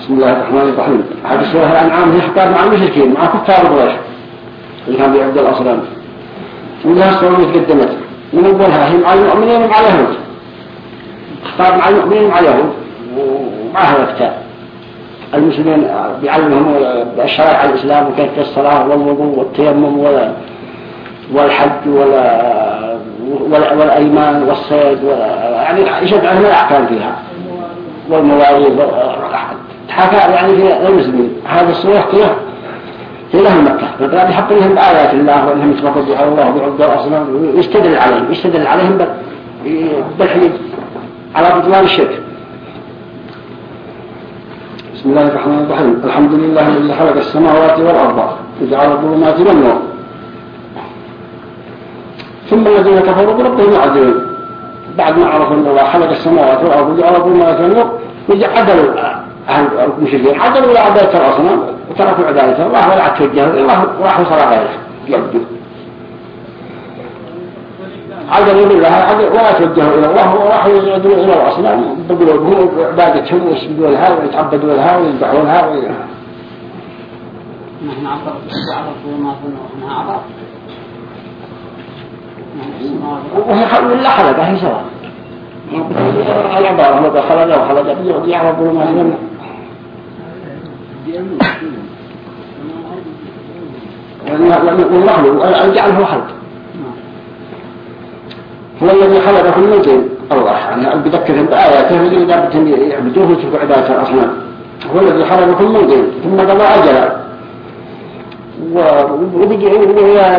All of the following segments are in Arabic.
بسم الله الرحمن الرحيم. هذه سورة الأنعام هي حكاية مع المشركين مع كفار قريش. اللي كان بيعبد الأصنام ولها صورة تقدمت من أولها هي مع المؤمنين ومع اليهود. اختار مع المؤمنين ومع اليهود. ومعها الكتاب. المسلمين بيعلمهم الشرائع الإسلام وكيف الصلاة والوضوء والتيمم والحج ولا والأيمان والصيد يعني يشرع الأحكام فيها. والمواعيد تحكى يعني في المسلمين هذا الصورة كلها في أهل مكة. فقال يحق لهم بآيات الله وأنهم يتفقدوا على الله ويعبدوا الأصنام ويستدل عليهم. يستدل عليهم بالحليب على بطلان الشرك. بسم الله الرحمن الرحيم. الحمد لله الذي خلق السماوات والأرض وجعل الظلمات والنور. ثم الذين كفروا بربهم يعدلون. بعد ما عرفوا أن الله خلق السماوات والأرض وجعل الظلمات والنور عدلوا أهل المشركين عدلوا إلى عبادة الأصنام وتركوا عبادة الله ولا توجهوا الله وراحوا صار غيره يبدو. عدلوا لله ولا توجهوا إلى الله وراحوا يعدلوا إلى الأصنام بقلوبهم وعبادتهم ويسجدوا لها ويتعبدوا لها ويذبحوا لها نحن عرفوا عرفوا ما كنا عرف وهي الله خلقها هي سواء. العبارة متى خلقها وخلق يعرف ما يمنع والمخلوق الجعل هو خلق هو الذي خلقكم من طين الله يعني بذكرهم بآياته إذا بدهم يعبدوه ويتركوا عبادة الأصنام هو الذي خلقكم من طين ثم قضى أجلا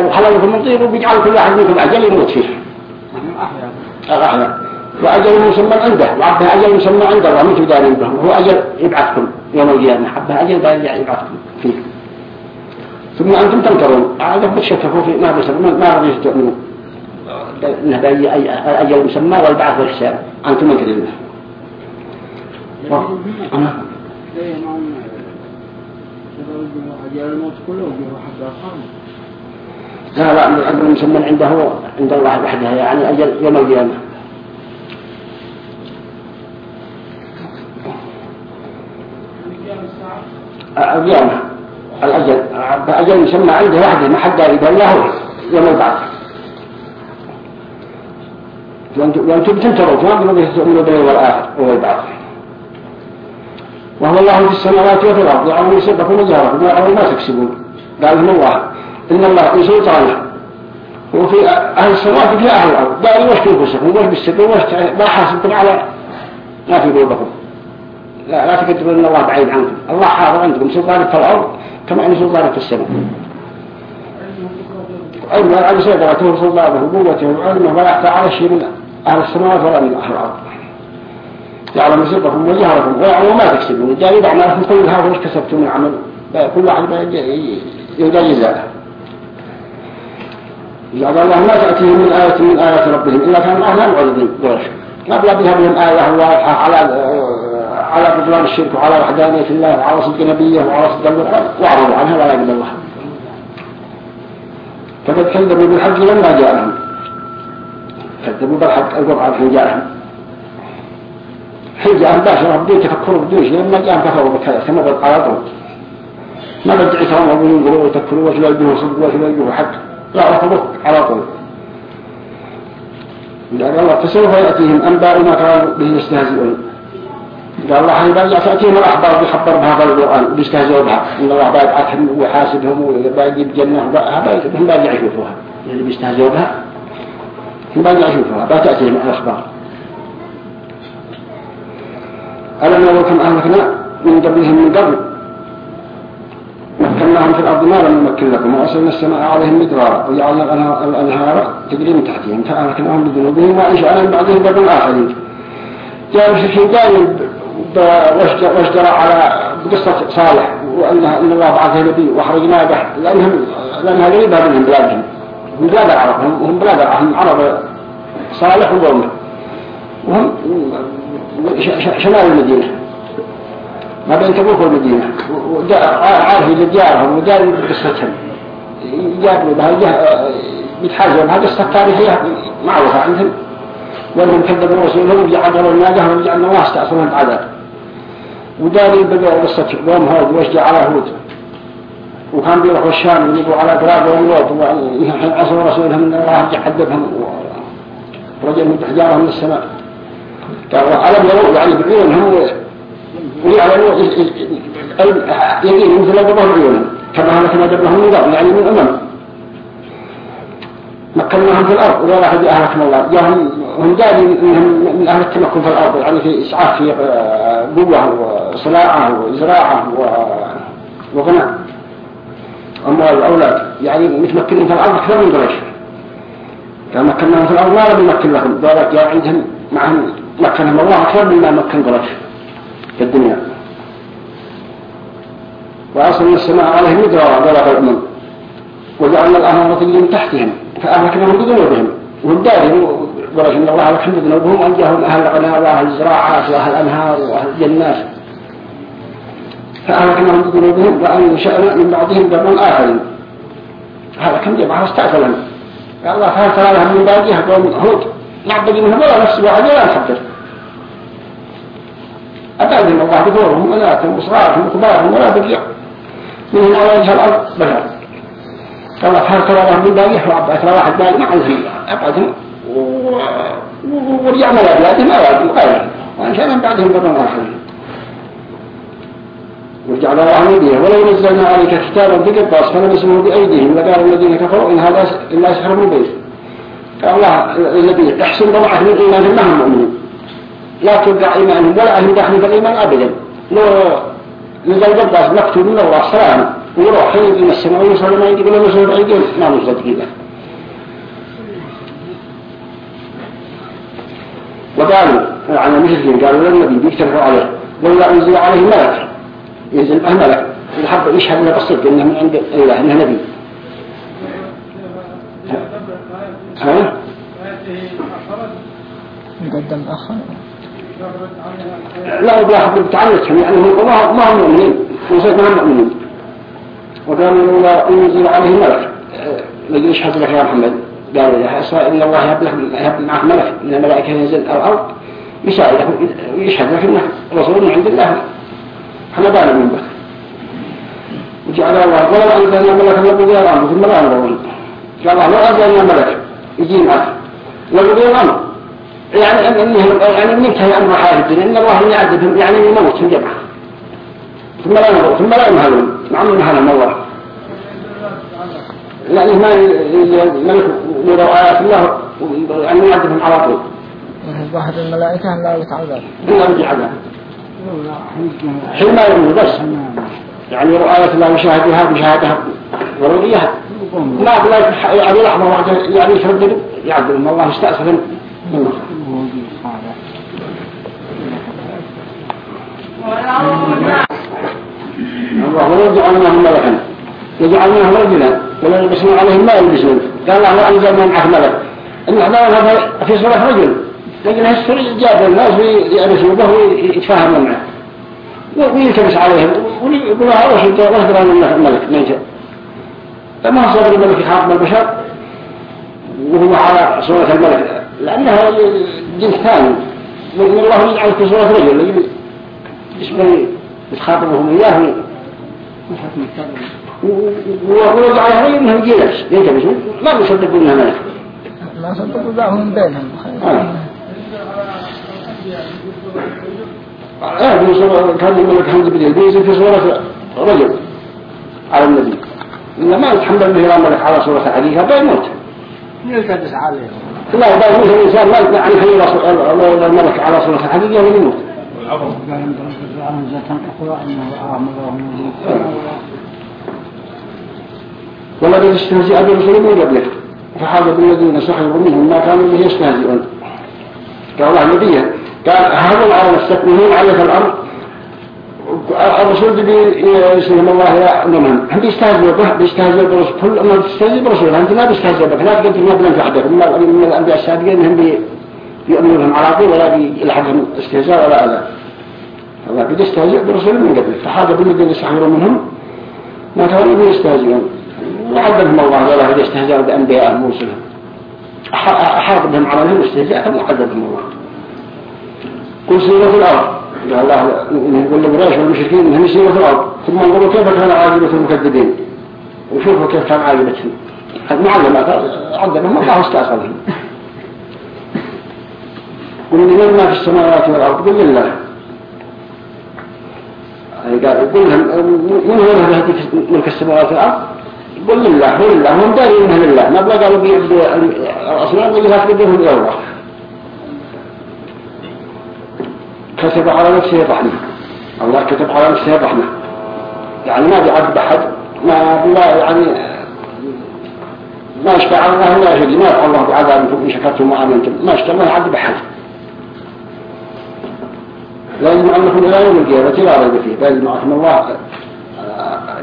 وخلقكم من طين وبيجعل كل واحد منكم أجل يموت فيه الأحياء وأجل مسمى عنده وعبها أجل مسمى عنده الله مثل دارين بهم هو أجل يبعثكم يوم القيامة حبها أجل يبعثكم فيه ثم أنتم تنكرون. هذا بتشككوا في ما بسر ما رضي تؤمنوا إنه بأي أجل مسمى والبعث والحساب. أنتم منكرين. لا لا أجل مسمى عنده عند الله وحده. يعني أجل يوم القيامة. القيامة الأجل الأجل يسمى عنده وحده ما حد يقول الله يوم البعث. وأنتم تنتظروا ما بنبيه تؤمنوا به والآخر وهو البعث. وهو الله في السماوات وفي الأرض يعلم يسبكم وجهركم ويعلم ما تكسبون. قال لهم الله إن الله في سلطانه وفي أهل السماوات وفي أهل الأرض. قال وش تنفسكم وش بالسكون وش ما حاسبكم على ما في قلوبكم؟ لا لا تكذبوا ان الله بعيد عنكم. الله حاضر عندكم. سلطانك في الأرض كما أن سلطانك في السماء علم على سيطرته سلطانه وقوته وعلمه ولا يخفى على شيء من أهل السماوات ولا من أهل الأرض. يعلم سركم وجهركم. ويعلم ما تكسبون. جاري اعمالكم كلها وش كسبتم من عمل كل واحد يلقى جزاءه جعل الله ما تأتيهم من آية من آيات ربهم إلا كانوا أهلا ما بلا بها من آية واضحة على على بطلان الشرك وعلى وحدانية الله وعلى صدق نبيه وعلى صدق القرآن واعرضوا عنها ولا يقبل الله. فقد كذبوا بالحج لما جاءهم كذبوا بالحج القرآن حين جاءهم حين جاءهم باشرة بدون تفكروا بدون شيء لما جاءهم كفروا بكذا كما قد طول ما بدع يتهم وينظروا ويتكروا وش يلقوا صدق يلقوا حق لا رفضوا على طول. لأن الله فسوف يأتيهم أنباء ما كانوا به يستهزئون. قال الله هل تأتيهم الأخبار بيخبر بهذا القرآن بيستهزئوا بها. إن الله بيبعثهم ويحاسبهم ويجيب جنة هم باقي يشوفوها اللي بيستهزئوا بها؟ هم باقي يشوفوها تأتيهم الأخبار. ألم يروا كم أهلكنا من قبلهم من قبل؟ مكناهم في الأرض ما لم نمكن لكم. وأرسلنا السماء عليهم مدرارا. وجعلنا الأنهار تجري من تحتهم. فأهلكناهم بذنوبهم وأنشأنا من بعدهم قبل آخرين. جاء المشركين قالوا واشترى على قصة صالح وأن إن الله بعثه نبي وخرجنا به لأنهم لأنها قريبة منهم بلادهم. من بلاد العرب هم بلاد العرب هم عرب صالح وقومه وهم شمال المدينة. ما بين تبوك والمدينة. عارف اللي جارهم ودار قصتهم. يقابلوا بها يتحاجوا بها قصة تاريخية معروفة عندهم. وأنهم كذبوا رسولهم وجعلوا الناجة وجعلنا الله استأثرهم بعذاب. وداري بقى قصة قوم هود وش على هود. وكان بيروحوا الشام يجوا على قراب والوط وحين عصوا رسولهم ان الله يحدثهم. ورجل من حجارة من السماء قالوا على يروا يعني بعيونهم. ويعلنوا يقين مثل قبضهم عيونهم. كما هلكنا قبلهم نظام يعني من أمم. مكناهم في الأرض ولا أحد أهلكنا الله جاهم هم داري من أهل التمكن في الأرض يعني في إسعاف في قوة وصلاعة وإزراعة وغنى أموال الأولاد يعني متمكنين في الأرض أكثر من قريش. كان مكناهم في الأرض ما لم يمكن لهم. دولة جاء عندهم معهم مكنهم الله أكثر مما مكن قريش في الدنيا. وأصل السماء عليهم مدرارا ضرب الأمم. وجعلنا الأرض من تحتهم. فأهلكناهم بذنوبهم والدارهم قريش إن الله لكم بذنوبهم أنجاهم أهل العناء وأهل الزراعات وأهل الأنهار وأهل الجنات. فأهلكناهم بذنوبهم وأنشأنا من بعدهم قرنا آخرين. هذا كم جمعه استأثلهم قال الله فهل ترى لهم من باقيها قوم هود؟ نعبد منهم ولا نفس واحد ولا نحضر أبعدهم الله بذورهم وناتهم وصغارهم وكبارهم ولا بقيع منهم على وجه الأرض. بشر قال فهل ترى لهم من باقيها وعبد ترى واحد باقي ما عنهم أبعدهم ورجعنا لأبلادهم أولادهم غيرهم وأنشأنا من بعدهم قرنا آخرين وجعل الله نبيه ولو نزلنا عليك كتابا بقرطاس فلمسوه بأيديهم لقال الذين كفروا إن هذا إلا سحر مبين قال الله الذي يحسن ضمعه من إيمان ما هم مؤمنين لا تبقى إيمانهم ولا أهل داخل بالإيمان أبدا. لو نزل قرطاس مكتوب من الله سلام ويروح حين إلى السماء ويوصل ما يجي بلا مسوه بأيديهم ما مصدقين وقالوا عن المشركين قالوا للنبي بيكتبوا عليه. لولا أنزل عليه ملك. ينزل معه ملك. الحب يشهد له بالصدق إنه من عند الله إنه نبي. ها؟ مقدم أخر. لا بلاحظ بتعنتهم يعني هم ما ما هم مؤمنين. وصيت ما هم مؤمنين. وقالوا لولا ينزل عليه ملك لقد يشهد لك يا محمد. قالوا يا حسا إن الله يهب لك يهب معك ملك. من الملائكة ينزل الأرض يساعدك ويشهد لك إنه رسول من عند الله. بانا من بك وجعل الله ولو أنزلنا ملكا لقضي الأمر ثم لا ينظرون. قال الله لو أنزلنا ملك يجي معك. لقضي الأمر. يعني أن إنهم يعني من ينتهي أمر حياة الدنيا إن الله يعذبهم يعني يموت في الجمعة ثم لا ينظرون ثم لا يمهلون مع من مهلهم الله لأنه ما الملك ولو آيات الله يعني يعذبهم على طول. واحد الملائكة لا يتعذب إلا بجعذاب حين ما يقول بس. يعني رؤية الله مشاهدها مشاهدها ضرورية ما بلا يعني لحظة واحدة يعني يتردد يعدل ان الله استأسف منه الله ولو جعلناه ملكا لجعلناه رجلا ولا يلبسون عليهم ما يلبسون. قال الله لو انزلنا معه ملك. إن إحنا هذا في صورة رجل. لكن هالسوري جاب الناس ويأنسوا به ويتفاهموا معه. ويلتبس عليهم ويقول له وش انت واهدر عن الملك ما يجب فما صدر الملك يخاطب البشر. وهو على صورة الملك. لأنها جنس ثاني. وإن الله يجعل في صورة رجل. يشبه يتخاطبهم إياه ويجعل رجل انه جلس يلتبس ما بيصدقوا انها ملك ما صدقوا ذاهم من بينهم آه في صورة كان الملك حمد بن البيزي في صورة رجل على النبي إلا ما يتحمل به الملك على صورة حديثة بيموت يلتبس عليه لا بيموت الإنسان ما يقدر عن خير الملك على صورة حديثة ويموت والذي يستهزئ برسول من قبلك فحاض بالذين سخروا منهم ما كانوا به يستهزئون قال الله نبيه قال العالم استكملون عليك الأرض الرسول بيسلم الله يا نمهم هم بيستهزئوا به بيستهزئوا برسول كل ما بيستهزئ برسول أنت لا بيستهزئ بك لا تقدر ما بلنك أحدك من الأنبياء السابقين هم بيؤمنونهم على طول ولا بيلحقهم استهزاء ولا أذى. الله بيستهزئ برسول من قبل. فحاض بالذين يسحروا منهم. ما كانوا بيستهزئون وعذبهم الله ولا يستهزئوا بأنبيائهم ورسلهم أحاط بهم على الهم استهزاء ثم عذبهم الله. قل سيروا في الأرض. قال الله يقول لقريش والمشركين إنهم يسيروا في الأرض. ثم انظروا كيف كان عاقبة المكذبين؟ وشوفوا كيف كان عاقبتهم. المعلمات عذبهم الله استأصلهم قل لمن ما في السماوات والأرض؟ قل لله. قال قل من هو الذي ملك السماوات والارض قل لله هو لله هم دارين انه لله ما بلا قالوا بيعبدوا الأصنام اللي هتبدهم إلى الله. كتب على نفسه الرحمة. الله كتب على نفسه الرحمة. يعني ما بيعذب أحد ما بلا يعني ما اشتعى الله لا يشهد ما الله بعذابكم إن شكرتم وآمنتم. ما اشتعى الله يعذب أحد. لا يجمعنكم إلى يوم القيامة لا ريب فيه. بل يجمعكم الله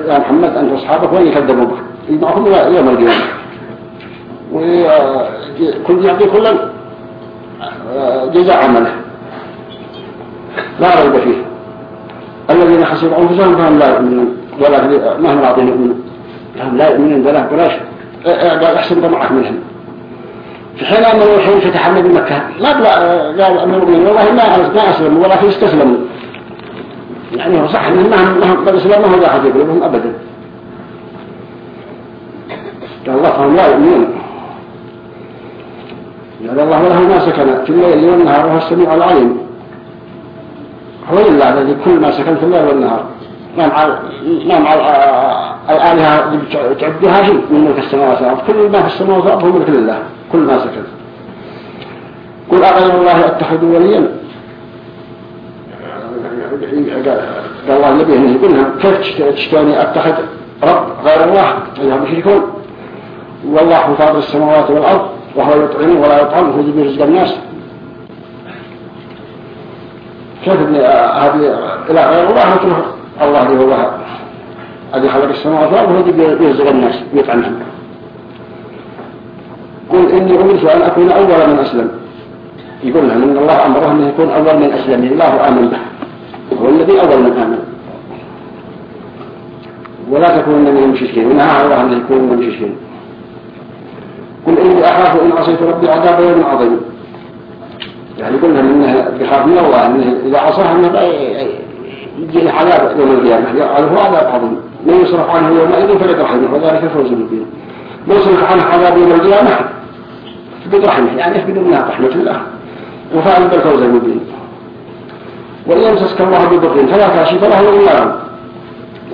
يا محمد أنت أصحابك وين يكذبوا بك يجمعكم إلى يوم القيامة وكل يعطي كل جزاء عمله. لا ريب فيه. الذين خسروا أنفسهم فهم لا يؤمنون ولا مهما أعطيهم يؤمنون فهم لا يؤمنون بلا بلاش قال أحسن طمعك منهم. في حين أمروا الحين فتح النبي مكة ما قال أمروا من والله ما ما أسلموا ولكن استسلموا يعني هو صح إنهم ما هم الإسلام ما هو ذا في قلوبهم أبدا. قال الله فهم لا يؤمنون. قال الله وله ما سكن في الليل والنهار وهو السميع العليم. هو لله الذي كل ما سكن في الليل والنهار. ما مع ما مع الآلهة اللي تعدها شيء من ملك السماوات والأرض. كل ما في السماوات والأرض هو ملك لله. كل ما سكن قل أغير الله أتخذ وليا. قال الله النبي هنا يقولها كيف تشتوني أتخذ رب غير الله؟ أيها المشركون والله فاطر السماوات والأرض وهو يطعم ولا يطعم وهو يجيب رزق الناس. كيف هذه إلى غير الله؟ الله هو الذي خلق السماوات والأرض وهو يرزق الناس ويطعمهم قل إني أمرت أن أكون أول من أسلم. يقول لهم إن الله أمره أن يكون أول من أسلم. الله آمن به. هو الذي أول من آمن. ولا تكونن من المشركين. ونهى الله أن يكون من المشركين. قل إني أخاف إن عصيت ربي عذاب يوم عظيم. يعني قلنا إنه بخاف من الله. إنه إذا عصاه إنه يجي عذاب يوم القيامة. هو عذاب عظيم. من يصرف عنه يومئذ فلك رحمه وذلك الفوز المبين من يصرف عنه عذاب يوم القيامة؟ فقد رحمة يعني يفقد منها رحمة الله. وفعل بالفوز المبين وإن يمسسك الله بضر فلا كاشف له إلا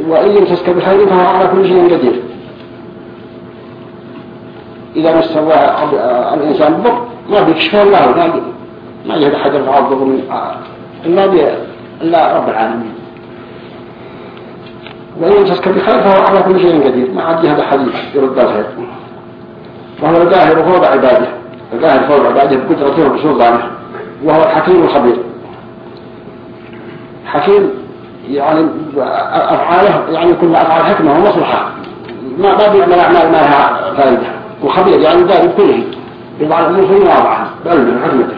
وإن يمسسك بخير فهو على كل شيء قدير. إذا مس الله الإنسان بضر ما بيكشفه الله ما ما يهد أحد يرفع الضر من إلا بي إلا رب العالمين. وإن يمسسك بخير فهو على كل شيء قدير. ما عاد هذا حديث يرد الخير. وهو القاهر فوق عباده. القاهر فوق عباده بقدرته وبسلطانه وهو الحكيم الخبير. حكيم يعني أفعاله يعني كل أفعال حكمة ومصلحة. ما ما بيعمل أعمال ما لها فائدة. وخبير يعني داري بكله يضع الأمور في مواضعها بعلمه وحكمته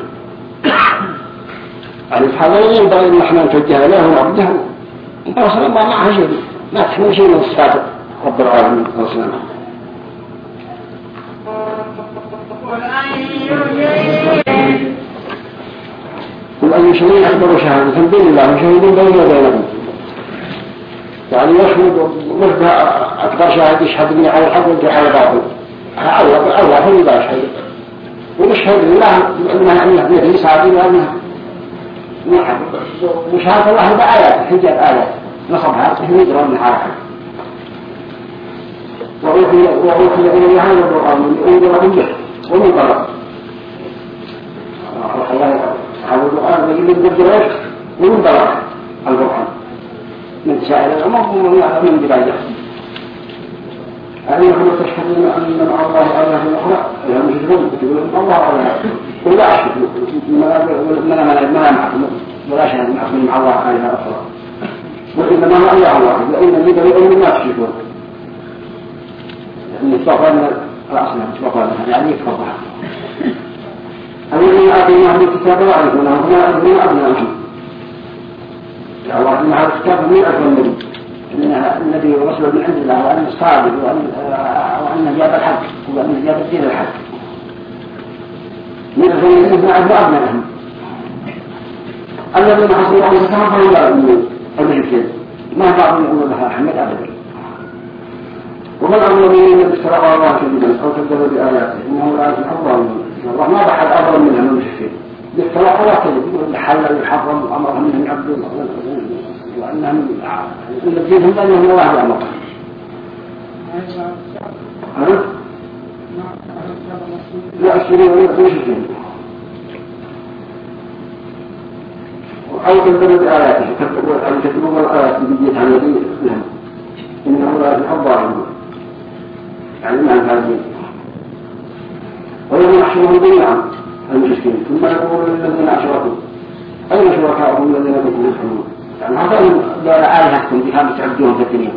يعني في هذا ينبغي أن نحن نتوجه إليه ونعبده. رسول ما معه شيء ما تحمل شيء من صفات رب العالمين. الله قل أي شيء أكبر شهادة بين الله وشهيد بيني وبينكم يعني يشهد مش أكبر شهادة يشهد لي على الحق وانت على باطل. الله الله هو لا شهيد ونشهد لله انها انها مثل صادق وانها مشاهدة الله بآيات حجة آيات. نصبها يدرى من حركة. وأوحي هذا القرآن أنذر به ومن طرف هذا القرآن من قدرات ومن طرف القرآن من سائر الأمر ومن من دراجة أنكم تشهدون أن مع الله آلهة أخرى يا مشركون تقولون الله آلهة قل لا أشهد ما ما ما معكم ولا شيء معكم مع الله آلهة أخرى وإنما هو الله واحد وإن يدعون ما تشركون يعني من الأصنام يتوقع منها يعني يتوقع الذين آتيناهم الكتاب يعرفونه يعرفون أبنائهم يا الله هذا الكتاب من أكبر النبي إن النبي رسول من عند الله وأن الصادق وأن جاب الحق وأن جاب الدين الحق من الذين يعرفون أبنائهم الذين حصلوا على الكتاب فهم لا يؤمنون ما بعضهم يؤمن بها محمد أبدا ومن أمر من افترى الله كذبا أو كذب بآياته إنه لا يحب الله ما بحد أفضل منهم المشركين افترى الله كذب يقول حل يحرم أمرهم منهم يعبدون وأنهم الذين هم بينهم الله بأمر لا الشريع والمشركين أو كذبوا بآياته أو كذبوا الآيات بجية عن الذي نعم. إنه لا يحب عنه ما هذه ويوم يحشرهم جميعا المشركين ثم يقول للذين أشركوا أين شركاؤهم الذين كنتم يزعمون يعني هذا لا آلهتكم بها تعبدون في الدنيا.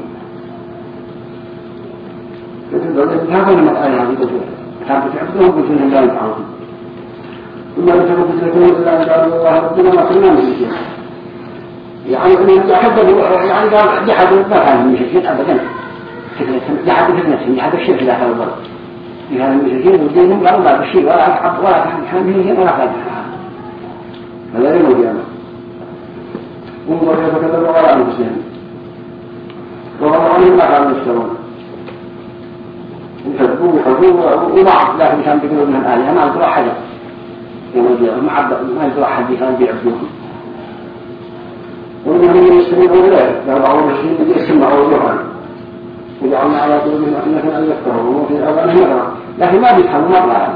هذا من الآية هذه كانت تعبدون بدون الله يفعلون ثم أن قالوا الله ربنا ما كنا مشركين يعني كذبوا يعني قال جحدوا ما كانوا مشركين أبدا. جحدوا فتنتهم جحدوا الشرك داخل الضرب لهذا المشركين ودينهم قالوا لا بشيء ولا تحب ولا تحمل ولا تحمل هذا يوم القيامة انظر كيف كذبوا على أنفسهم وغضوا عنهم ما كانوا يشترون كذبوا وحبوا وبعض لكن كان بيقولوا من الآلهة ما أدرى حاجة يوم القيامة ما يدرى حد كان بيعبدوهم والذين يستمعون إليه قالوا بعض المسلمين يسمعوا روحا وجعلنا على قلوبهم أكنة أن يفقهوا وفي آذانهم نقرا لكن ما بيفهموا مرة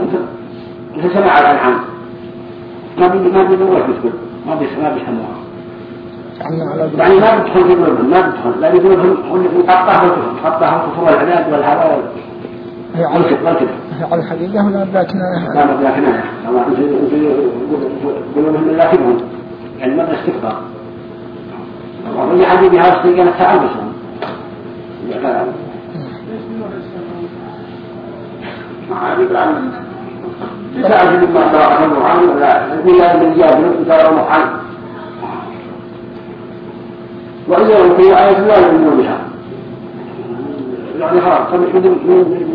مثل سمع الأنعام ما بي ما بيدور بيدخل ما بيفهم ما بيفهموها يعني ما بيدخل في قلوبهم ما بيدخل لا قلوبهم مقطعها مقطعها الكفر والعناد والهوى والكذب على الحقيقة ولا بلاكنا لا ما بلاكنا قلوبهم لا يعني ما باستكبار والله حبيبي هذا السيئة تعبسهم وإذا آية لا يؤمنون بها يعني خلاص طب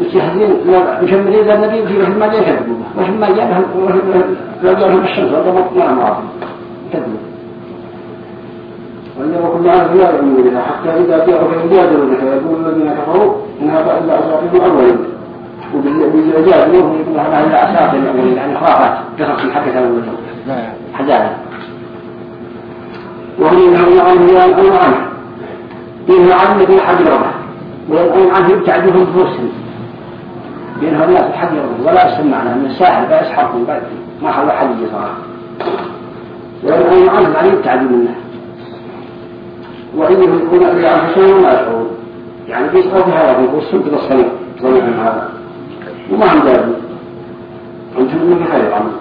مستهزئين مشمرين ذا النبي في مثل ما جاء كذبوا وش ما لو جاءهم الشمس ما معهم وإنما عام لا يؤمنون حتى إذا جاءوا فيجادلوا بها يقول الذين كفروا إن هذا إلا الأولين وبالإجازة منهم يقول هذا إلا أساطير الأولين يعني خرافات قصص حكت الأولين حداثة وهم ينهون عنه ينهون عنه ينهون عنه في حد يومه وينهون عنه يبتعدهم بفرسهم ينهون الناس حد يومه ولا يسمع عنه من الساحل فيسحرهم ما حول حد صراحة. وينهون عنه يعني يبتعدوا منه وإنهم يكون أنفسهم وما يشعرون يعني في صوت هذا والصمت بالصمت ظنهم هذا وما عن ذلك أنتم من خير عنه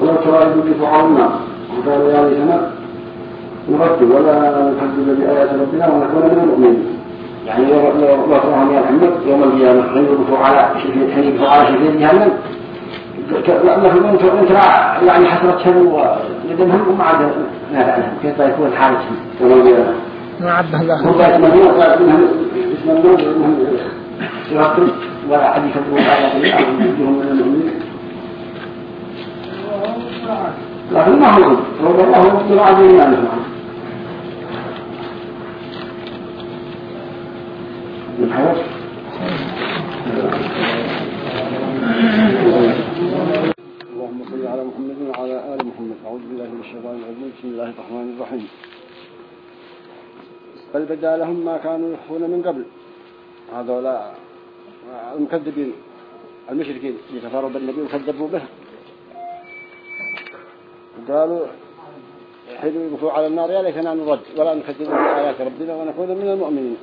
ولو ترى إذ على النار وقالوا يا ليتنا نرد ولا نكذب بآيات ربنا ونكون من المؤمنين يعني لو تراهم يا محمد يوم القيامة يوقفوا على شفير حين يوقفوا على شفير جهنم انت انت يعني حسرتهم وندمهم وما عاد نافع لهم كيف يكون القيامة ما عبه الله هم يتمنون انهم يتمنون انهم يرتب ولا أحد الله أو يجيهم من المؤمنين. لكن ما هو هو الله يقدر عليه ما نفعل الحياة اللهم صل على محمد وعلى آل محمد أعوذ بالله من الشيطان الرجيم بسم الله الرحمن الرحيم بل بدأ لهم ما كانوا يخفون من قبل. هذولا المكذبين المشركين اللي كفروا بالنبي وكذبوا به. وقالوا حين يوقفوا على النار يا ليتنا نرد ولا نكذب بآيات ربنا ونكون من المؤمنين.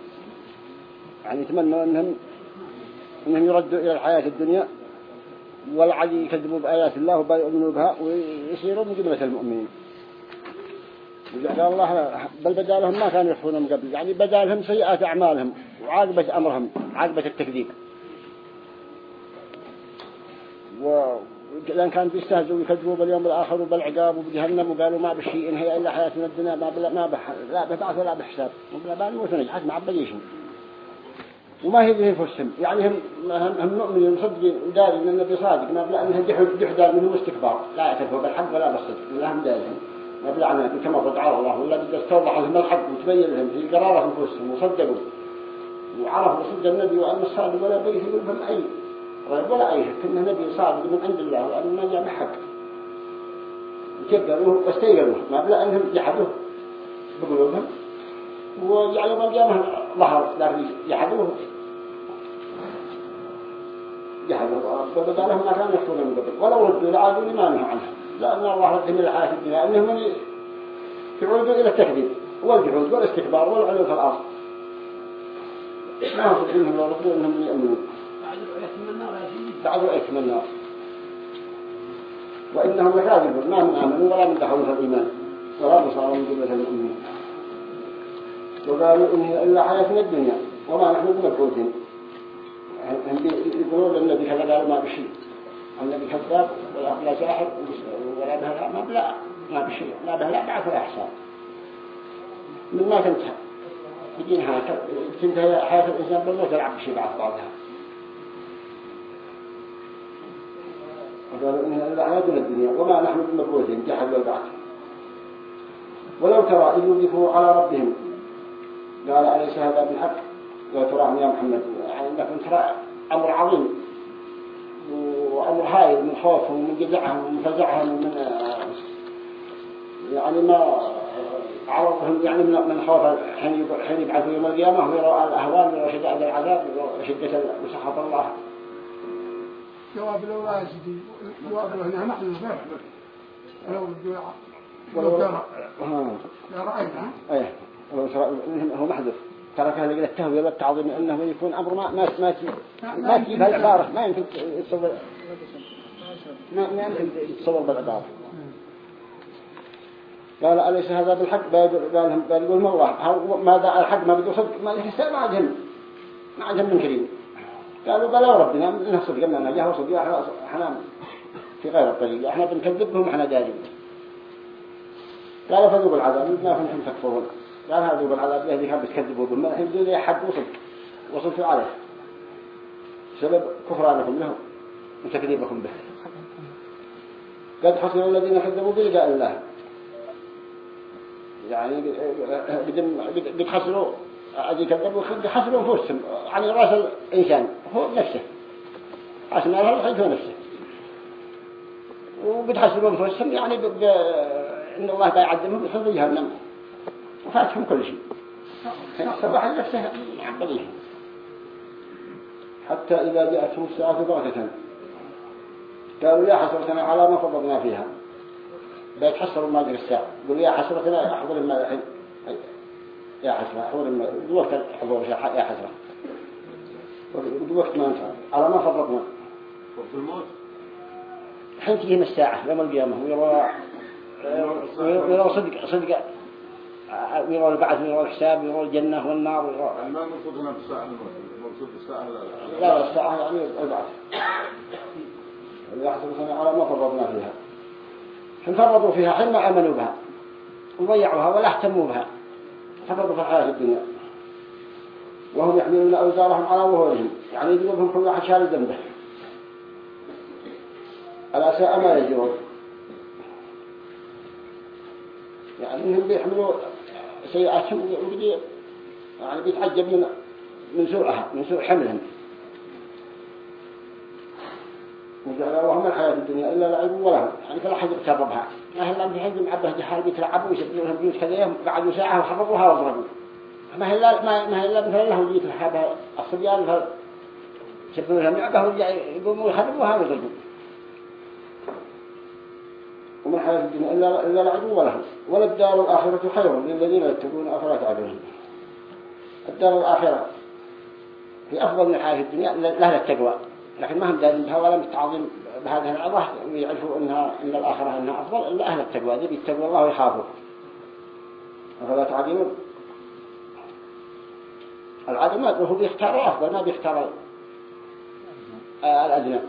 يعني يتمنوا انهم إنهم يردوا إلى الحياة الدنيا والعدي يكذبوا بآيات الله ويؤمنوا بها ويصيروا من جملة المؤمنين. قال الله بل بدا لهم ما كانوا يخفون من قبل. يعني بدا لهم سيئات أعمالهم وعاقبة أمرهم عاقبة التكذيب. لأن كان بيستهزوا ويكذبوا باليوم الآخر وبالعقاب وبجهنم وقالوا ما بشيء إن هي إلا حياتنا الدنيا ما بلا ما بح لا ببعث ولا بحساب. وبلا بان وثنج ما عبديشهم وما هي به انفسهم يعني هم هم مؤمنين مصدقين ودارين إن النبي صادق ما بلا انها جحد جحد منه واستكبار لا يعترفوا بالحق ولا بالصدق. ولا هم دارين. ما بلعنا كما قد على الله ولا بدك توضح لهم الحق وتبين لهم في قرارة أنفسهم وصدقوا. وعرفوا صدق النبي وأن الصادق ولا بيه لهم أي ولا أي شك أنه نبي صادق من عند الله وأنه جاء بحق. وكبروه واستيقنوه ما بلا أنهم جحدوه. بقلوبهم وجعلوا ما القيامة ظهر لكن جحدوه. جحدوه. فبدا لهم ما كانوا يحكون من قبل ولو ردوا لعادوا لما نهوا لأن الله إلى الحياة الدنيا أنهم يعودوا إلى التكذيب. والجحود والاستكبار والعلو في الأرض. ما هو إنهم لو ردوا إنهم يؤمنون بعد رؤية من النار وإنهم لكاذبون. ما هم آمنوا ولا من دخلوا في الإيمان ولا بصاروا من جملة المؤمنين. وقالوا إن إلا حياتنا الدنيا وما نحن بمبعوثين. يقولون النبي كذا قال ما بشيء النبي كذاب بلا ساحر ولا بهلا ما بلا ما بشيء. لا بهلا بعث ولا حساب من ما تنتهي تجي نهاية تنتهي حياة الإنسان بالموت يلعب بشيء بعد بعضها. حياتنا الدنيا. وما نحن بمبعوثين. جحد والبعث. ولو ترى إذ يوقفوا على ربهم. قال أليس هذا بالحق؟ لو تراهم يا محمد. يعني أنكم ترى أمر عظيم. هائل من خوفهم ومن جزعهم ومن فزعهم ومن يعني ما عرضهم يعني من من خوف حين حين يبعثوا يوم القيامة ويروا الأهوال ويروا شدة العذاب ويروا شدة الله. جواب لو لا جواب له هنا نحن لو لو ترى لا رأينا. إيه. هو محذوف تركها لقل التهوية والتعظيم إنه يكون أمر ما ما ما ما تجيب هالعبارة ما يمكن تصور ما يمكن تصور بالعبارة قال أليس هذا بالحق؟ قال قال يقول الله ماذا الحق؟ ما بده صدق ما له ما عجم ما عجم من كريم قالوا بلا ربنا إنه صدق أننا جاه وصدق إحنا في غير الطريق. إحنا بنكذبهم إحنا دارين قال فذوقوا العذاب. ما كنتم تكفرون قال هذا ذوقوا العذاب. الذي كان بتكذبوا. به ما الحين لي حد وصل وصلتوا عليه. سبب كفرانكم له. وتكذيبكم به. قد حصل الذين كذبوا بلقاء الله. يعني قد حصلوا. الذي كذبوا حصلوا انفسهم يعني رأس الإنسان. هو نفسه. حسن الله الحج هو نفسه. وبتحسبوا انفسهم يعني إن الله بيعذبهم بحفظ جهنم. وفاتهم كل شيء. صباح نفسه. حتى إذا جاءتهم الساعة بغتة قالوا يا حسرتنا على ما فضلنا فيها. بيتحسروا ما جرى الساعة. قالوا يا حسرتنا أحضر ما الحين يا حسرة أحضر ما وقت الحضور يا حسرة وقت ما انتهى. على ما فضلنا وقت الموت؟ حين تجيهم الساعة يوم القيامة. ويرى ويرى صدق صدق. ويرى البعث ويرى الحساب ويرى الجنة والنار ويرى ما المقصود هنا بالساعة المقصود بالساعة لا لا لا الساعة يعني البعث. يحسب سنة على ما فيها. حين فرضوا فيها حين ما أمنوا بها. وضيعوها ولا اهتموا بها. فرضوا في الحياة الدنيا. وهم يحملون أوزارهم على ظهورهم. يعني يجيبهم كل واحد شال ذنبه. ألا ساء ما يجرون. يعني إنهم بيحملوا سيئاتهم يعني بيتعجب من سوءها من سوء حملهم. وجعل وهم الحياة الدنيا إلا لعب ولا يعني فلا حد يقتربها ما هلا في حد معبه جحال بيتلعبوا ويسبلوا لهم بيوت كذا قعدوا ساعة وحرقوها وضربوا ما هلا ما هلا مثلا لهم بيوت الحبة الصبيان يسبلوا لهم لعبه ويقوموا يخربوها ويضربوا وما الحياة الدنيا إلا, إلا لعب ولا الدار الآخرة خير للذين يتقون أفلا تعبرون الدار الآخرة هي أفضل من الحياة الدنيا لها التقوى لكن ما هم دارين بها ولا متعظم بهذه العظة ويعرفوا إنها إن الآخرة إنها أفضل إلا أهل التقوى. ذي بيتقوى الله ويخافوا أفلا تعبرون العدم هو بيختار أفضل ما بيختار الأدنى.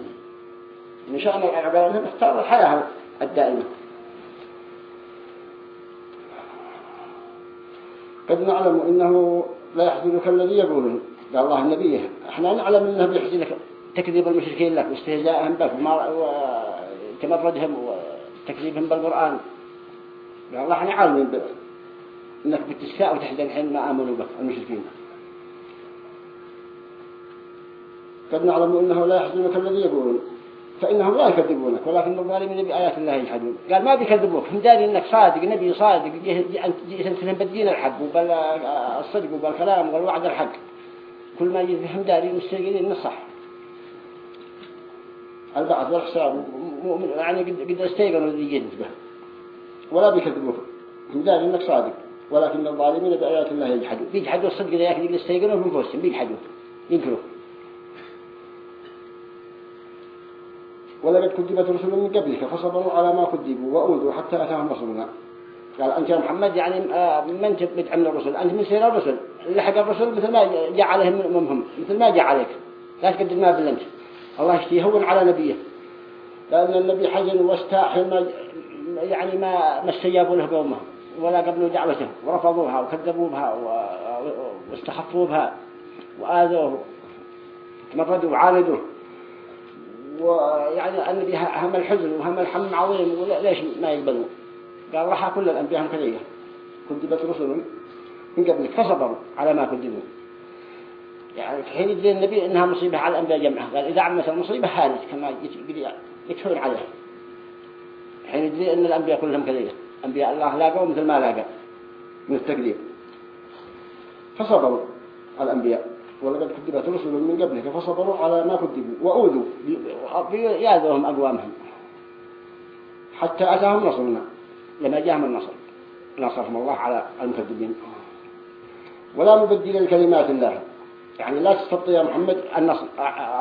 من شأن العبارة أنهم يختاروا الحياة الدائمة. قد نعلم إنه لا يحزنك الذي يقولون قال الله النبي إحنا نعلم إنه بيحزنك. تكذيب المشركين لك واستهزاءهم بك وتمردهم وتكذيبهم بالقرآن. الله إحنا عالمين ب... إنك بتشكاء وتحزن حين ما آمنوا بك المشركين. قد نعلم إنه لا يحزنك الذي يقولون فإنهم لا يكذبونك ولكن الظالمين بآيات الله يجحدون. قال ما بيكذبوك هم داري إنك صادق نبي صادق جئت أنت بدين الحق وبل الصدق وبالكلام والوعد الحق. كل ما يجي هم داري مستيقنين الصح. البعث والحساب يعني قد استيقنوا الذي جئت به ولا بيكذبوك هم داري إنك صادق. ولكن الظالمين بآيات الله يجحدون. بيجحدوا الصدق ذاك اللي استيقنوا من فوسهم بيجحدوا ينكروا. ولقد كذبت رسل من قبلك فصبروا على ما كذبوا وأوذوا حتى أتاهم رسولنا قال أنت يا محمد يعني آه، من تبدع من الرسل؟ أنت من سير الرسل. اللي حق الرسل مثل ما جاء عليهم منهم مثل ما جاء عليك لا تقدم ما بالله الله يهون على نبيه. لأن النبي حزن واستاح ما يعني ما ما استجابوا له قومه ولا قبلوا دعوته ورفضوها وكذبوا بها واستخفوا بها وآذوه تمردوا وعاندوه ويعني النبي هم الحزن وهم الحم عظيم وليش ما يقبلوا؟ قال راح كل الأنبياء كذلك كذبت رسل من قبلك فصبروا على ما كذبوا. يعني حين يدري النبي إنها مصيبة على الأنبياء جمعها. قال إذا عمت المصيبة هانت كما يكفرون عليها. حين يدري أن الأنبياء كلهم كذلك. أنبياء الله لاقوا مثل ما لاقى من التكذيب فصبروا الأنبياء. ولقد كذبت رسل من قبلك فصبروا على ما كذبوا. وأوذوا ياذوهم أقوامهم. حتى أتاهم نصرنا. لما جاءهم النصر. نصرهم الله على المكذبين. ولا مبدل لكلمات الله. يعني لا تستطيع يا محمد النصر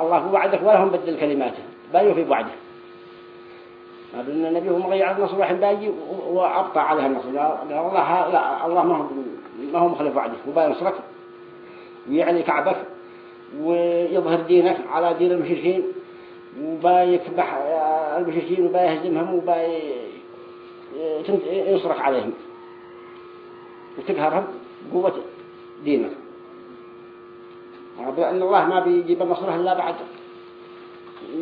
الله وعدك ولا هم بدل كلماته بايوا في وعده. ما بلنا النبي هو مغير النصر واحد باجي وأبطى عليها النصر. قال الله لا الله ما هو ما هو مخلف وعده وباي نصرك. ويعني كعبك ويظهر دينك على دين المشركين وبايكبح المشركين وبايهزمهم وباي ينصرك عليهم. وتقهرهم قوة دينك. لأن الله ما بيجيب النصر إلا بعد.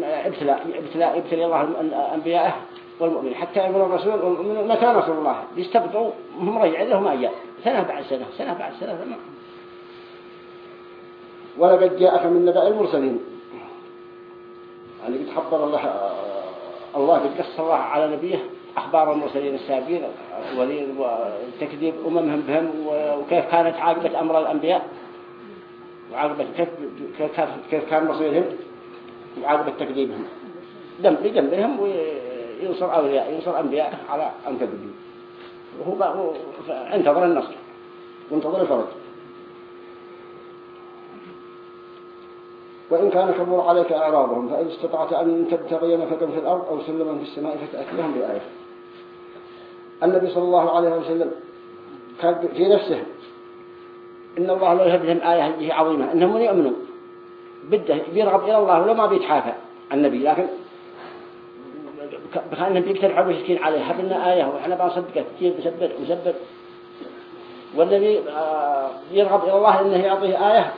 ابتلاء ابتلاء ابتلاء الله الأنبياء والمؤمنين. حتى يقول الرسول والمؤمنين متى نصر الله؟ بيستبقوا هم رجعين لهم أيام سنة بعد سنة سنة بعد سنة ولقد جاءك من نبأ المرسلين. يعني قد الله الله قد الله على نبيه. أخبار المرسلين السابقين وتكذيب أممهم بهم وكيف كانت عاقبة أمر الأنبياء. وعاقبة كيف كيف كان مصيرهم وعاقبة تكذيبهم. دم بجنبهم وينصر أولياء ينصر أنبياء على أنكذبين وهو انتظر النصر. وانتظر الفرج. وإن كان كبر عليك أعراضهم فإن استطعت أن تبتغي نفقا في الأرض أو سلما في السماء فتأتيهم بآية. النبي صلى الله عليه وسلم كان في نفسه إن الله لا يهدهم آية عظيمة إنهم من يؤمنوا بده بيرغب إلى الله ولو ما بيتحافى النبي لكن كأنهم بيقترحوا المشركين عليه هبلنا آية وإحنا بنصدقك كثير بسبر وسبر والذي آه، يرغب إلى الله إنه يعطيه آية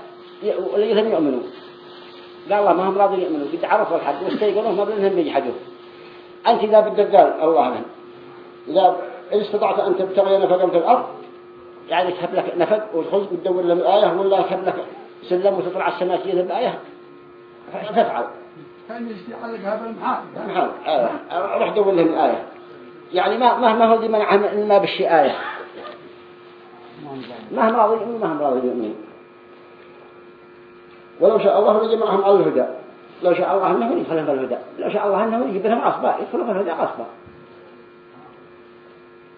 وليهم يؤمنوا قال الله ما هم راضين يؤمنوا قد عرفوا الحد واستيقنوا ما بلنهم بيجحدوا أنت إذا بدك قال الله لهم إذا استطعت أن تبتغي نفقا في الأرض يعني تهب لك نفق وتخذ وتدور لهم الآية ولا تهب لك سلم وتطلع السماء تجيب الآية فافعل كان يشتي عليك هذا المحال المحال آه. روح دور لهم الآية يعني ما ما ما هو منعهم ما بشي آية. ما هم راضين ما هم راضين يؤمنون ولو شاء الله لجمعهم على الهدى. لو شاء الله أنه يدخلهم في الهدى. لو شاء الله أنه يجيب لهم عصبا يدخلوا في الهدى عصبا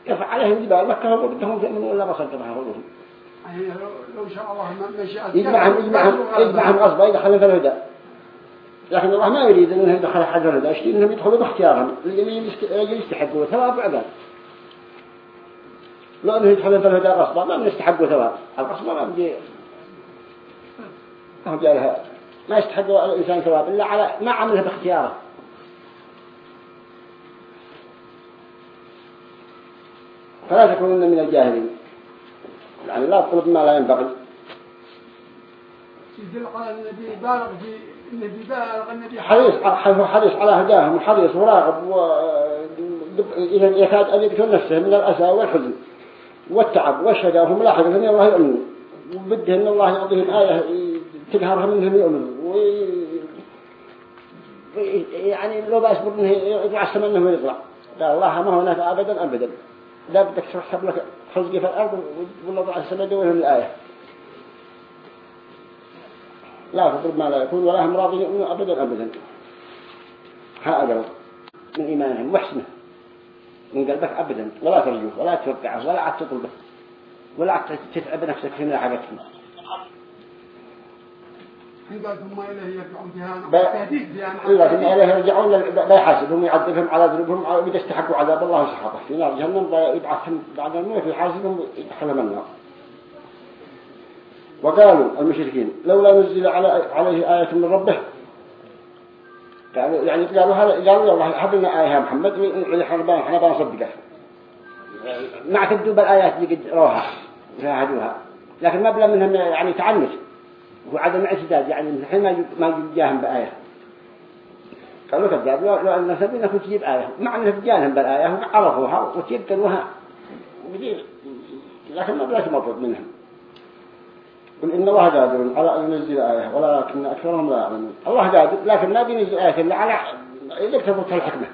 يرفع عليهم جبال مكة وبدهم يؤمنوا ولا ما قلوبهم يعني لو شاء الله ما مشي يجمعهم يجمعهم يجمعهم غصبا يدخلهم في الهدى. لكن الله ما يريد أنه يدخل حد الهدى. يشتي أنهم يدخلوا باختيارهم. اللي يستحقوا ثواب وعذاب لو أنه يدخلون في الهدى غصبا ما يستحقوا ثواب. الغصبا ما بدي ما جالها ما يستحق الإنسان ثواب إلا على ما عمله باختياره. فلا تكونن من الجاهلين. يعني لا تطلب ما لا ينبغي. النبي بالغ في النبي بالغ النبي. حريص حريص على هداهم وحريص وراغب إذا يكاد أن يقتل نفسه من الأسى والحزن والتعب والشجاع وهم لاحظ أن الله يؤمن وبده أن الله يعطيهم آية تقهرهم منهم يؤمنوا يعني لو بأسبب أنه يطلع السماء أنه يطلع لا الله ما هناك أبدا أبدا. لا بدك تحسب لك خلقي في الأرض ضع السماء دولهم الآية. لا تضرب ما لا يكون ولا هم راضي يؤمنوا أبدا أبدا. ها أقرب من إيمانهم محسنه من قلبك أبدا. ولا ترجوه ولا تتوقعه ولا عاد تطلبه. ولا عاد تتعب نفسك في ملاحقته ثم إليه يرجعون جهانا. ب- تهديد إلا ثم إليه يرجعون لا يحاسبهم يعذبهم على ذنوبهم إذا استحقوا عذاب الله وسخطه في نار جهنم يبعثهم بعد الموت يحاسبهم يدخلهم النار. وقالوا المشركين لولا نزل على عليه آية من ربه. قالوا يعني قالوا هذا قالوا الله هب لنا آية محمد ونحن إحنا بنصدقه ما اعتدوا بالآيات اللي قد روها شاهدوها لكن ما بلا منهم يعني تعنت وعدم اعتداد يعني الحين ما ما جاهم بآية. قالوا كذاب لو لو أن سبينا كنت تجيب آية. مع أنه جاهم بالآية هم عرفوها وتيقنوها. لكن ما بلاش مطلوب منهم. قل إن الله قادر على أن ينزل آية ولكن أكثرهم لا يعلمون. الله قادر لكن ما بينزل آية إلا على إذا كتبتها الحكمة.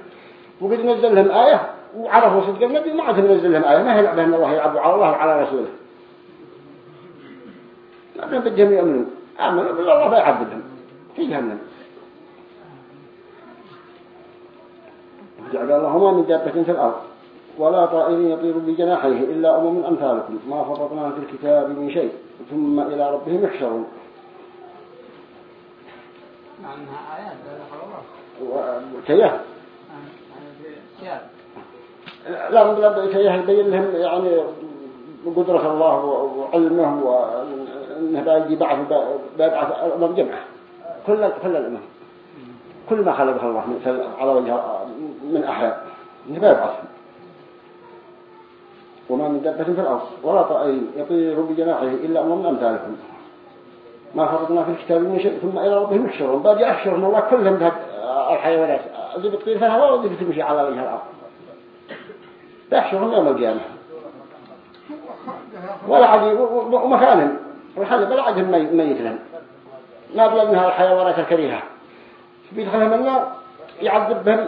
وقد نزل لهم آية وعرفوا صدق النبي ما عاد نزل لهم آية. ما هي لعبة أن الله يعبوا على الله وعلى رسوله. ما بدهم يؤمنوا آمنوا بالله الله بيعذبهم في جهنم جعل الله ما من دابة في الأرض ولا طائر يطير بجناحيه إلا أمم أمثالكم. ما فرطنا في الكتاب من شيء ثم إلى ربهم يحشرون. عنها آيات وكيه لا من لا كيه يبين لهم يعني قدرة الله وعلمه وأنه بيجي بعث بيبعث أمم جمعة. كل كل الأمم. كل ما خلقه الله من على وجه من أحياء. إنه بيبعث وما من دابة في الأرض. ولا طائر يطير بجناحه إلا أمم أمثالكم. ما فرضنا في الكتاب من شيء ثم إلى ربهم يحشرون. باقي أحشرهم الله كلهم بهذه الحيوانات. اللي بتطير في الهواء واللي بتمشي على وجه الأرض. بيحشرهم يوم القيامة. ولا عاد ومكانهم. والحاجة بلا عادهم ميت لهم ما بلغنها الحيوانات الكريهة بيدخلهم النار يعذب بهم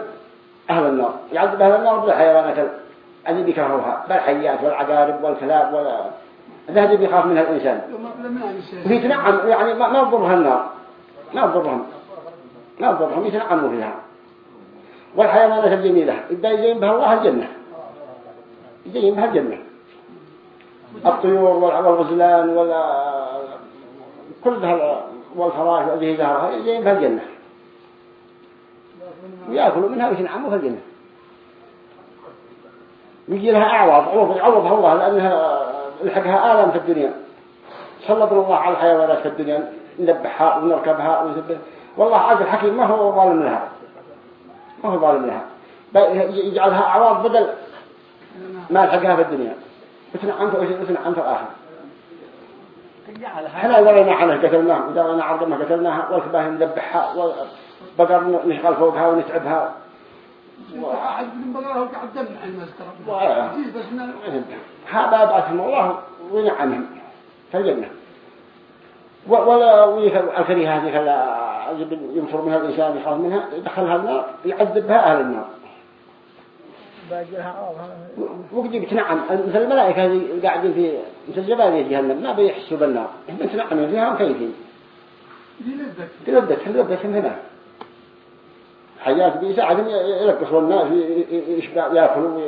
أهل النار. يعذب أهل النار بالحيوانات اللي بيكرهوها بالحيات والعقارب والكلاب ولا هذا بيخاف منها الإنسان. وهي تنعم. يعني ما تضرها النار. ما تضرهم ما تضرهم يتنعموا فيها. والحيوانات الجميلة. إذا يزين بها الله الجنة. يزين بها الجنة. الطيور والغزلان ولا كل ذا والفراش وهذه زهرها يزين بها الجنة. ويأكلوا منها ويتنعموا في الجنة. ويجي لها أعوض عوض الله لأنها لحقها آلام في الدنيا. سلط الله على الحيوانات في الدنيا نذبحها ونركبها ونذبح والله عز الحكيم ما هو ظالم لها. ما هو ظالم لها. يجعلها أعواض بدل ما لحقها في الدنيا. وتنعم وتنعم في الآخر إحنا ورينا عنها قتلناها ودرنا عرضنا قتلناها والكباه نذبحها وبقر نشغل فوقها ونتعبها. ما هذا بعثهم الله ونعمهم في الجنة ولا ويك الكريه هذه ينفر منها الإنسان يخاف منها يدخلها النار يعذبها أهل النار. وقد بتنعم مثل الملائكة هذه قاعدين في مثل جبال جهنم ما بيحسوا بالنار بتنعم فيها وكيفين دي لذة تلبس تلبس هنا. حياة بيساعدهم يلبسوا الناس ي- ي- يشبع يأكلوا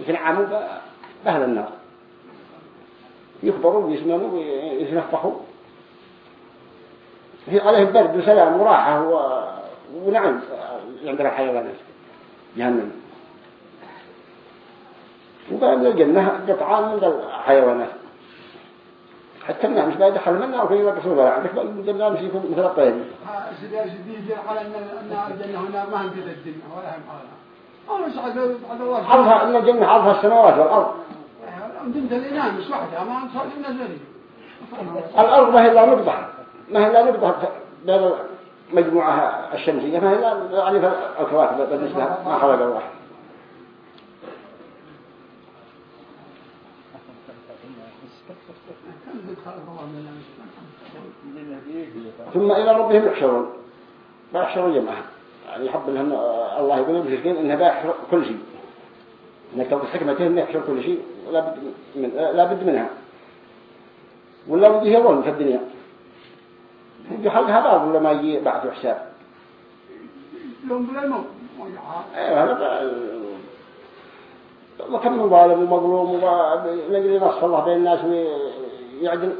ويتنعموا ب- بأهل النار. يكبروا ويسمنوا ويتنفخوا في عليهم برد وسلام وراحة. ونعم عند الحيوانات. جهنم. وقال من الجنة قطعان من الحيوانات حتى الناس مش بيدخل منها وكي يلبسوا بها عندك مش يكون مثل الطير سيدي سيدي على أن الجنة هنا ما هم كده الدنيا ولا هم حالها عرضها إن الجنة عرضها السماوات والأرض دمت الإنام مش وحدها ما صار زري الأرض ما هي إلا نقطة ما هي إلا نقطة بين المجموعة الشمسية ما هي إلا يعني في الكواكب بالنسبة ما خلق الله ثم إلى ربهم يحشرون. بيحشروا جمعها يعني يحب لهم الله يقول المشركين إنه بيحشر كل شيء. إنك تقول حكمته يحشر كل شيء لا بد, من لا بد منها. ولا بد يهرون في الدنيا. يجي حلقها بعض ولا ما يجي بعث حساب. يوم بلا هذا وكم من ظالم ومظلوم ونجري نصف الله بين الناس ويعدل.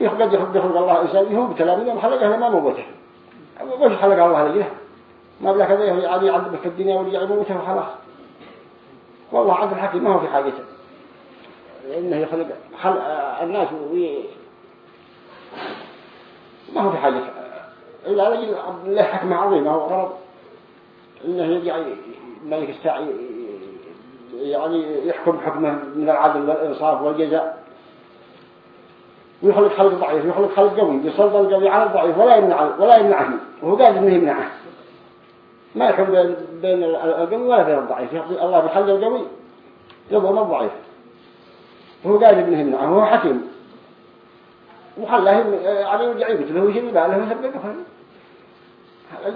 يخلق يخلق الله إنسان هو بتلامي يوم خلقه ما موته وش خلق الله لجيه ما بلا كذا يعني يعذب في الدنيا ويرجع يموته وخلاص والله عدل حكيم ما هو في حاجته. لأنه يخلق خلق الناس وي ما هو في حاجة إلا رجل له حكمة عظيمة وغرض إنه يرجع ملك الساعي يعني يحكم حكمه من العدل والإنصاف والجزاء. ويخلق خلق ضعيف ويخلق خلق قوي يسلط القوي على الضعيف ولا يمنعه ولا يمنعه وهو قادر إنه يمنعه ما يحكم بين بين القوي ولا بين الضعيف يعطي الله بخلق القوي. يضم الضعيف وهو قادر إنه يمنعه وهو حكيم. وخلاه يعني يرجع يقتله ويجري باله ويسبقه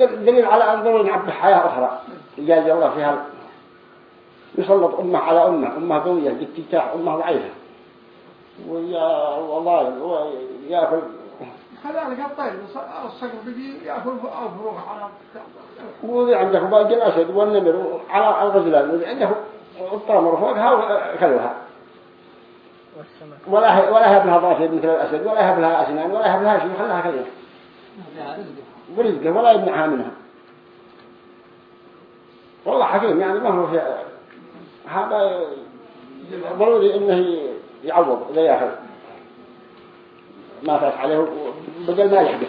دليل على أن ضروري نعبد حياة أخرى. جاز الله فيها يسلط أمة على أمة أمة قوية بالتجتاح أمة ضعيفة. ويا والله ويأكل كذلك الطير الصقر بيجي يأكل أفروح على وذي عنده باقي الأسد والنمر على الغزلان وذي عنده الطامر فوقها كلها ولا ولا هب لها ضافية مثل الأسد ولا هب لها أسنان ولا هب لها شيء خلها كذا. ورزقه ولا يمنعها منها. والله حكيم يعني ما هو في هذا ضروري إنه يعوض اذا ياخذ ما فات عليه بدل ما يحدث.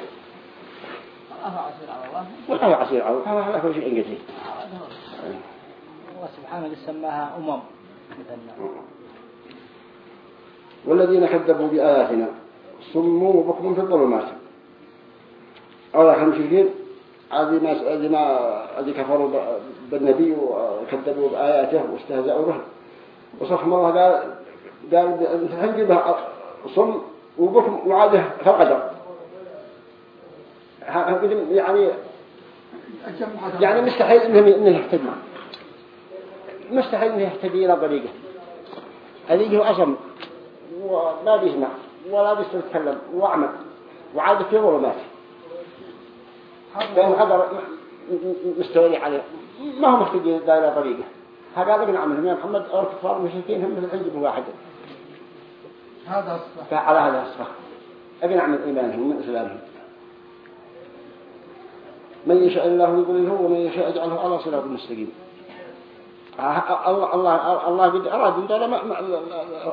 ولا هو عسير على الله هذا كل شيء انجزي الله سبحانه سماها أمم. مثلنا والذين كذبوا بآياتنا صموا وبكم في الظلمات. أولا مشركين هذه ناس هذه ما هذه كفروا بالنبي وكذبوا بآياته واستهزأوا به. وصفهم الله قال قال تنجبها صم وبكم وعاده فالقدر يعني يعني مستحيل إنهم انه يهتدي مستحيل انه يهتدي إلى طريقه. هذه هو أصم. وما بيسمع ولا بيستكلم واعمى وعاده في ظلمات. فإن قدر مستولي عليه. ما هو محتاج إلى طريقه. هذا ابن عمه يا محمد أو الكفار المشركين هم مثل عندهم واحد هذا الصح فعلى هذا الصح ابن عم إيمانهم من إسلامهم. من يشاء الله يقول له ومن يشاء يجعله على صراط مستقيم. الله الله الله قد أراد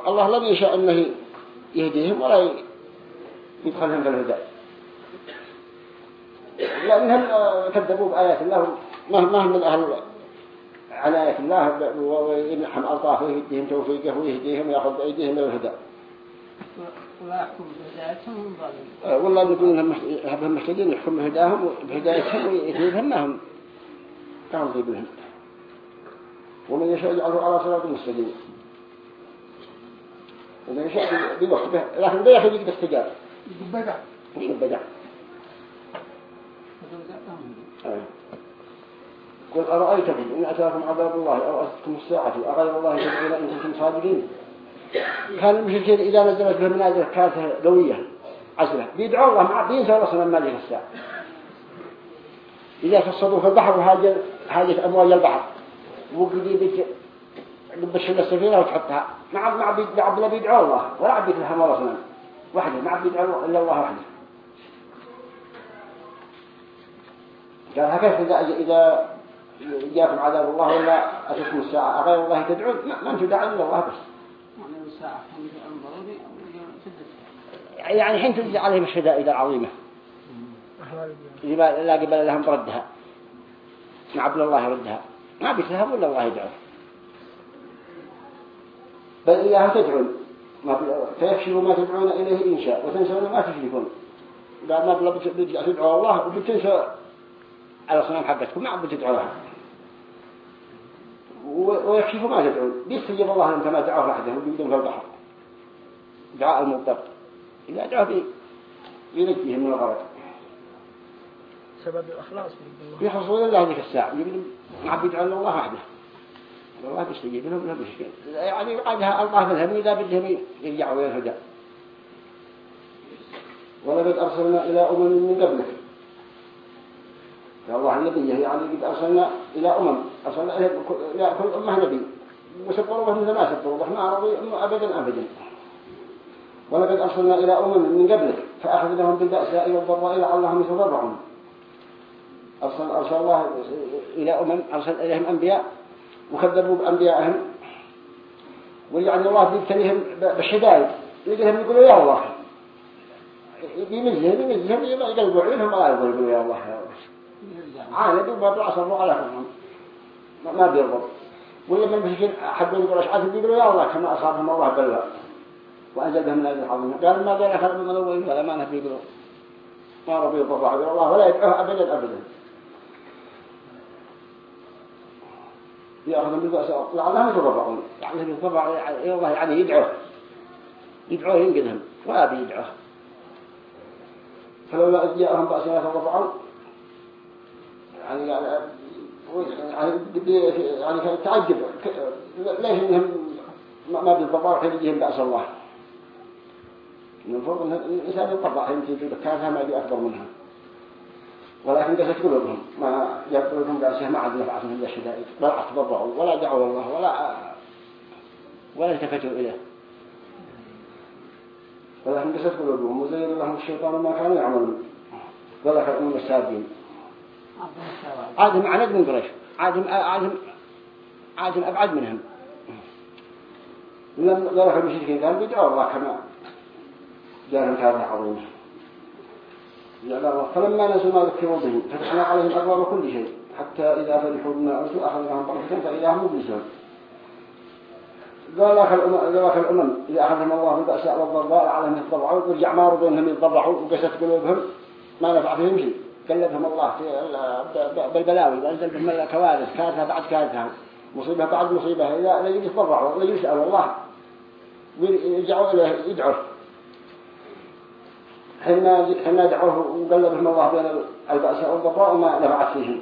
الله لم يشاء أنه يهديهم ولا يدخلهم في الهدى. لأنهم كذبوا بآيات الله. ما هم من أهل عناية الله ويمنحهم ألطافه ويهديهم توفيقه ويهديهم ويأخذ بأيديهم إلى الهدى. ولا يحكم بهدايتهم ظالمين والله نقول إنهم هم محتاجين يحكم بهداهم بهدايتهم ويثيبهم ما هم كانوا يثيبهم ومن يشاء يجعله على صراط مستقيم. ومن يشاء بوقته لكن لا يخرج باستجابة بدع مش بدع قل أرأيتكم إن أتاكم عذاب الله أو أتتكم الساعة؟ أغير الله تدعون إن كنتم صادقين. كان المشركين إذا نزلت بهم نازلة كانت قوية عسلة بيدعوا الله مع بينسوا رسول مالك الساعة. إذا تصدوا في البحر وهاجة هاجة أمواج البحر. وقدي بيت بتشل السفينة وتحطها؟ مع مع بيدعوا بيدعوا الله. ولا عبيت لها مرة سنة وحده ما بيدعوا إلا الله وحده. قال هكذا إذا إذا جاءكم عذاب الله ولا أتتكم الساعة. أغير الله تدعون. ما أنتم داعين إلا الله بس. يعني حين تنزل عليهم الشدائد العظيمة. لا قبل لهم ردها. مع عبد الله يردها ما بيسهب ولا الله يدعوه. بل إياها تدعون. ما فيفشلوا ما تدعون إليه إن شاء وتنسون ما تشركون. قال ما بلا تدعوا الله وبتنسوا على صنام حقتكم ما بتدعوها ويكشف ما تدعون بيستجيب الله لهم كما دعوه وحدهم بدون في البحر. دعاء المضطر. إذا دعا في ينجيهم من الغرق. سبب الإخلاص في حصول الله ذيك الساعة. يقول عبد على الله وحده. الله بيستجيب لهم لا مشكلة يعني قادها الله فلهم إذا بدهم يرجعوا إلى الهدى ولقد أرسلنا إلى أمم من قبلك. الله النبي يعني قد أرسلنا إلى أمم أرسلنا إلى كل أمة نبي. وسبروا مثل ما سبروا ما رضي أبدا أبدا. ولقد أرسلنا إلى أمم من قبلك فأخذناهم بالبأساء والضراء لعلهم يتضرعون. أرسل, أرسل الله إلى أمم أرسل إليهم أنبياء وكذبوا بأنبيائهم. ويعني الله بيبتليهم بالشدائد يجيهم يقولوا يا الله. يمزهم يمزهم يقلبوا عينهم ولا يقولوا يا الله يا الله. عاندوا برضو عصروا على فهم ما بيرضوا ولما المشركين حبوا يقولوا أشعاد يقولوا يا الله كما أصابهم الله بلاء وأنزل بهم من أجل العظيم قال ما قال خلق من الأولين ولا ما نبي يقولوا ما ربي يطبع الله ولا يدعوه أبدا أبدا. يأخذ بالبأس لعلهم يتضرعون لعلهم يتضرعون الله يعني يدعوه يدعوه ينقذهم ولا بيدعوه فلولا إذ جاءهم بأسنا يتضرعون يعني يعني يعني يعني تعجب. ليش إنهم ما حين يجيهم بأس الله. من المفروض ان الإنسان يتضرع حين تجي كانها ما يجي أكبر منها. ولكن قست قلوبهم ما قلوبهم قاسية ما عاد نفعتهم إلا الشدائد ولا تضرعوا ولا دعوا الله ولا ولا التفتوا إليه. ولكن قست قلوبهم وزين لهم الشيطان ما كانوا يعملون. ولا كانوا السابقين عادهم عناد من قريش. عادهم عادهم عادهم أبعد منهم. لم ذلك المشركين كانوا بيدعوا الله كما جاءهم كافر عظيم فلما نسوا ما ذكروا به فتحنا عليهم أبواب كل شيء. حتى إذا فرحوا بما أوتوا أخذناهم بغتة فإذا هم مبلسون. قال لك الأمم إذا أخذهم الله بالبأساء والضراء لعلهم يتضرعون. ورجع ما رضوا أنهم يتضرعوا وقست قلوبهم ما نفع فيهم شيء. قلبهم الله في بالبلاوي وأنزل بهم الكوارث كارثة بعد كارثة مصيبة بعد مصيبة إذا يتضرعوا ولا يسألوا الله. ويرجعوا إليه يدعوا حين حين دعوه وقلبهم الله بين البأس والضراء وما نفعت فيهم.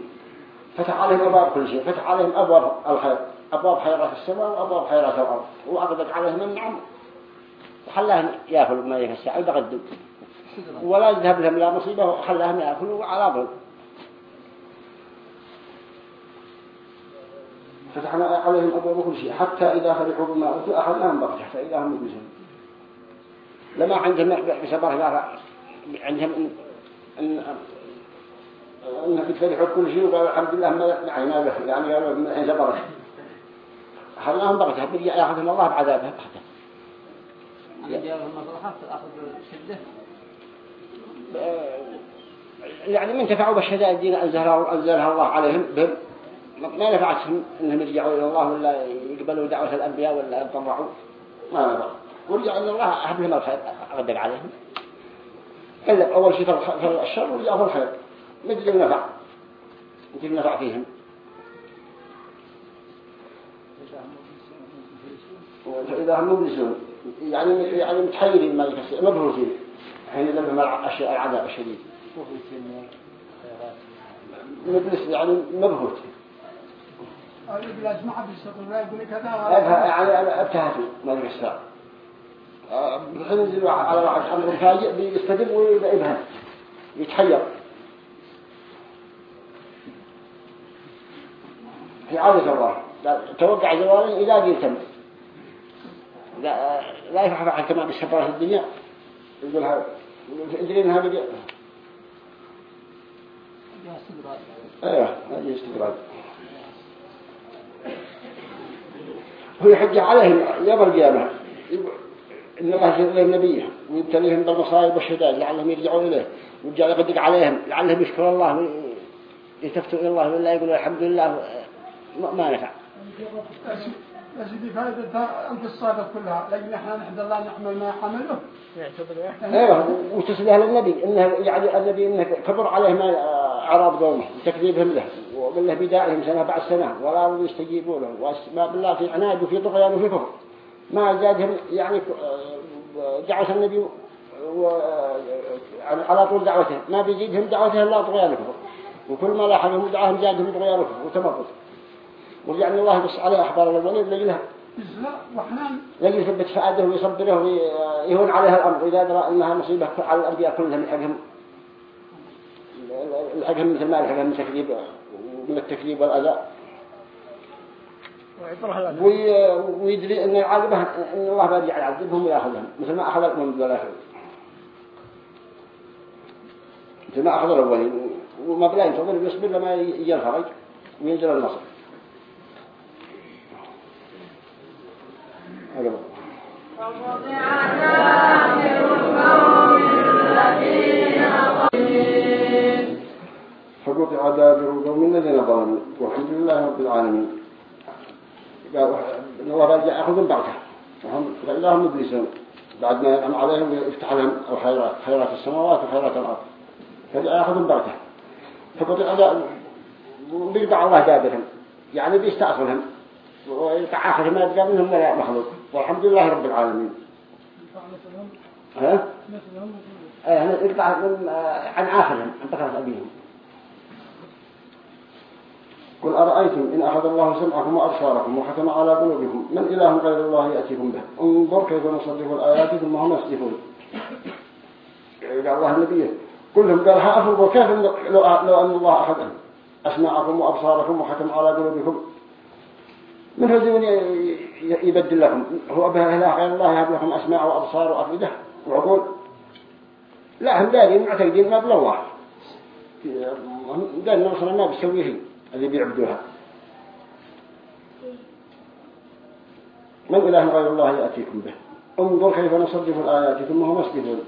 فتح عليهم أبواب كل شيء فتح عليهم أبواب الخير أبواب خيرات السماء وأبواب خيرات الأرض. وأقدت عليهم النعم. وخلاهم يأكلوا ما يكسع البغد ولا يذهب لهم لا مصيبة وخلاهم يأكلوا على ظل فتحنا عليهم أبواب كل شيء. حتى إذا فرحوا بما أوتوا أخذناهم بغتة. فإذا هم مبلسون لما عندهم بسبب الله عندهم إن إن إنك تفرحوا كل شيء وقالوا الحمد لله ما نعينا به يعني قالوا من الحين خلاهم بغتها برجع يأخذهم الله بعذابه. بغتة الأخذ شدة. يعني من تفعوا بالشدائد دين أنزلها, أنزلها الله عليهم بهم. ما نفعتهم إنهم يرجعوا إلى الله ولا يقبلوا دعوة الأنبياء ولا يتضرعوا ما نفع ورجعوا إلى الله أحب لهم الخير. أغدق عليهم. قلب أول شيء في الشر ورجعوا في الخير. مثل النفع مثل النفع فيهم. فإذا هم مبلسون. يعني يعني متحيرين ما يفسر مبهوتين. حين ذنبهم العذاب الشديد. مبلس يعني مبهوت. الإبلاس ما حد يستطيع يقول لك هذا يعني ابتهتوا ما أدري الساعة بحين ينزل على واحد أمر فاجئ بيستدم ويبهت. يتحير. في عادة الله توقع زوالا إذا قلتم لا لا يفعل كما بالسفرة الدنيا. يقول هذا. انها بقى أيوه هذه استدراج هو يحج عليهم يوم القيامة. إن الله يجعل لهم نبيه ويبتليهم بالمصائب والشدائد لعلهم يرجعوا إليه. ويرجع يقدق عليهم لعلهم يشكروا الله ويتفتوا إلى الله ولا يقولوا الحمد لله ما نفع. بس دي فائدة القصة كلها. لكن إحنا نحمد الله نحمل ما حمله أيوه وتسليه للنبي إنه يعني النبي إنه كبر عليه ما أعراض قومه وتكذيبهم له وقال له بدائهم سنة بعد سنة ولا يستجيبوا له وأسماء بالله في عناد وفي طغيان وفي كفر. ما زادهم يعني دعوة النبي و... على طول دعوته. ما بيزيدهم دعوته إلا طغيان الكفر وكل ما لاحظهم دعاهم زادهم طغيان الكفر وتمرد. ولأن الله بس على أخبار الأولين لقي وحنان لقي يثبت فؤاده ويصبره ويهون عليها الأمر إذا درى أنها مصيبة على الأنبياء كلهم يحقهم الحقهم مثل ما الحقهم من التكذيب من التكذيب والأذى. ويدري أن العاقبة أن الله بيرجع يعذبهم ويأخذهم مثل ما أخذ الأمم بالآخرين مثل ما أخذ الأولين. وما بلا ينتظر ويصبر لما يجي الفرج وينزل النصر أيوة. فقطع دابر القوم الذين ظلموا. والحمد لله رب العالمين. قال الله رجع يأخذهم بعده. وهم لهم مبلسون بعد ما ينعم عليهم ويفتح لهم الخيرات خيرات السماوات وخيرات الأرض. فرجع يأخذهم بعده. فقطع دابر بيقطع الله دابرهم يعني بيستأصلهم ويقطع آخرهم ما يبقى منهم ولا مخلوق والحمد لله رب العالمين. ها؟ إيه آه، عن آخرهم عن بكرة أبيهم. قل أرأيتم إن أخذ الله سمعكم وأبصاركم وختم على قلوبكم من إله غير الله يأتيكم به؟ انظر كيف نصدق الآيات ثم هم يصدقون. قال الله النبي. كلهم قال ها أفرضوا كيف لو, لو أن الله أخذ أسماعكم وأبصاركم وختم على قلوبكم من دون يبدل لكم هو به إله غير الله يهب لكم أسماع وأبصار وأفئدة وعقول. لا هم دارين معتقدين ما بلا الله قال نصر ما بيسويه اللي بيعبدوها. من إله غير الله يأتيكم به؟ انظر كيف نصدف الآيات ثم هم يصدفون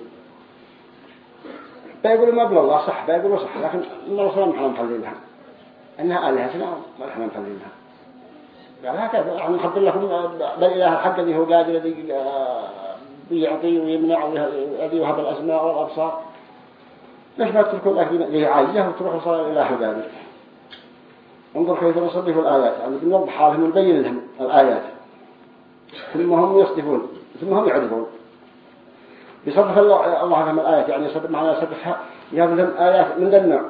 بيقولوا ما بلا الله صح بيقولوا صح لكن الرسول ما إحنا محللها إنها آلهتنا ما إحنا محللها قال هكذا يعني نحضر لكم بالإله الحق الذي هو قادر الذي بيعطي ويمنع الذي يهب الأسماء والأبصار. ليش ما تتركوا الأكل اللي عايزة وتروحوا صار الإله قادر انظر كيف نصدف الآيات. يعني بنوضح حالهم ونبين لهم الآيات. ثم هم يصدفون ثم هم يعرفون. يصدف الله لهم الآيات. يعني يصدف معنا يصدفها لهم آيات من ذا النوع.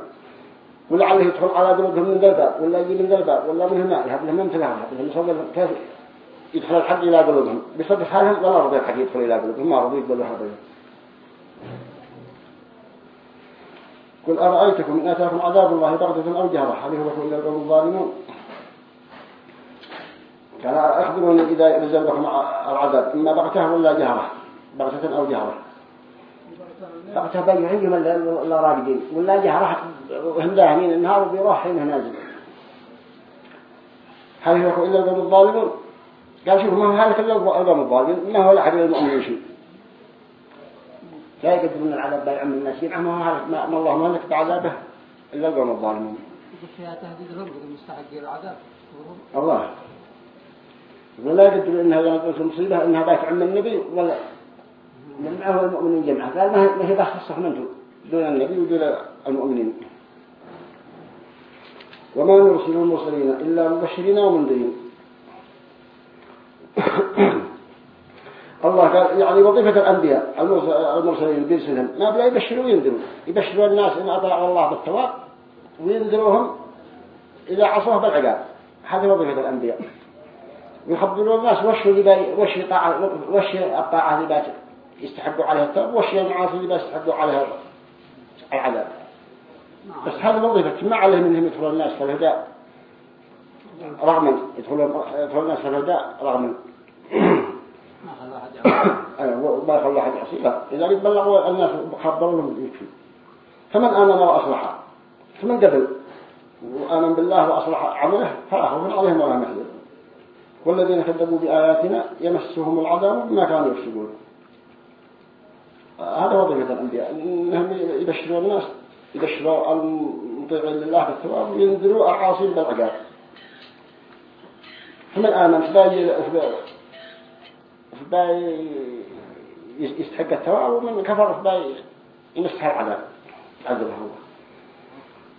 ولعله يدخل على قلوبهم من ذا ولا يجي من ذا ولا من هنا يهب لهم مثلها يهب لهم يصدف كيف؟ يدخل الحق إلى قلوبهم. بصدف حالهم ولا رضي الحق يدخل إلى قلوبهم ما رضي يقبلوا هذا قل أرأيتكم إن أتاكم عذاب الله بغتة أو جهرة هل هو إلا القوم الظالمون؟ قال أخبروني إذا نزل لكم العذاب إما بغتة ولا جهرة؟ بغتة أو جهرة؟ بغتة بيعين ولا راقدين. ولا جهرة وهم داهمين النهار وبيروح حينه نازل. هل هو إلا القوم الظالمون قال شوف ما هذا إلا القوم الظالمين. ما هو لأحد المؤمنين شيء. لا يقدر من العذاب بيعم الناس ينعم ما ما الله ما نكتب عذابه إلا القوم الظالمين. يقول فيها تهديد رب المستحق العذاب الله ولا يقدر إنها نقلت مصيبة إنها بيت عم النبي ولا من معه المؤمنين جمعا قال ما هي بس خصهم أنتم دون النبي. ودون المؤمنين. وما نرسل المرسلين إلا مبشرين ومنذرين. الله قال يعني وظيفة الأنبياء المرسلين بيرسلهم ما بلا يبشروا وينذروا. يبشروا الناس إن أطاعوا الله بالثواب وينذروهم إذا عصوه بالعقاب. هذه وظيفة الأنبياء. ويخبروا الناس وش اللي وش طاعة وش الطاعة اللي يستحقوا عليها الثواب وش المعاصي اللي يستحقوا عليها العذاب؟ بس هذا وظيفة ما عليه منهم يدخلوا الناس في الهداء. رغما يدخلوا يدخلوا الناس في الهداء رغما. ما يخلى أحد يعصي. لا. إذا بلغوا الناس خبروا لهم يكفي فمن آمن وأصلح فمن قبل وآمن بالله وأصلح عمله فلا خوف عليهم ولا هم يحزنون والذين كذبوا بآياتنا يمسهم العذاب بما كانوا يفسقون هذا وظيفة الأنبياء. إنهم يبشروا الناس يبشروا المطيعين لله بالثواب وينذروا العاصين بالعقاب فمن آمن فباي فباي يستحق الثواب ومن كفر فباي يمسح العذاب عذبه الله.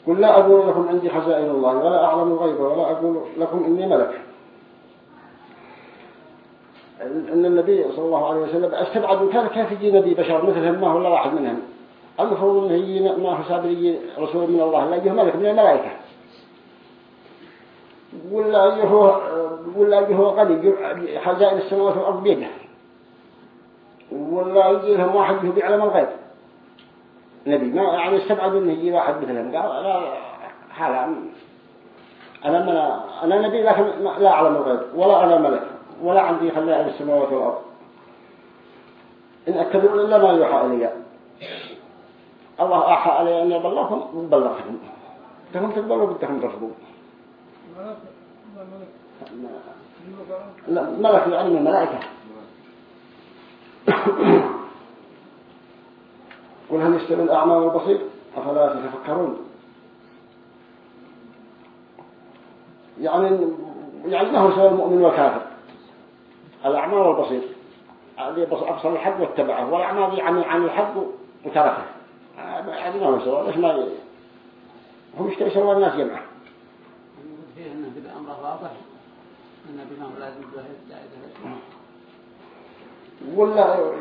قل لا أقول لكم عندي خزائن الله ولا أعلم الغيب ولا أقول لكم إني ملك. أن النبي صلى الله عليه وسلم استبعدوا كان كيف يجي نبي بشر مثلهم ما هو إلا واحد منهم. المفروض أنه يجي ما حساب يجي رسول من الله لا يجيه ملك من الملائكة. ولا يهو ولا يهو غني حزائن السماوات والأرض بيده. ولا يجي لهم واحد يهو بيعلم الغيب نبي ما يعني استبعدوا انه يجي واحد مثلهم. قال لا حالا أنا ما أنا نبي لكن لا أعلم الغيب ولا أنا ملك. ولا عندي خلائق السماوات والأرض. إن أتبعوا إلا ما يوحى إلي. الله احى علي أن يبلغكم وبلغكم أنتم تقبلوا بدكم ترفضوا لا ملك يعني الملائكة. قل هل يستوي الأعمى والبصير؟ أفلا تتفكرون؟ يعني يعني هو سوى المؤمن والكافر. الأعمى والبصير هذه أبصر الحق واتبعه والأعمى دي عن عن الحق وتركه هذه ما هو سوى ليش ما هم إيش يسوى الناس جمعه فيه انه بدا امره واضح ان بما لازم ولا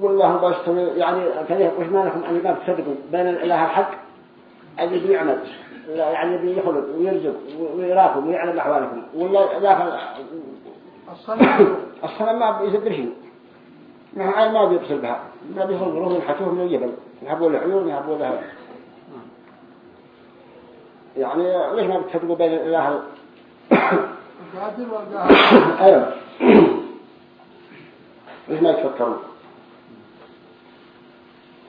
ولا هم بيستوي يعني وش ما لكم أن ما تصدقوا بين الإله الحق اللي بيعمل يعني بيخلق ويرزق ويراكم ويعلم أحوالكم. ولا ذاك الصلاة. الصنم ما بيصدر شيء ما ما بيبصر بها. ما بيصدروه ينحتوه من الجبل. يحبوا له عيون يحبوا له يعني ليش ما بتصدقوا بين الإله القادر والقاهر أيوه. ليش ما يتفكرون؟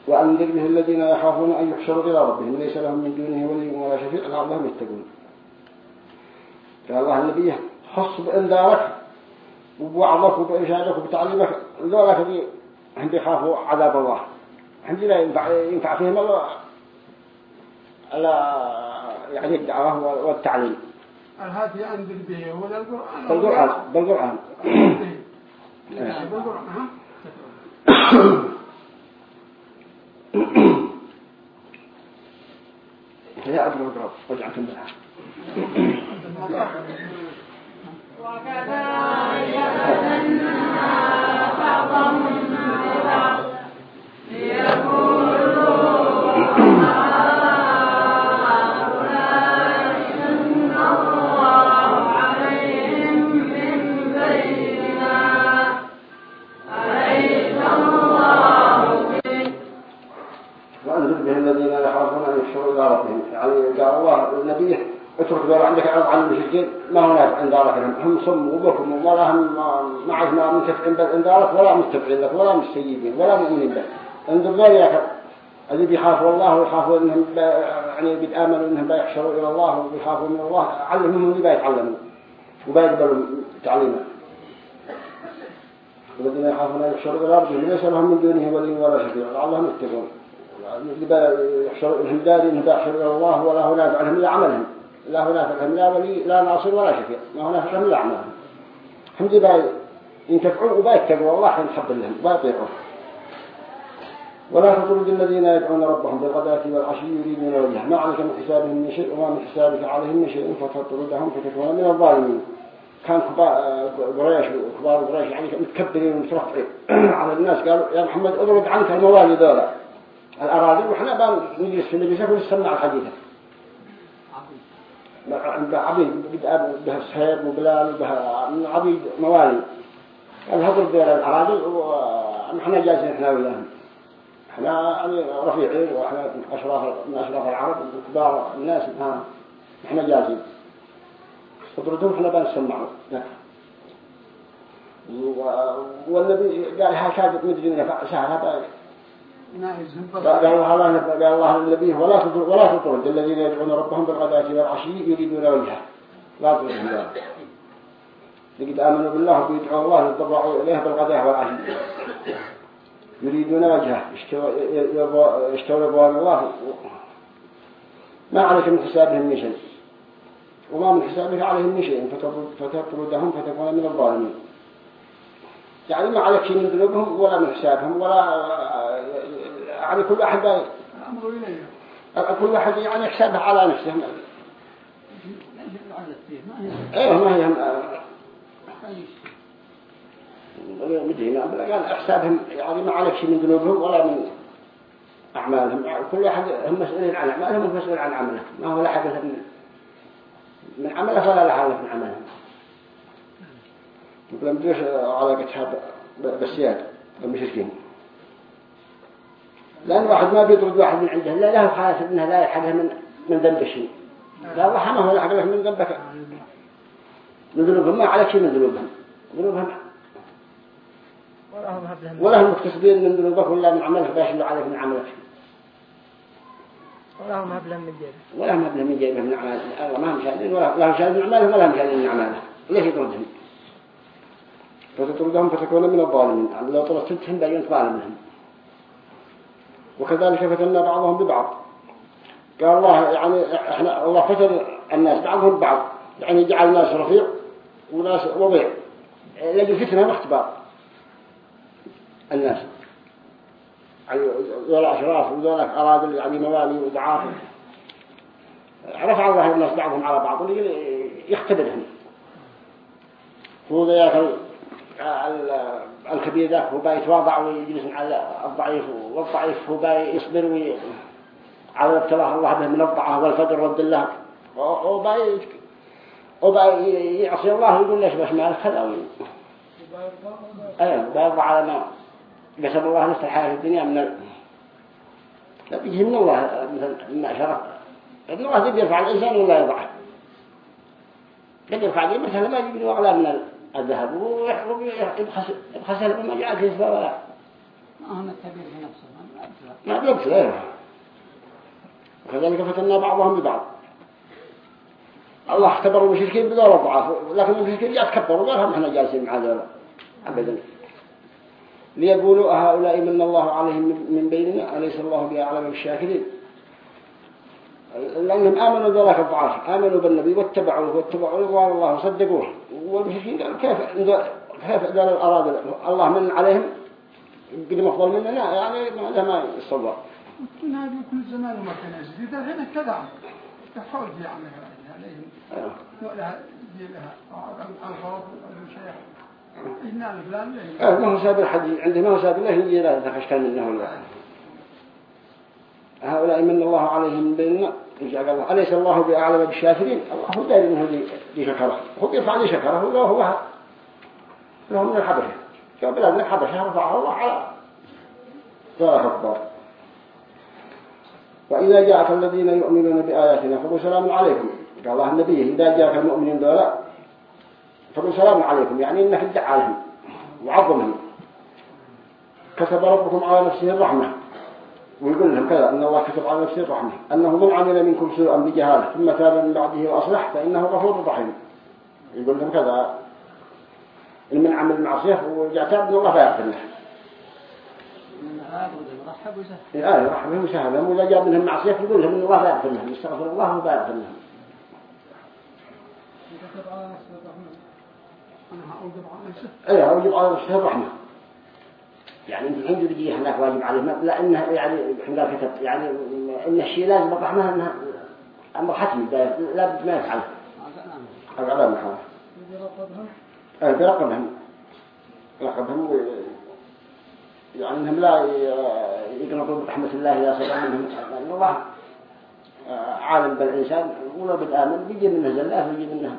وأنذر به الذين يخافون أن يحشروا إلى ربهم ليس لهم من دونه ولي ولا شفيع. لعلهم يتقون. قال الله النبي خص بإنذارك وبوعظك وبإرشادك وبتعليمك. ذولا كذي هم بيخافوا عذاب الله. عندي لا ينفع, ينفع فيهم الله لا يعني الدعوة والتعليم. الهاتي أنذر به ولا القرآن. بالقرآن بالقرآن بالقرآن لا أدري أقرأ وجعت منها وأنذر اترك دور عندك عرض عن المشركين ما هناك انذارك لهم هم صم وبكم ولا هم ما عرفنا منتفعين بالانذارك ولا متبعين لك ولا مستجيبين ولا مؤمنين بك. انظر دور يا أخي. اللي بيخافوا الله ويخافوا إنهم يعني بيتآمنوا إنهم بيحشروا إلى الله وبيخافوا من الله. علمهم اللي بيتعلموا وبيقبلوا تعليمه. الذين يخافون يحشروا إلى ربهم. ليس لهم من دونه ولي ولا شفيع. لعلهم يتقون. اللي يحشروا لهم داري إنهم بيحشروا إلى الله ولا هو نافع لهم إلا عملهم. لا هو نافع لهم لا ولي لا ناصر ولا شفيع. ما هو نافع لهم إلا عملهم هم دي باي ينتفعون وبيتقوا والله ينحب لهم ويطيعون ولا تطرد الذين يدعون ربهم بالغداة والعشي يريدون وجهه ما عليك من حسابهم من شيء وما من حسابك عليهم من شيء فتطردهم فتكون من الظالمين. كان قريش وكبار قريش يعني متكبرين ومترفعين. على الناس قالوا يا محمد اضرب عنك الموالي دولة الأراضي وإحنا بان نجلس في المجلس ونسمع الحديثة عند عبيد بدأ به السهيب وبلال وبه من عبيد موالي. قال هضرب دولة الأراضي ونحن جالسين إحنا وياهم يعني رفيعين وإحنا أشراف من أشراف العرب وكبار الناس ها إحنا جالسين. اطردهم إحنا بنسمعوا والنبي قال هكذا مدري سهل هذا نائزهم قال الله قال الله للنبي ولا تطرد ولا تطرد الذين يدعون ربهم بالغداة والعشي يريدون وجهه. لا تطردهم لا لقد آمنوا بالله وبيدعوا الله يتضرعوا إليه بالغداة والعشي. يريدون وجهه. يشتروا رضوان الله. ما عليك من حسابهم من شيء. وما من حسابك عليهم من شيء. فتطردهم فتكون من الظالمين. يعني ما عليك شيء من ذنوبهم ولا من حسابهم ولا يعني كل واحد الأمر إليه كل واحد يعني حسابه على نفسه. إيه ما هي ما قال حسابهم يعني ما عليك شيء من ذنوبهم ولا من أعمالهم. كل واحد هم مسؤولين عن أعمالهم ومسؤول عن عمله. ما هو لا حدث من من عمله ولا لا حدث من عملهم يقول تدوش علاقتها بالسياد المشركين لأن واحد ما بيطرد واحد من عنده لا له حاسب أنها لا يلحقها من من ذنب شيء. لا رحمه ولا حقه من ذنبك. من ذنوبهم ما عليك شيء من ذنوبهم ذنوبهم ولا هم مكتسبين من ذنوبك ولا من عملك بيحلوا عليك من عملك. ولا هم هبلهم من جيبه ولا هم هبلهم من جيبه من أعمال الله ما هم شاهدين ولا لا هم شاهدين أعمالهم ولا هم شاهدين من أعماله ليش يطردهم؟ فتطردهم فتكون من الظالمين. لو طردتهم بأي ظالم منهم وكذلك فتنا بعضهم ببعض. قال الله يعني إحنا الله فتن الناس بعضهم ببعض. يعني جعل ناس رفيع وناس وضيع. لجي فتنة واختبار الناس. يعني ذول أشراف وذول أراد يعني موالي وضعاف. رفع الله الناس بعضهم على بعض يختبرهم. هو ذاك الكبير ذاك هو يتواضع ويجلس على الضعيف والضعيف هو يصبر وي على ابتلاه الله به من الضعف والفقر والذلة وباي وباي يعصي الله ويقول ليش بس مالك هذا أيوة بيرضى على ما قسم الله نفس الحياة في الدنيا من ال... لا بيجي من الله مثل شرف ابن الله قد يرفع الإنسان ولا يضعه. قد يرفع مثلا ما يجي أغلى من الذهب ويبخس ما جاء في سبب ولا. ما هو الكبير في نفسه ما بيبخس لا وكذلك فتنا بعضهم ببعض. الله اختبر المشركين بدور الضعاف لكن المشركين يتكبروا ما هم إحنا جالسين مع ذولا أبدا. ليقولوا هؤلاء من الله عليهم من بيننا أليس الله بأعلم بالشاكرين؟ لأنهم آمنوا ذلك الضعاف آمنوا بالنبي واتبعوه واتبعوا رضوان الله وصدقوه. والمشركين قالوا كيف كيف ذل الأراضي الله من عليهم؟ قد أفضل مننا يعني هذا ما يصور كنا هذه كل زمان وما كان يزيد الحين كذا. تحول عملها عليهم ولا لها عن خلاص شيء آه ما هو سابر حد عنده ما هو سابر له يجي لا تخشكان منه ولا هؤلاء من الله عليهم من قال الله أليس الله بأعلم بالشاكرين؟ الله هو داري منه دي شكرة. هو بيرفع لي شكرة؟ هو هو هو من الحبشة. كان بلاد الحبشة رفعه الله على ذلك أكبر. وإذا جاءك الذين يؤمنون بآياتنا فقل سلام عليكم. قال الله النبي إذا جاءك المؤمنين دولة فقل سلام عليكم. يعني إنك ادعى عليهم وعظمهم. كتب ربكم على نفسه الرحمة. ويقول لهم كذا أن الله كتب على نفسه الرحمة. أنه من عمل منكم سوءا بجهالة ثم تاب من بعده وأصلح فإنه غفور رحيم. يقول لهم كذا. إن من عمل معصية وجعتاب أن الله فيغفر له. يرحب وسهل آه يرحب بهم وسهل وإذا جاء منهم معصية يقول لهم أن الله فيغفر لهم يستغفر الله وفيغفر لهم كتب على نفسه الرحمة أنا هأوجب على نفسه إيه اوجب على نفسه الرحمة. يعني انت الحين تجي هناك واجب عليه. لا انه يعني حنا كتب يعني إن الشيء لازم الرحمة إنها أمر حتمي لا بد ما يفعله. أو على محاولة إيه برقبهم. رقبهم يعني إنهم لا يقنطوا برحمة الله إذا صدق منهم. الله عالم بالإنسان ولو بالآمن بيجي منه زلاف ويجي منه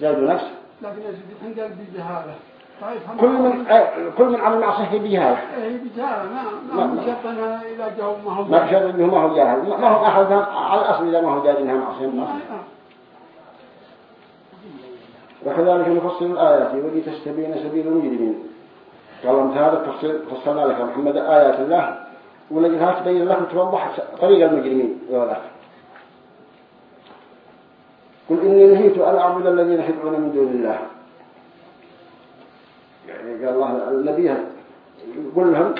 زاد نفس. لكن يجب عند بجهالة. طيب هم كل من كل من عمل معصية بجهالة إيه بجهالة ما ما ما- شرط انه ما هو جاهل ما هو اخذها على الأصل إذا ما هو جاهل انها الأصل. آه. وكذلك نفصل الآيات. ولي تستبين سبيل المجرمين. قال أنت هذا فصلنا لك محمد. آيات الله. ولقيتها تبين لك وتوضح طريق المجرمين. قل إني نهيت أن أعبد الذين يدعون من دون الله. يعني قال الله النبي يقول لهم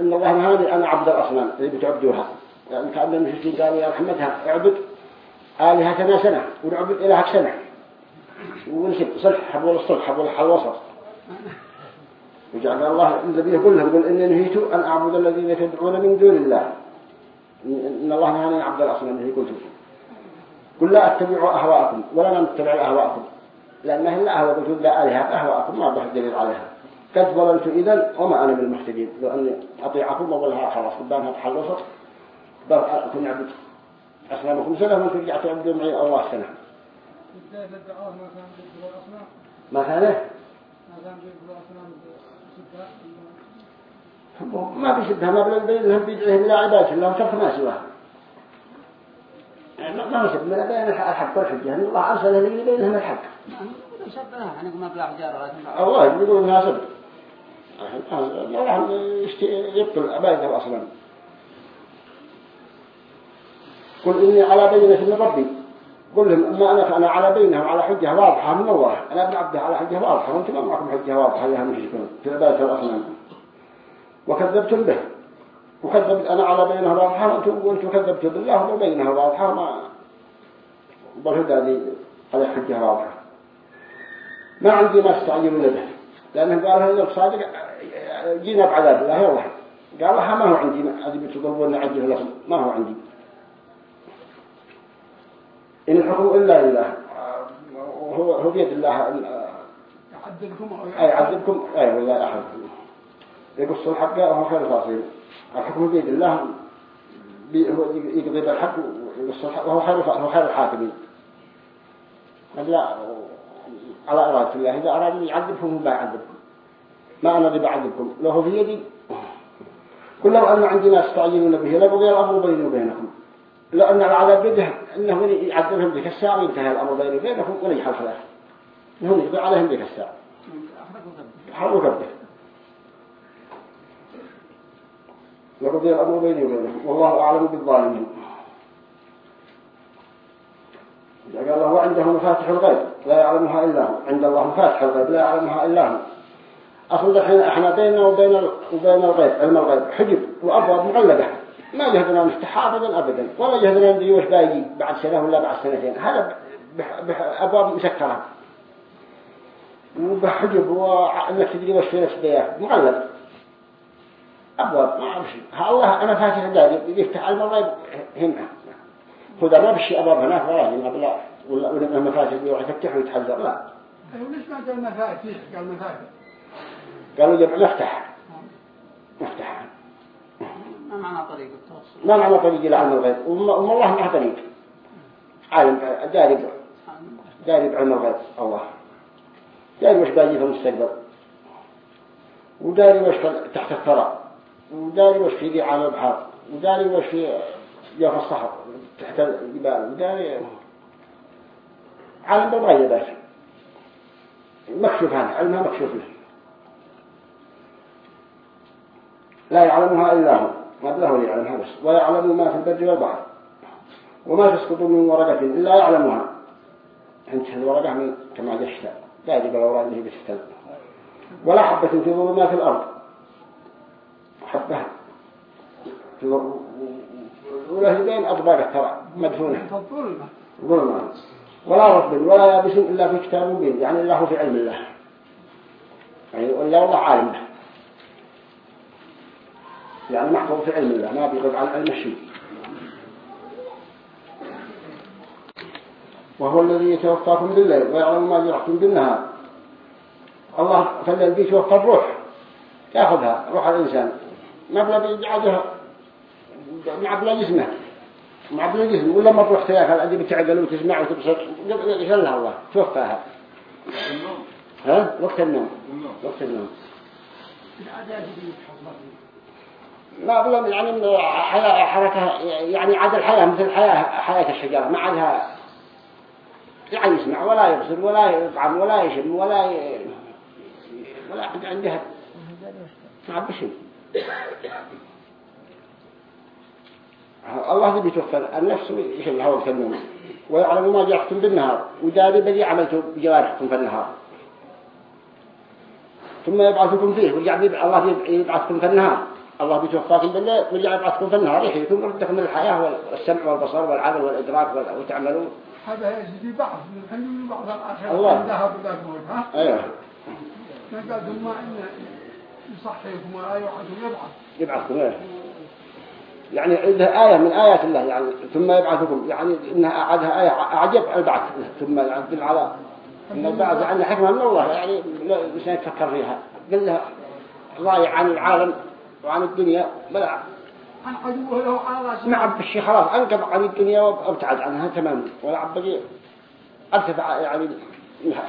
إن الله نهاني أن أعبد الأصنام اللي بتعبدوها. يعني كأن المشركين قالوا يا محمد اعبد آلهتنا سنة ونعبد إلهك سنة. ونسب صلح حبول الصلح حبول الحل الوسط. وجعل الله النبي يقول لهم يقول إني نهيت أن أعبد الذين تدعون من دون الله. إن الله نهاني أن أعبد الأصنام الذي قلت قل لا أتبعوا أهواءكم ولا نتبع أهواءكم. لأن هي الأهواء قلت لا آلهة أهواءكم ما بحث دليل عليها قد ظلمت إذا وما أنا من المهتدين لو أني أطيعكم وأقولها خلاص قدامها تحلصت بل أكون عبد أسلامكم سنة وأنتم رجعت تعبدون معي الله سنة الدعوة ما الأصنام ما إيه؟ ما بين لهم بيدعيه إلى عبادة الله وترك ما سواه يعني ما ما يشبه من بين الحق والحجة يعني الله أرسل لي بينهم الحق. يشبهها يعني ما بلا حجارة الله يقول انها صدق الله يقتل عبادة الأصنام قل إني على بينة من ربي. قل لهم أما أنا فأنا على بينة وعلى حجة واضحة من الله. أنا ابن عبده على حجة واضحة. وأنتم ما معكم حجة واضحة لها مشركون. في عبادة الأصنام وكذبتم به. وكذبت أنا على بينه واضحة وأنتم وأنتم كذبتم بالله وبينه واضحة ما بالهدى هذه على حجة واضحة ما عندي ما استعجلون به لأنه قال هذا الصادق جينا بعذاب الله يلا. قال لها ما هو عندي؟ هذه بتطلبون عجل لكم؟ ما هو عندي. إن الحكم إلا لله. وهو هو بيد الله. يعذبكم أي يعذبكم. أي والله أحد. يقص الحق وهو خير الفاصلين الحكم بيد الله هو يقضي بالحق وهو خير هو خير الحاكمين لا على إرادة الله. إذا أراد أن يعذبكم ما يعذبكم. ما أنا اللي بعذبكم. لو هو في يدي. قل لو أن عندي ناس تعينون به. لبغي الأمر بيني وبينكم. لو أن العذاب بده إنه يعذبهم ذيك الساعة وينتهي الأمر بيني وبينكم ونجحل خلاص إنهم يقضي عليهم ذيك الساعة. حروا كبه وقضي الأمر بيني وبينكم والله أعلم بالظالمين. قال الله عنده مفاتح الغيب لا يعلمها إلا هو. عند الله مفاتح الغيب لا يعلمها إلا هو. أصل الحين أحنا بيننا وبين وبين الغيب علم الغيب. حجب وأبواب مغلقة. ما جهدنا نفتحها أبدا أبدا. ولا جهدنا ندري وش باقي بعد سنة ولا بعد سنتين. هذا بح- بح- أبواب مسكرة. وبحجب وأنك تدري وش في نسبية مغلق. أبواب ما أعرف شيء. ها الله أنا فاتح داري يفتح علم الغيب هنا. خذ ما بشي أبواب هناك ولا هنا بلا ولا ولا مفاتح يروح يفتح ويتحذر. لا. ليش ما قال مفاتيح؟ قال مفاتيح. قالوا جمع مفتح مفتح ما معنى طريق التوصل؟ ما معنى طريق إلى علم الغيب؟ وما الله ما طريق. عالم داري داري بعلم الغيب. الله. داري وش باقي في المستقبل؟ وداري وش تحت الثرى. وداري وش في على البحر وداري وش في جوف الصحر تحت الجبال. وداري عالم بالغيبات مكشوف عنه علمها مكشوف له. لا يعلمها إلا هو. ما له يعلمها بس. ويعلم ما في البر والبحر. وما تسقط من ورقة. إلا يعلمها. أنت الورقة من كما الشتاء لا يجب الأوراق اللي بالشتاء. ولا حبة في ظلمات الأرض. حبة في ظل- ولا بين أطباق الترى مدفونة. ظلمة ولا رطب ولا يابس إلا في كتاب مبين يعني الله في علم الله. يعني إلا الله عالم به يعني محفوظ في علم الله ما بيغض عن علم الشيء. وهو الذي يتوفاكم بالليل ويعلم ما جرحتم بالنهار. الله فالليل بيتوفى الروح يأخذها روح الإنسان. بيجعلها مع بلا جسمه مع بلا جسم ولا ما تروح تياك الذي بتعقل وتسمع وتبصر. يشلها الله. توفاها. ها؟ وقت النوم. وقت النوم. ما بلا يعني حياة حركة يعني عاد الحياة مثل حياة حياة الشجرة. ما عادها لا يسمع ولا يبصر ولا يطعم ولا يشم ولا ي... ولا عندها ما عاد بشيء الله يبي يتوفى النفس ويشلها وقت النوم. ويعلم ما جرحتم بالنهار وداري بذي عملتم بجوارحكم في النهار. ثم يبعثكم فيه ويرجع الله يبعثكم في النهار. الله بيتوفاكم بالليل ويرجع يبعثكم في النهار. يحييكم ويردكم الحياة والسمع والبصر والعقل والإدراك وال- وتعملون هذا يجدي بعض من الحين بعض الآخر الله. ذهب ذاك موت ها؟ أيوه. ما إن يصحيكم ولا يوحدكم يبعث. يبعثكم يعني عندها آية من آيات الله يعني ثم يبعثكم يعني إنها أعدها آية أعجب البعث ثم يدل على إن البعث عندنا حكمة من الله يعني الإنسان يتفكر فيها. قال له ضايع عن العالم وعن الدنيا بلا عن عدوه له على ما عب الشيء خلاص انقطع عن الدنيا وأبتعد عنها تماما ولا عب أرتفع يعني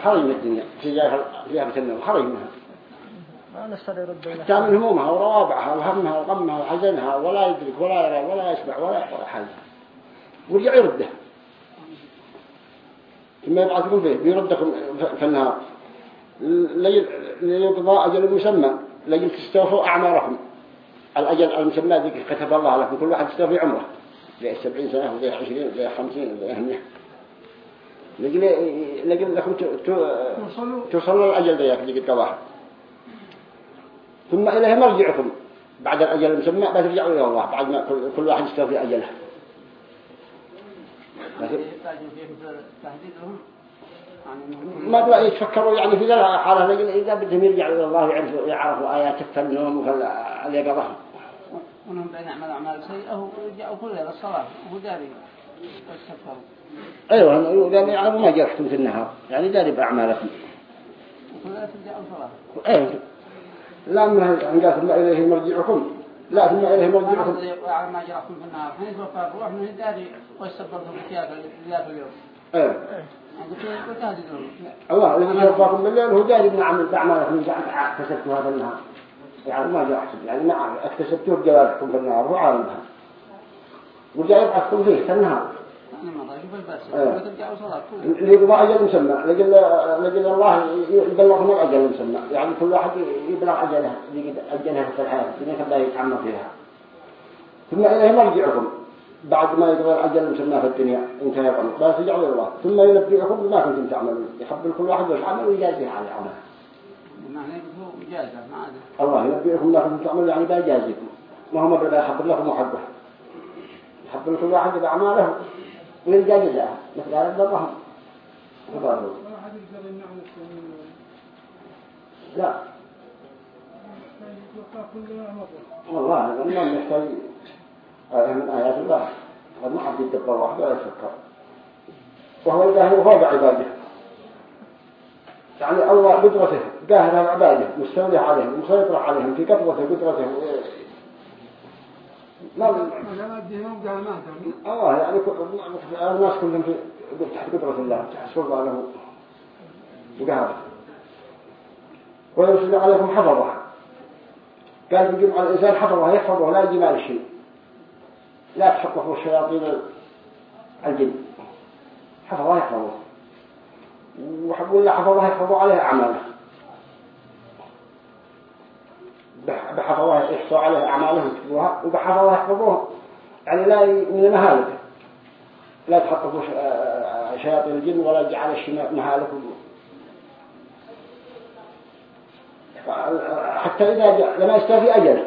خرج من الدنيا تجاه فيها بسنة منها. ما نستطيع حتى من همومها وروابعها وهمها وغمها وحزنها ولا يدرك ولا يرى ولا يسمع ولا ولا حاجة ورجع يرده. ثم يبعثكم فيه بيردكم في النهار. ليقضى أجل مسمى. لجل تستوفوا أعماركم. الأجل المسمى ذيك كتب الله لكم. كل واحد يستوفي عمره. زي سبعين سنة وزي عشرين وزي خمسين وزي هنية لجل لجل لكم وصلوا توصلوا الأجل ذيك اللي قد قضاها ثم إليه مرجعكم. بعد الأجل المسمى بترجعوا إلى الله. بعد ما كل- واحد يستوفي أجله. لهم يعني ما بقى يتفكروا يعني في ذلك حالة. لكن إذا بدهم يرجعوا إلى الله ويعرفوا يعرفوا آياته في النوم وفي اليقظة وانهم بين يعمل أعمال سيئة ويرجعوا كل إلى الصلاة. وهو داري. واستغفروا أيوة لأن يعرفوا ما جرحتم في النهار. يعني داري بأعمالكم. وكل إلى ترجعوا صلاة أيوة. لا من أن قال ثم إليه مرجعكم. لا ثم إليه مرجعكم. ويعلم ما جرحتم في النهار حين يتوفى الروح من الداري ويستبرهم في ذاك اليوم لهم الله الذي يوفاكم بالليل هو داري بن عمل بأعمالكم إذا اكتسبتوا هذا النهار. يعني ما جرحتم يعني ما اكتسبتوه بجوارحكم في النهار هو عالم. بها ورجع يبعثكم فيه في النهار. كل لقضى أجل مسمى. لقل لقل الله يبلغهم الأجل المسمى يعني كل واحد يبلغ أجله أجلها في الحياة كان لا يتعمر فيها. ثم إليه مرجعكم. بعد ما يقضى الأجل المسمى في الدنيا. انتهى الأمر بس يرجعوا إلى الله. ثم ينبئكم بما كنتم تعملون. يخبر كل واحد وش عمل ويجازيه على عمله. عاد الله ينبئكم بما كنتم تعملون. يعني بيجازيكم ما هو مبلغ يخبر لكم وحقه يخبر كل واحد بأعماله ويلقى جزاءه مثل هذا يمنعنا السنين لا. والله الإمام يحتاج آية من آيات الله. قد ما حد يتبع واحد ولا يفكر. وهو القاهر فوق عباده. يعني الله قدرته قاهر عباده مستولي عليهم مسيطر عليهم في قدرته قدرته. ما الله يعني كل- الناس كلهم في تحت قدرة الله. تحت سلطانه وقهره ويرسل عليكم حفظة. قال يجب على الإنسان حفظة يحفظه لا يجي مال الشيء لا تحققوا الشياطين الجن. حفظة يحفظه. ولا حفظة يحفظوا عليه أعماله. بح- بحفظه يحصوا عليه أعمالهم يكتبوها وبحفظه يحفظوه يعني لا من مهالك لا تحققوا آه، شياطين الجن ولا يجعل الشيء مهالكم حتى إذا جاء لما يستوفي أجله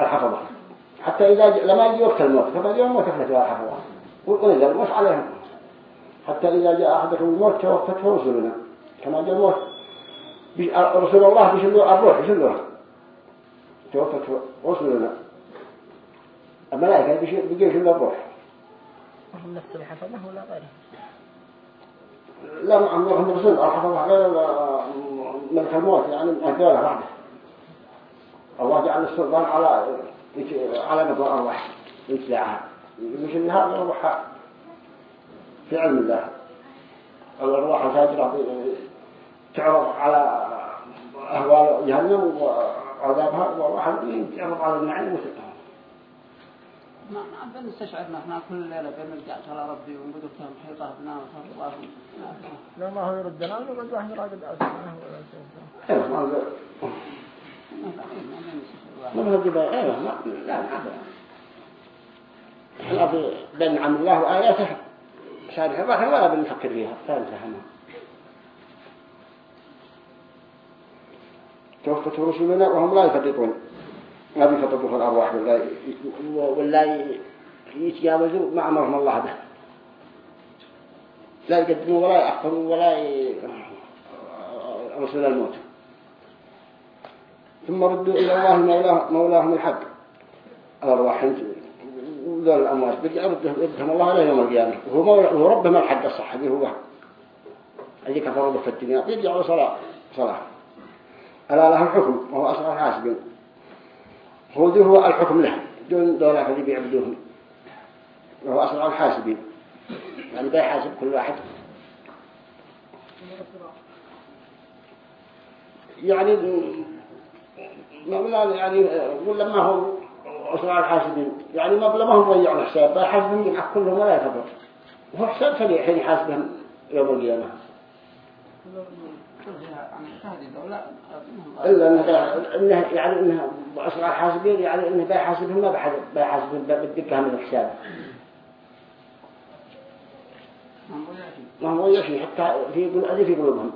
الحفظة حتى إذا جاء لما يجي وقت الموت فما يوم ما تفلتوا الحفظة ونزل الموت عليهم حتى إذا جاء أحدكم الموت توفته رسلنا. كما جاء الموت رسول الله بيشلوا الروح يشلوها توفته رسلنا الملائكة بيجي بيجي يشلوا الروح هم نفس الحفظة ولا غيره لا معهم هم رسول الحفظة غير ملك الموت يعني أهدوله بعده الله جعل السلطان على على مدى الأرواح يتبعها مش إن هذا في علم الله الأرواح الفاجرة تعرض على أهوال جهنم وعذابها والأرواح تعرض على النعيم وسلطان ما ما بنستشعر ما إحنا كل ليلة بنرجع على ربي ونقول لهم حيطة بنا الله لا ما هو يردنا ونقعد واحد راقد أسنه ولا شيء ما ما بنجيب أيوة ما لا ما إحنا في بين عم الله وآياته سابحة ما ولا بنفكر فيها. ثالثة توفت رسلنا وهم لا يفرطون. ما بيفرطوا في الأرواح ولا ولا يتجاوزوا ما أمرهم الله به. لا يقدموا ولا يأخروا ولا ي... رسل الموت. ثم ردوا إلى الله مولاه مولاهم الحق. الأرواح ذول الأموات. يردهم يردهم الله عليه يوم القيامة. وهو, ربهم الحق الصح اللي هو. اللي كفروا به في الدنيا. بيرجعوا صلاة صلاة. ألا له الحكم وهو أسرع الحاسبين خذوه هو الحكم له. دون دولة اللي بيعبدوهم وهو أسرع الحاسبين يعني بيحاسب كل واحد. يعني ما يعني ولا ما هو أسرع الحاسبين يعني ما بلا ما هو ضيع الحساب بيحاسبهم جمع كلهم ولا يفضل وهو حساب سريع يحاسبهم يوم القيامة. إلا إنه إنه يعني إنه أسرع الحاسبين يعني إنه بيحاسبهم ما بحسب بيحاسبهم بالدقة من الحساب. ما هو يشي حتى في قل في قلوبهم.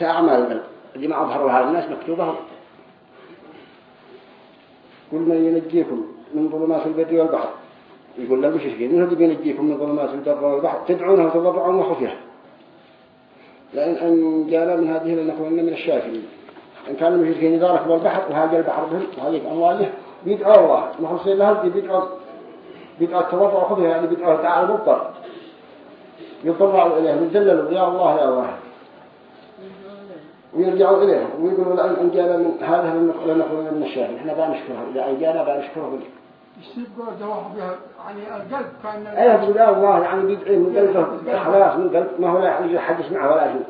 القلب اللي ما أظهروا هذا الناس مكتوبة. كل من ينجيكم من ظلمات البر والبحر. يقول للمشركين إنه بينجيكم من ظلمات البر والبحر. تدعونه تضرعا وخفية لأن أن جاءنا من هذه لنكون من الشاكرين إن كان المشركين إذا ركبوا البحر وهاجر البحر بهم وهذه أمواله بيدعوا الله مخلصين له بيدعوا بيدعوا التضرع وخفية يعني بيدعوا تعالى مضطر يضرعوا إليه يذللوا يا الله يا واحد ويرجعوا إليه ويقولوا لأن أن جاءنا من هذا لنكون من الشاكرين إحنا بنشكره إذا أن جاءنا بنشكره يسيب جواب بها يعني القلب كان إيه يقول يا الله يعني بيدعي من قلبه خلاص من قلب. ما هو لا يحدث معه ولا شيء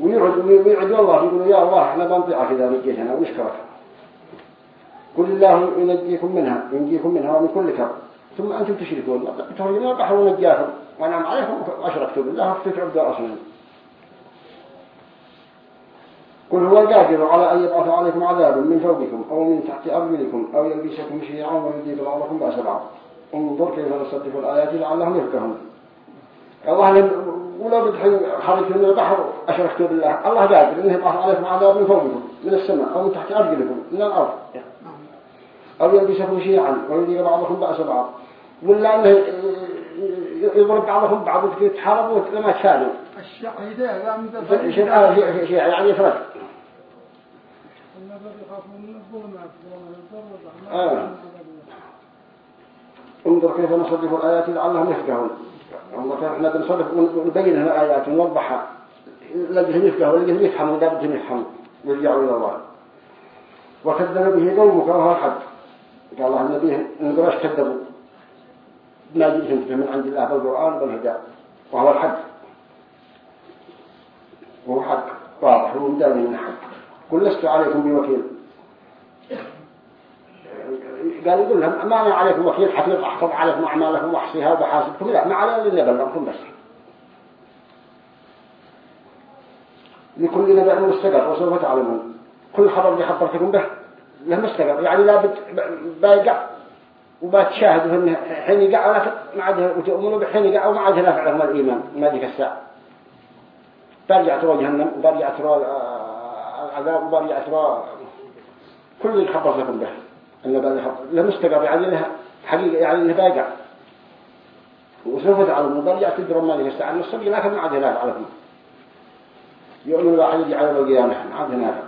ويعد ويعد الله يقول يا الله إحنا بنطيعك اذا نجيتنا ونشكرك. قل الله ينجيكم منها ينجيكم منها ومن كل كرب ثم أنتم تشركون. تهرجون البحر ونجاكم وأنعم عليكم وأشركتم. بالله فتعبدوا أصلا قل هو القادر على أن يبعث عليكم عذابا من فوقكم أو من تحت أرجلكم أو يلبسكم شيعا ويذيب بعضكم بأس بعض. انظر كيف نصدق الآيات لعلهم يفقهون. الله ولو بدحين خرجت من البحر أشركتوا بالله. الله قادر إنه يبعث عليكم عذاب من فوقكم من السماء أو من تحت أرجلكم من الأرض. أو يلبسكم شيعا ويذيب بعضكم بأس بعض. ولا أنه يضرب بعضهم بعض يتحاربوا لما كانوا يعني آه. انظر كيف نصدف الآيات لعلهم يفقهون. إحنا بنصدف ونبين الآيات ونوضحها لجهم يفقهوا لجهم يفهموا إذا بدهم يفهموا ويرجعوا إلى الله. وكذب به قومك وهو الحق قال الله النبي إن قرش كذبوا. ما جئتهم من عند الله بالقرآن والهداء وهو الحق. وهو حق واضح ومدان من حق قل لست عليكم بوكيل. قال يقول لهم ما أنا عليكم وكيل حفيظ أحفظ عليكم أعمالكم وأحصيها وبحاسبكم لا ما علي إلا بلغكم بس. لكل نبأ مستقر وسوف تعلمون. كل خبر اللي خبرتكم به له مستقر. يعني لا بيقع وبتشاهدوا انه حين يقع ولكن ما عاد وتؤمنوا بحين يقع وما عاد نافع لهم الإيمان. ما ذيك الساعة. برجع ترى جهنم وبرجع ترى العذاب وبرجع ترى كل اللي خبر لكم به انه بعد مستقر يعني له حقيقة يعني انه باقع وسوف تعلموا برجع تدروا ما ذيك الساعة الصبح لكن ما عاد نافع لكم يؤمن الواحد يجي على القيامة. ما عاد نافع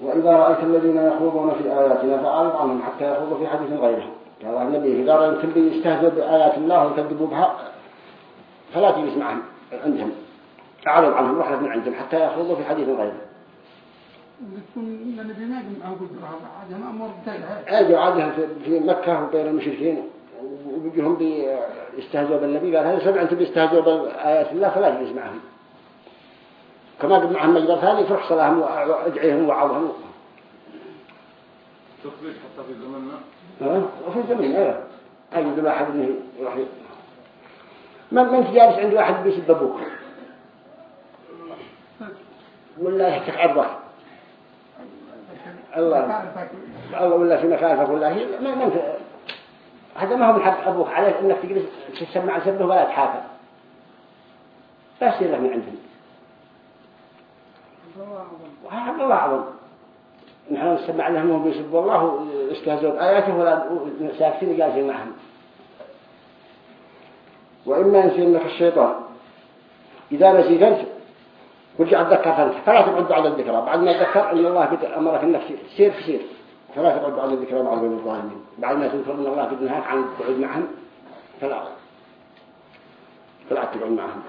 وإذا رأيت الذين يخوضون في آياتنا فأعرض عنهم حتى يخوضوا في حديث غيره قال النبي إذا رأيت يستهزئوا بآيات الله ويكذبوا بها فلا تجلس معهم. عندهم. أعرض عنهم روح من عندهم حتى يخوضوا في حديث غيره. أجوا عادهم في مكة وبين المشركين. وبيجهم بيستهزئوا بالنبي قال هذا سمع أنتم بيستهزئوا بآيات الله فلا تجلس معهم. كما قد معهم مجبر ثاني فرح صلاهم وادعيهم وعظهم. تخرج حتى في زمننا؟ ها؟ وفي زمننا إيه أجد الواحد انه يروح ما ما جالس عند واحد بيسب أبوك ولا يحتك عرضك الله. الله ولا في مخالفك ولا هي ما ما هذا ما هو من حق أبوك عليك إنك تجلس تسمع سبه ولا تحافظ. بس يلا من عندهم. وهذا الله أعظم نحن نسمع لهم وهم بيسبوا. الله ويستهزئوا بآياته ولا ساكتين جالسين معهم. وإما ينسينك الشيطان. إذا نسيت أنت ورجع تذكرت أنت. فلا تقعد على الذكرى. بعد ما تذكر أن الله قد أمرك أنك سير في سير. فلا تقعد على الذكرى مع الظالمين. بعد ما تذكر أن الله قد نهاك عن القعود معهم فلا. فلا تقعد معهم.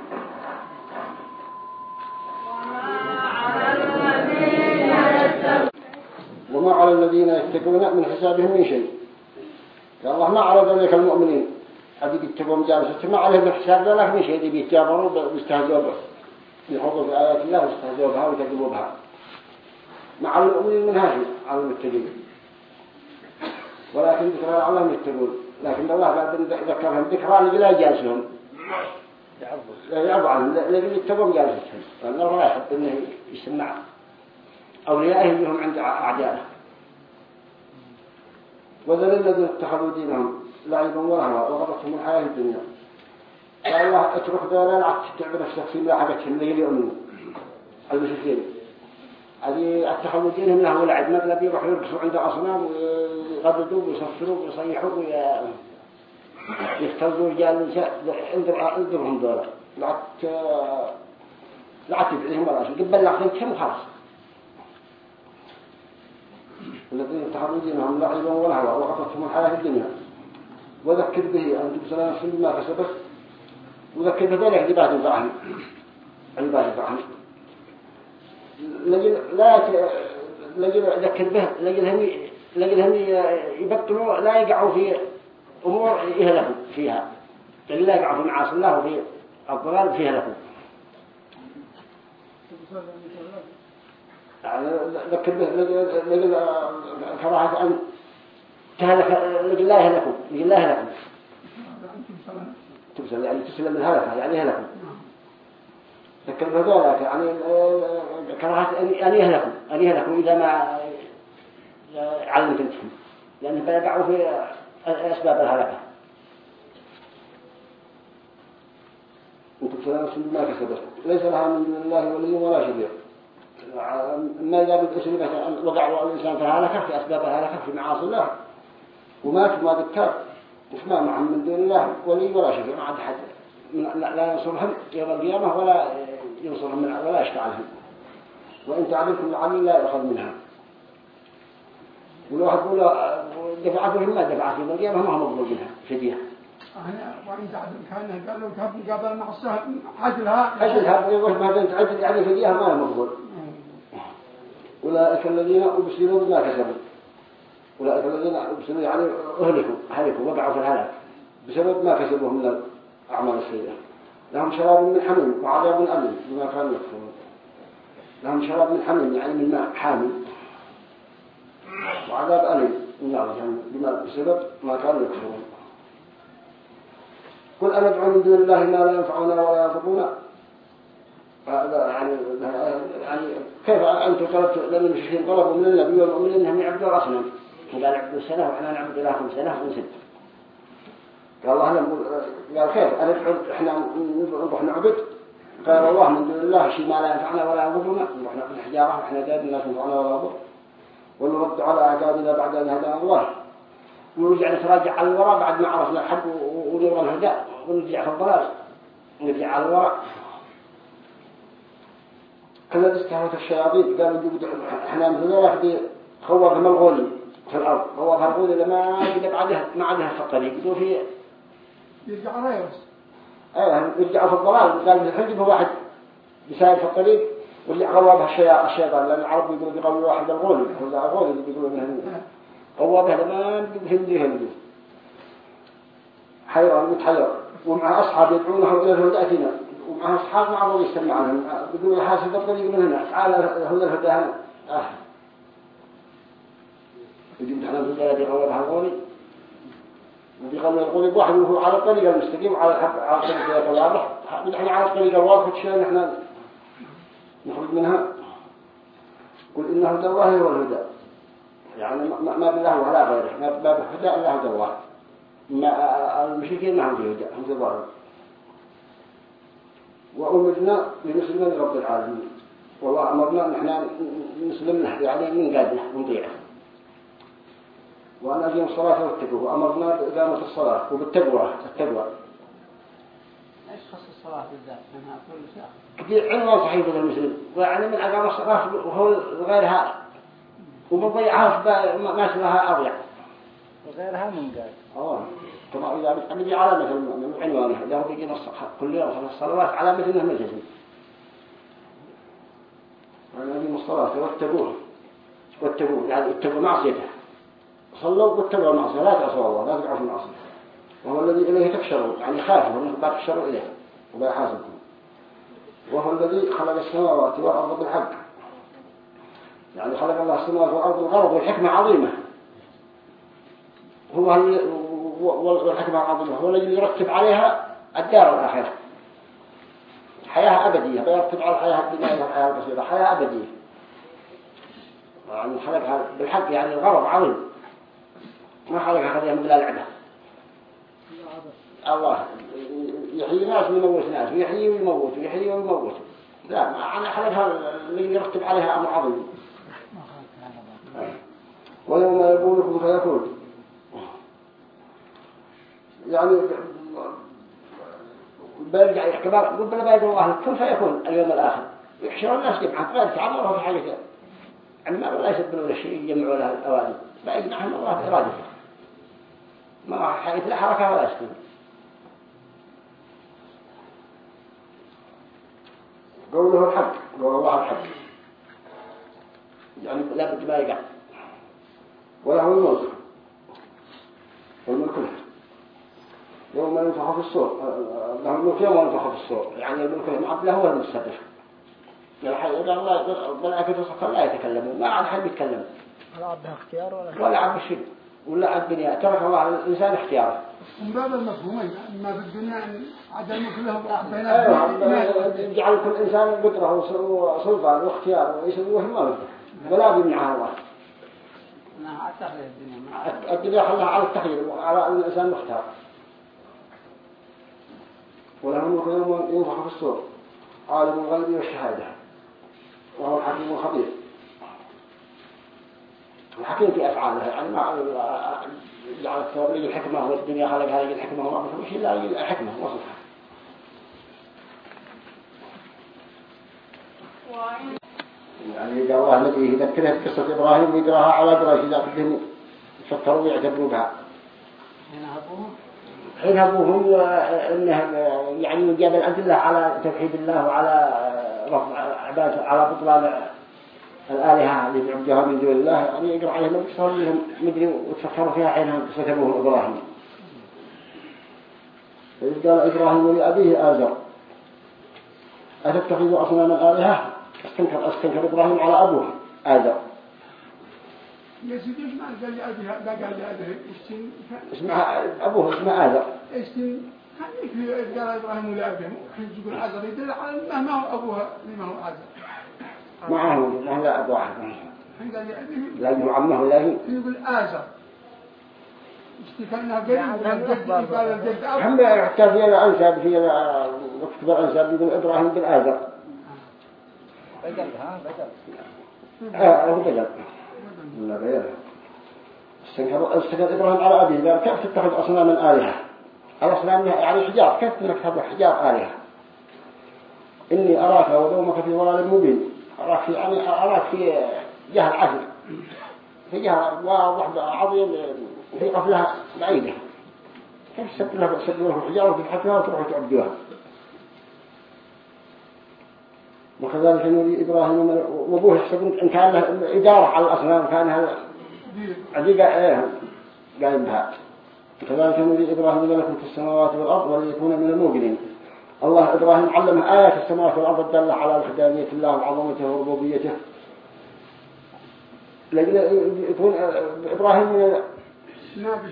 وما على الذين يتقون من حسابهم من شيء. الله ما على ذلك المؤمنين. هذه يتقون جالسة ما عليهم الحساب ذلك من شيء بيتجابروا ويستهزئوا به يخوضوا في آيات الله ويستهزئوا بها ويكذبوا بها. مع المؤمنين من هذه على المتقين. ولكن ذكر لعلهم يتقون. لكن الله بعد ذكرهم ذكرى لا يجالسهم يعرضوا عنهم لكن يتقون جالستهم لأن الله لا يحب أنه يسمع. أوليائه هم عند أعدائه. وذل الذين اتخذوا دينهم لعبا ورهوا وغضتهم الحياة الدنيا. قال الله اترك ذولا لا تتعب نفسك في ملاحقتهم ليل يؤمنوا المشركين هذه اتخذوا دينهم له ولعب مذهب يروحوا يرقصوا عند أصنام ويغضدوا ويصفروا ويصيحوا ويفترضوا رجال النساء انظرهم ذولا لا لا تبعدهم ولا شيء قبل لا تنتهم وخلاص الذين اتخذوا دينهم لعبا ولهوا وغضتهم الحياة الدنيا. وذكر به أن تبصر نفس بما كسبت. وذكر بذلك عباد الرحمن عباد الرحمن لجل لا لجل ذكر به. لجلهم لجلهم يبطلوا لا يقعوا في أمور يهلكوا فيها. لجل لا يقعوا في معاصي الله وفي الضلال فيها لكم ذكر به لجل كراهة أن تهلك لجل لا يهلكوا لجل لا يهلكوا تبسل يعني تسلم الهلكة يعني يهلكوا ذكر بذلك يعني كراهة أن يهلكوا. أن يهلكوا إذا ما علمت انتهم لأنهم بيقعوا في أسباب الهلكة. وتبصر نفس ما كسبت. ليس لها من دون الله ولي ولا شفيع ما إذا بتأسلمت وقع الإنسان في الهلكة في أسباب الهلكة في معاصي الله. ومات ما ذكر وما معهم من دون الله ولي ولا شفيع ما عاد حد لا ينصرهم يوم القيامة ولا ينصرهم من ولا يشفع لهم وإن تعبدكم العلي لا يأخذ منها. ولو حد له دفعتهم ما دفعت يوم القيامة ما هم مقبول منها فديها أنا وإن تعدل كان قالوا كيف قبل مع السهم عدلها. عدلها يقول ما بنت عدل يعني فديها ما هي مقبول. أولئك الذين أبسلوا بما كسبوا. أولئك الذين أبسلوا يعني أهلكوا هلكوا وقعوا في الهلاك بسبب ما كسبوا من الأعمال السيئة. لهم شراب من حميم وعذاب أليم بما كانوا يكفرون. لهم شراب من حميم يعني من ماء حامي وعذاب أليم من نار بما بسبب ما كانوا يكفرون. قل أندعو من دون الله ما لا ينفعنا ولا يضرنا يعني يعني كيف أنتم طلبتوا لأن المشركين طلبوا من النبي والمؤمنين أنهم يعبدوا الأصنام قال عبدوا سنة وإحنا نعبد إلهكم سنة ونسد قال الله نقول قال خير أندعو إحنا نروح نعبد. قال الله من دون الله شيء ما لا ينفعنا ولا يضرنا. نروح نعبد الحجارة وإحنا دائما لا تنفعنا ولا يضر ونرد على أعقابنا بعد أن هدانا الله. ونرجع نتراجع على الوراء بعد ما عرفنا الحق ونور الهدى ونرجع في الضلال. نرجع على الوراء. كذا استهوت الشياطين. قالوا إحنا مثل واحد خوفهم الغول. في الأرض. خوفها الغول لما يجب عليها ما عليها في الطريق يقولوا في يرجع ريوس إيه يرجعوا في الضلال. قال الحجب واحد. بسائر في الطريق. ورجع غوابها الشيطان. لأن العرب يقولوا بيقولوا واحد الغول. هو الغول اللي بيقولوا منه قوابها لما هندي هندي. حيوان متحير. ومع أصحاب يدعونه إلى الهدى ومع أصحاب معروض يستمع عنهم يقولوا حاسب الطريق من هنا. تعال هدى الهدى هنا. آه. نحن في البلد قوابها الغولي وبيقولوا الغولي بواحد وهو على الطريق المستقيم على الحق على الطريق الواضح نحن على الطريق الواضح شيء نحن. نخرج منها. قل إن هدى الله هو الهدى يعني ما بالله ولا غيره. ما بهدى إلا هدى الله ما المشركين ما هم في هدى هم في ضلال وأمرنا لنسلم لرب العالمين. والله أمرنا نحن نسلم يعني من قادنا ونطيعه وأن أجيم الصلاة والتقوى وأمرنا بإقامة الصلاة وبالتقوى التقوى. إيش خص الصلاة بالذات؟ منها كل شيء كثير عنوان صحيح المسلم. ويعني من أقام الصلاة وهو غيرها ومن ضيعها ما سواها أضيع. وغيرها من قال. آه. طبعا إذا الذي علامة من عنوانه إذا هو بيجي نص كل يوم خمس صلوات علامة أنه ملتزم والنبي الصلاة وأتقوه. وأتقوه. يعني اتقوا معصيته. صلوا واتقوا معصيته لا تعصوا الله لا تقعوا في المعصية. وهو الذي إليه تكشروا يعني خافوا أنه تكشروا إليه. ولا يحاسبكم. وهو الذي خلق السماوات والأرض بالحق. يعني خلق الله السماوات والأرض بالغرض والحكمة عظيمة. هو والحكمة العظيمة. هو الذي يرتب عليها الدار الآخرة. حياة أبدية. بيرتب على الحياة الدنيا الحياة البسيطة حياة أبدية. يعني خلقها بالحق يعني الغرض عظيم. ما خلقها خليها من لعبة الله يحيي ناس ويموت ناس ويحيي ويموت ويحيي ويموت. لا أنا خلقها اللي يرتب عليها أمر عظيم. ويوم يقول لكم فيكون يعني بيرجع يحكبر ربنا بيقول الله كن فيكون اليوم الآخر. يحشر الناس جمعا غير تعمره في حاجة. يعني ما لا يسبنون الشيء يجمعوا لها الأواني بيجمعهم الله بإرادته ما حيث لا حركة ولا سكون قوله الحق. قول الله الحق. يعني لا بد ما يقع. وله الملك والملك له يوم ينفخ في الصور. له الملك يوم ينفخ في الصور. يعني الملك العبد له هو المستبر قال الله الملائكة لا يتكلمون. ما عاد حد يتكلم. ولا عبدها اختيار ولا ولا عبد شيء ولا عبد دنيا ترك الله الإنسان اختياره. من باب المفهومين ما في الدنيا عدم له بين أيوة جعل كل إنسان قدرة وسلطان واختيار ويسويه ما بده ولا بيمنعها الله. على الدنيا الدنيا خلاها على التخيل على الإنسان مختار. وله الملك يوم ينفخ في الصور. عالم الغيب والشهادة. وهو الحكيم الخبير الحكيم في أفعاله يعني ما جعل التوريد الحكمة والدنيا خلق هذه الحكمة وما مثل شيء لا الحكمة وصفها يعني قال الله الذي يذكرها بقصة إبراهيم ويقراها على قراش إذا بدهم يفكروا ويعتبروا بها. حين أبوهم إنه يعني جاب الأدلة على توحيد الله وعلى رفع عبادة على بطلان الآلهة اللي يعبدوها من دون الله يعني يقرأ عليهم القصة لهم مدري وتفكروا فيها حينها قصة أبوه إبراهيم. إذ قال إبراهيم لأبيه آزر أتتخذ أصناما آلهة؟ استنكر أستنكر إبراهيم على أبوه آزر. اسمها أبوه اسمه آزر. خليك في قال إبراهيم لأبي حين تقول عزر يدل على ما ما هو أبوها لما هو عزر معه ما لا أبو أبي لا يجمع عمه لا يقول آزر اشتكلنا قريب هم حتى في الأنساب في مكتب الأنساب يقول إبراهيم بن آزر بدل ها بدل هو بدل لا غيره استنكر استنكر إبراهيم على أبيه قال كيف تتخذ أصناما آلهة؟ الأصنام يعني حجار كيف تتخذ حجار آلهة؟ إني أراك وقومك في ضلال مبين. أراك في يعني أراك في جهل عسل في جهل واضح عظيم في قفلها بعيدة كيف سبت لها سبت لها الحجار وتتحكمها وتروحوا تعبدوها وكذلك نري إبراهيم وأبوه يحسبون إن كان له إدارة على الأصنام كان هذا عديقة إيه قايم بها وكذلك نري إبراهيم ملكوت السماوات والأرض وليكون من الموقنين الله إبراهيم علمه آيات السماوات والأرض الدالة على وحدانية الله وعظمته وربوبيته لكن يكون إبراهيم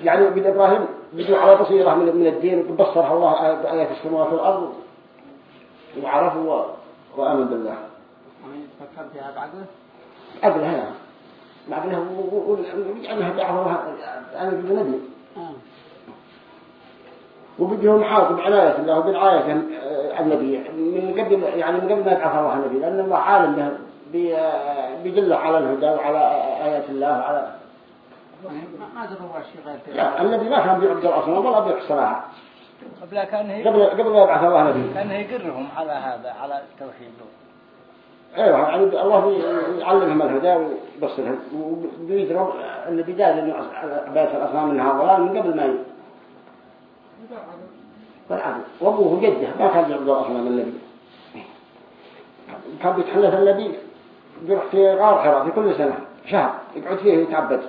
يعني بن إبراهيم بدو على بصيرة من من الدين وبصرها الله بآيات السماوات والأرض وعرفوا و- وآمن بالله يتفكر فيها بعده عقلها عقلها ويجعلها دعوة أنا بن نبي آه. وبدهم محاط بعناية الله وبرعاية آه، النبي. من قبل يعني من قبل ما يبعث الله النبي لأن الله عالم بي- بيدله على الهدى وعلى آيات الله وعلى لا النبي ما كان بيعبد الأصنام ولا بيحصلها قبل كان قبل قبل ما يبعث الله نبي كان يقرهم على هذا على التوحيد. أيوه يعني الله يعلمهم الهدى ويبصرهم. وبيدروا النبي دال انه عبادة الأصنام انها ضلال من قبل ما والعدل وأبوه وجده ما كان يعبد اصنام النبي. كان بيتحلف النبي بيروح في غار حراء في كل سنة شهر يقعد فيه يتعبد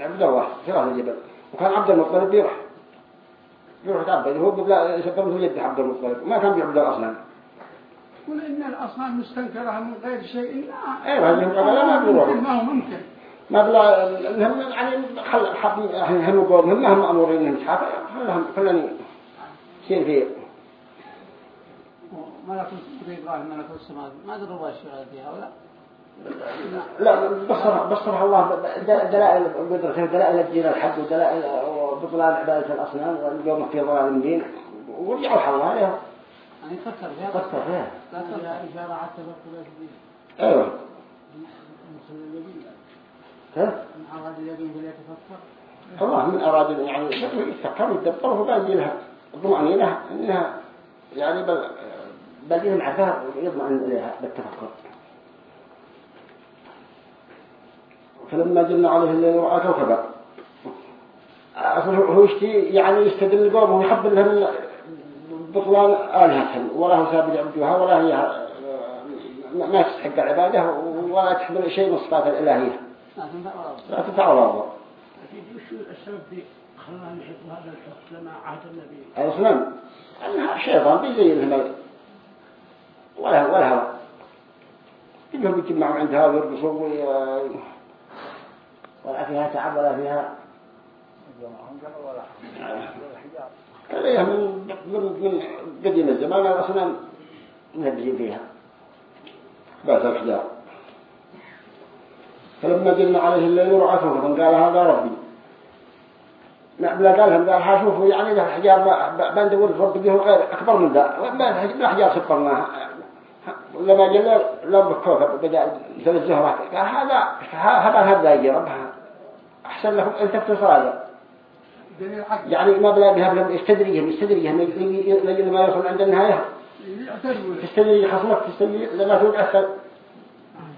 عبد الله في راس الجبل وكان عبد المطلب بيروح. بيروح يتعبد. هو يسبب له جده عبد المطلب. ما كان بيعبد الاصنام قل إن الأصنام مستنكرة من غير شيء. لا. أيوه هذه قبل ما بيروحوا ما هو ممكن. ما بلا هم يعني خل حب هم قوم هم هم امورين انهم يسحقوا خلهم خلني يصير فيه؟ ملك إبراهيم ملك السماء ما أدري وش فيها ولا؟ لا بصر بصرها الله دلائل قدرته دلائل الدين الحق ودلائل بطلان عبادة الأصنام واليوم في ضلال مبين. ورجعوا حظها عليها. يعني فكر فيها. فكر فيها. لا تفكر إشارة في الدين أيوه. ها؟ من أراد اليقين فليتفكر. الله من أراد يعني يفكر ويدبر وباقي لها الطمأنينة إنها يعني بل باقي لهم عفاء يضمن إليها بالتفكر. فلما جلنا عليه الليل رأى كوكبا. هو يشتي يعني يستدل قومه ويحب لهم بطلان آلهتهم ولا هو سابق يعبدوها ولا هي ما تستحق العبادة ولا تحمل شيء من الصفات الإلهية. لا تفعل الله وش السبب خلانا يحطوا هذا الحق لنا عهد النبي. الأصنام أنها شيطان بيزين لهم ولا ولا هوى إنهم يجمعوا عندها ويرقصوا وي... ولا فيها تعب ولا فيها كلها من من من قديم الزمان الأصنام منبزين فيها. بعد الحجار فلما جلنا عليه الليل رعفه قال هذا ربي. نعم لا قالهم قال حاشوفوا يعني له حجار بندور فرد به غير أكبر من ذا. ما الحجار سبرناها لما جل لو بالكوكب بدأ الزهرة قال هذا هذا هذا يجي ربها. أحسن لكم أن تفتسوا هذا دليل حق. يعني ما بلا بها بلا يستدريهم يستدريهم لجل ما يوصل عند النهاية. تستدري خصمك تستدري لما توقع أكثر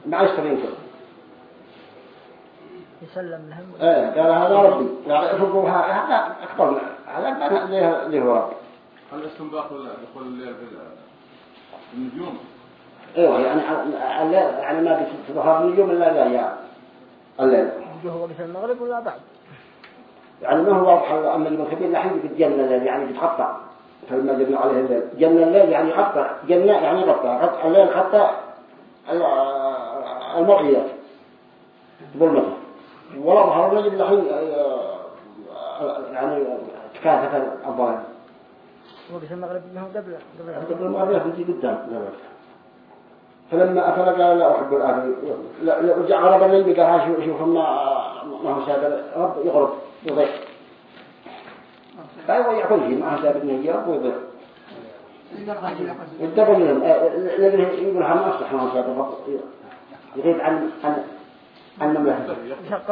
مع كله يسلم لهم. إيه قال هذا ربي. قال افرقوا هذا اكبر من- هذا ما ليه ليه هو ربي. هل الاستنباط دخول الليل في ال- في النجوم؟ إيوه يعني الليل يعني ما بتظهر النجوم إلا لا يا الليل. هو وقت المغرب ولا بعد؟ يعني ما هو واضح. أما النجم الكبير الحين بتجنن الليل يعني بتقطع فلما جبنا عليه الليل. جنن الليل يعني يقطع جنة يعني قطع الليل قطع ال- المرئيات ظلمته ولا ظهر الحين آه، يعني تكاثف الظلام وقت المغرب انه قبل قبل قبل ما أبيها تجي قدام. فلما أفل قال لا أحب لا رجع غرب الليل قال ها شوف ما ما هو سابر رب يغرب يضيع لا يضيع كل شيء ما هو سابر نية رب ويضيع لهم الذي يقول هم أصلح ما هو سابر يغيب عن عن شق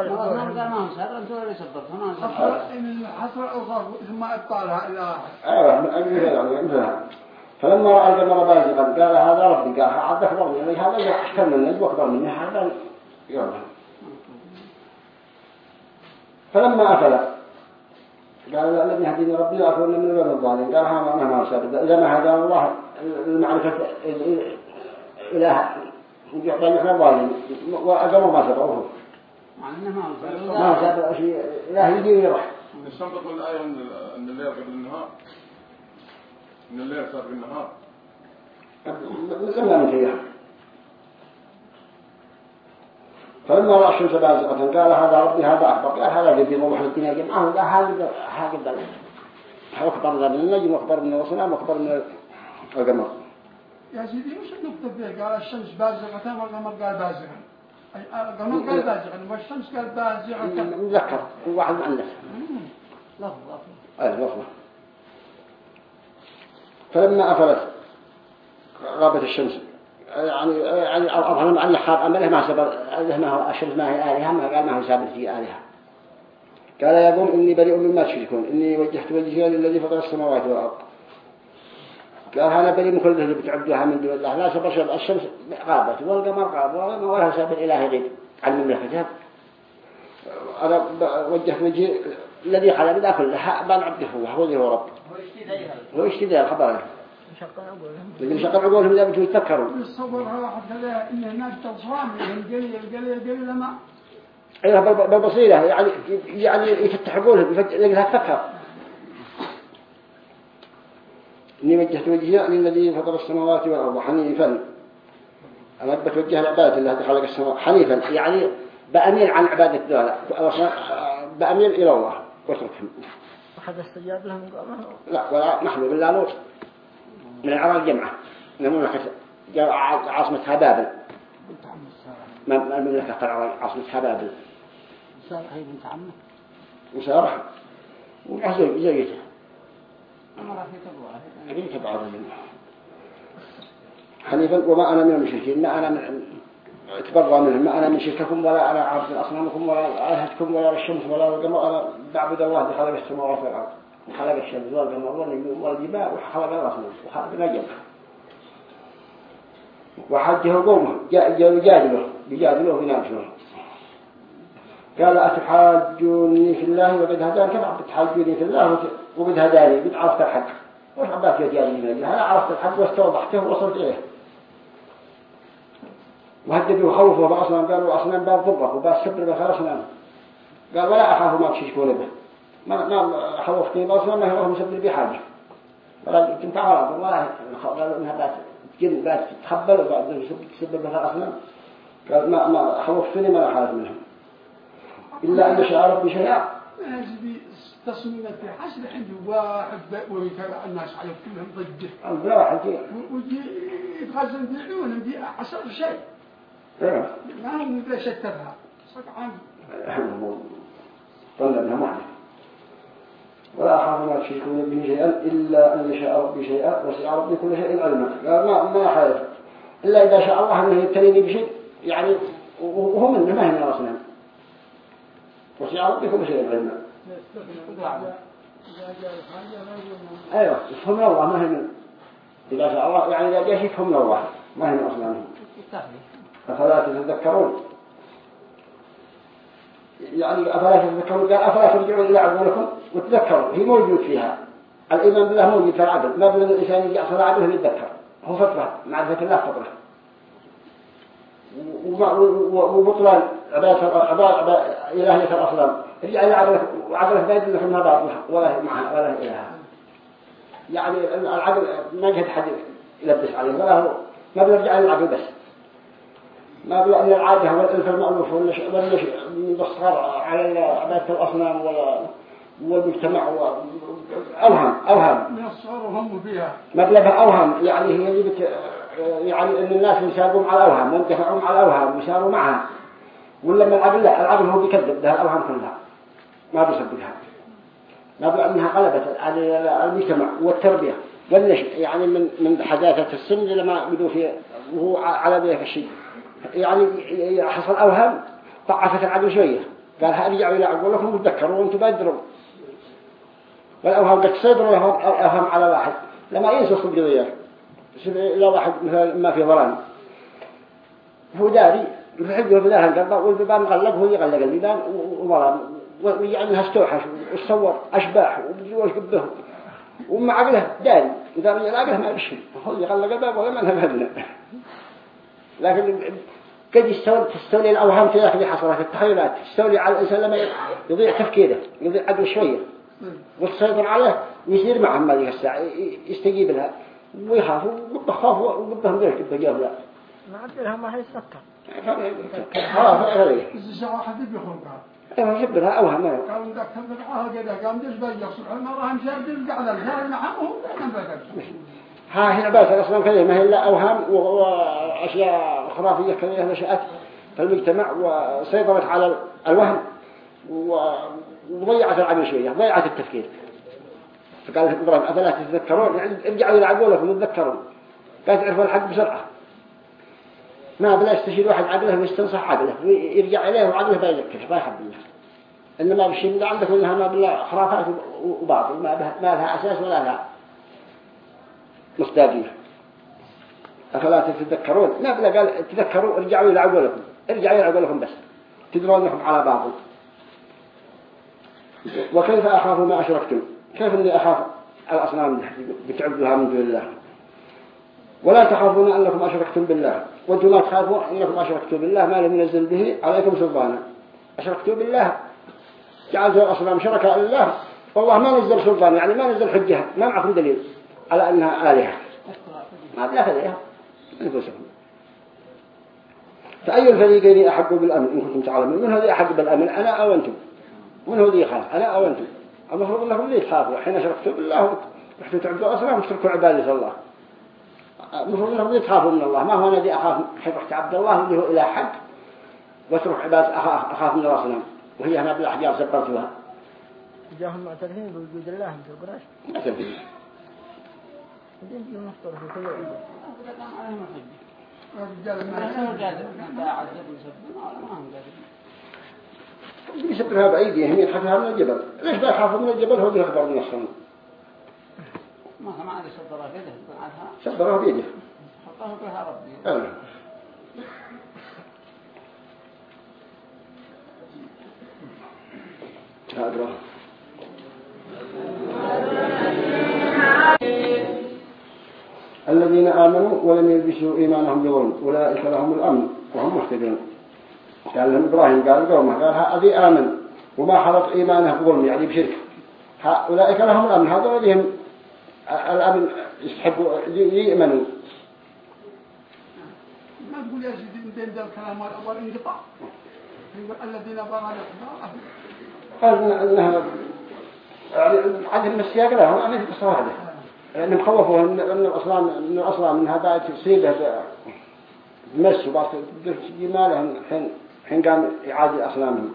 ما ثم إبطالها إلى فلما رأى القمر قال هذا ربي قال هذا أكبر مني هذا أحسن مني وأكبر مني هذا يلا فلما أفل قال لا الذي هديني ربي لأكون من اليوم الظالم قال ها ما ما سابد إذا ما هدى الله المعرفة إله يعطي نحن ظالم وأجمع ما سبقوه ما سابق شيء إله يجي ويروح نستنبط من الآية أن الليل قبل النهار أن الليل صار بالنهار لما من فيها فلما رأى الشمس بازغة قال هذا ربي هذا أكبر قال هذا الذي يضوح الدنيا جمعه قال هذا هذا أخبر من النجم وأخبر من الصنام وأخبر من القمر يا سيدي وش النقطة فيه قال الشمس بازغة والقمر قال بازغا أي القمر قال بازغا والشمس قال بازغة مذكر واحد مؤنث لفظ لفظ أي لفظة فلما أفلت غابت الشمس. يعني يعني أظهر أن خاب أمله ما سبب ما هو الشمس ما هي آلهة ما قال ما هو سابق في آلهة. قال يا قوم إني بريء مما تشركون. إني وجهت وجهي للذي فطر السماوات والأرض. قال أنا من كل اللي بتعبدوها من دون الله. لا سبب شبه الشمس غابت. والقمر غاب. ولا سبب إله غير عن مملكته أنا ب- وجهت وجهي الذي خلق ذا كله بان عبده هو هو اللي هو رب. هو يشتري الخبر. لكن شق عقولهم إذا بتو يتذكروا. الصبر واحد كذا إن هناك تصرام القليل القليل القليل ما أيها بال- بالبصيرة يعني يعني يفتح عقولهم يفتح يقدر تفكر إني وجهت وجهي للذي فطر السماوات والأرض حنيفا. أنا بتوجه لعبادة الله خلق السماوات حنيفا. يعني بأميل عن عبادة ذولا بأميل إلى الله. واتركهم أحد استجاب لهم قامه لا ولا نحن بالله نور. من العراق الجمعة نمونة جاء عاصمتها بابل بنت عم السارة ما ما المملكة العراق عاصمتها بابل السارة هي بنت عمه؟ وسارح وزوج حنيفا وما أنا من المشركين ما أنا من أتبرى منهم ما أنا من شرككم ولا أنا عبد أصنامكم ولا آلهتكم ولا الشمس ولا القمر أنا بعبد الله اللي خلق السماوات والأرض. وخلق الشمس والقمر والجبال وخلق الأصنام وخلق النجم. وحجه قومه يجادله يجادله ويناقشه قال أتحاجوني في الله وقد هداني. كيف بتحاجوني في الله وقد هداني. قد عرفت الحق. وش عباك يجادل من أنا عرفت الحق واستوضحته ووصلت إليه. وهددوا وخوفوا بأصنام قالوا أصنام باب ضرك وباب سبر بخير أصنام قال ولا أخاف ما تشركون به. ما خوفتني بأصنام ما هي مسبر بي حاجة. ولا كنت عارض والله قالوا إنها بات تجن بات تتخبل وبعد تسبر بخير أصنام قال ما ما خوفتني ما أخاف منهم إلا أن يشاء ربي شيئا. هذه تصميمة حسب عندي واحد ويتابع الناس على كلهم ضده. البلا واحد كي ويجي يتغزل في عيونهم دي عصر شيء. ما هم لا شتتها صدعان طلبنا معنا ولا أخاف ما تشركون به شيئا إلا أن يشاء ربي شيئا وسع ربي كل شيء علما. ما ما خايف إلا إذا شاء الله أنه يبتليني بشيء. يعني وهو منه ما هي من الأصنام وسع شيء علما أيوة يفهم الله ما هي من إذا شاء الله يعني إذا جاء يفهم الله ما هي من أصنامهم أفلا تتذكرون؟ يعني أفلا تتذكرون؟ قال أفلا ترجعون إلى عقولكم وتذكروا هي موجود فيها. الإيمان بالله موجود في العقل ما بل الإنسان يجي أصل عقله يتذكر. هو فطرة معرفة الله و- وبطلان عبادة عبادة إلهية الأصنام يرجع إلى عقله وعقله ما يدل لكم ما باطلها ولا معها ولا إلها يعني العقل ما يجد حد يلبس عليه ولا هو ما بيرجع إلى العقل بس. ما بلا أن العادة والألف المألوف ولا ولا يبصر على عبادة الأصنام ولا والمجتمع أوهم أوهم من الصغر وهم فيها. مطلبها أوهم يعني هي اللي بت... يعني أن الناس يسابون على الأوهم وينتفعون على الأوهم ويساروا معها. ولا من العقل لا العقل هو بيكذب ده الأوهم كلها. ما بيصدقها. ما أنها قلبت على المجتمع والتربية. والنشء يعني من من حداثة السن لما بدوا في وهو على ذلك الشيء. يعني حصل أوهم ضعفت العقل شوية. قال هرجعوا إلى عقولكم وتذكروا وأنتم بادروا والأوهام قد تصدروا أوهام على واحد. لما ينسوا القضية إلى واحد مثلا ما في ظلام. هو داري. يحبه في ذا القلب والبيبان مغلق هو يغلق البيبان وظلام ويعني استوحش وتصور أشباح ويجوش قبه ومع عقله داري إذا رجع عقله ما بشي هو يغلق الباب ولا ما نفذنا لكن قد يستولي تستولي الأوهام في ذاك اللي حصلت التخيلات. تستولي على الإنسان لما يضيع تفكيره يضيع عقله شوية. والسيطر عليه ويصير معهم هذه الساعة يستجيب لها. ويخاف وبخاف وقبهم ذلك التجاب لا ما عدلها ما هيسكر خلاص غير إذا ساعة حد بيخلقها أيوه جبرها اوهم قالوا ذاك تنفعها كذا قام دش بيجي سبحان الله مشارد القعدة الجار نبغى ها هنا بس أصلا كذا ما هي الا اوهام واشياء خرافيه كذا نشات في المجتمع وسيطرت على الوهم وضيعت العقل شوية ضيعت التفكير فقال إبراهيم افلا تتذكرون يعني ارجعوا إلى عقولكم وتذكروا قال تعرفوا الحق بسرعة ما بلا يستشير واحد عقله ويستنصح عقله ويرجع إليه وعقله بيذكر ما يحب الله إنما بالشيء اللي عندك إنها ما بالله خرافات وباطل ما, ما لها أساس ولا لها مصداقية. أفلا تتذكرون؟ ما بلا قال تذكروا ارجعوا إلى عقولكم ارجعوا إلى عقولكم بس تدرونكم على باطل. وكيف أخاف ما أشركتم؟ كيف أني أخاف الأصنام بتعبدوها من دون الله؟ ولا تخافون أنكم أشركتم بالله؟ وأنتم لا تخافون أنكم أشركتم بالله ما لم ينزل به عليكم سلطانا. أشركتم بالله. جعلتوا الأصنام شركاء لله. والله ما نزل سلطان يعني ما نزل حجة. ما معكم دليل. على أنها آلهة. ما بلا فديها أنفسكم فأي الفريقين أحق بالأمن؟ إن كنتم تعلمون. من هذا أحق بالأمن؟ أنا أو أنتم؟ من هذا يخاف أنا أو أنتم؟ المفروض أنكم ليه تخافوا حين أشركتم بالله. رحتوا تعبدوا أصنام. تشركوا عبادة الله. المفروض أنهم يتخافوا من الله ما هو الذي أخاف حيث رحت عبد الله اللي هو إله حق واترك عباد أخاف, أخاف من الأصنام وهي هنا بالأحجار سبرتها جاهم معترفين بوجود الله ما تنفذ في الرجال ما قادر يسبرها بأيديهم ينحفها من الجبل ليش بيخافوا من الجبل هو بيخبر من الصنم ما ما عاد يصدرها كده بعدها سبرها بيده حطها بها ربي. أه. هذا الذين آمنوا ولم يلبسوا إيمانهم بظلم أولئك لهم الأمن وهم مهتدون. قال لهم إبراهيم قال قومه قال هذه آمن وما خلط إيمانه بظلم يعني بشرك. ها- أولئك لهم الأمن هذا الذين الأمن يستحقوا يؤمنوا ما تقول يا سيدي أنت انت الكلام والأول إنقطاع. يقول الذين بارا الإخبار قال إن- إنها يعني عدم السياق لهم أنا في القصة واحدة يعني مخوفوا إن الأصنام إن الأصنام إنها بقت تصيبه بمس وبعض جمالهم حين حين قام إعادة أصنامهم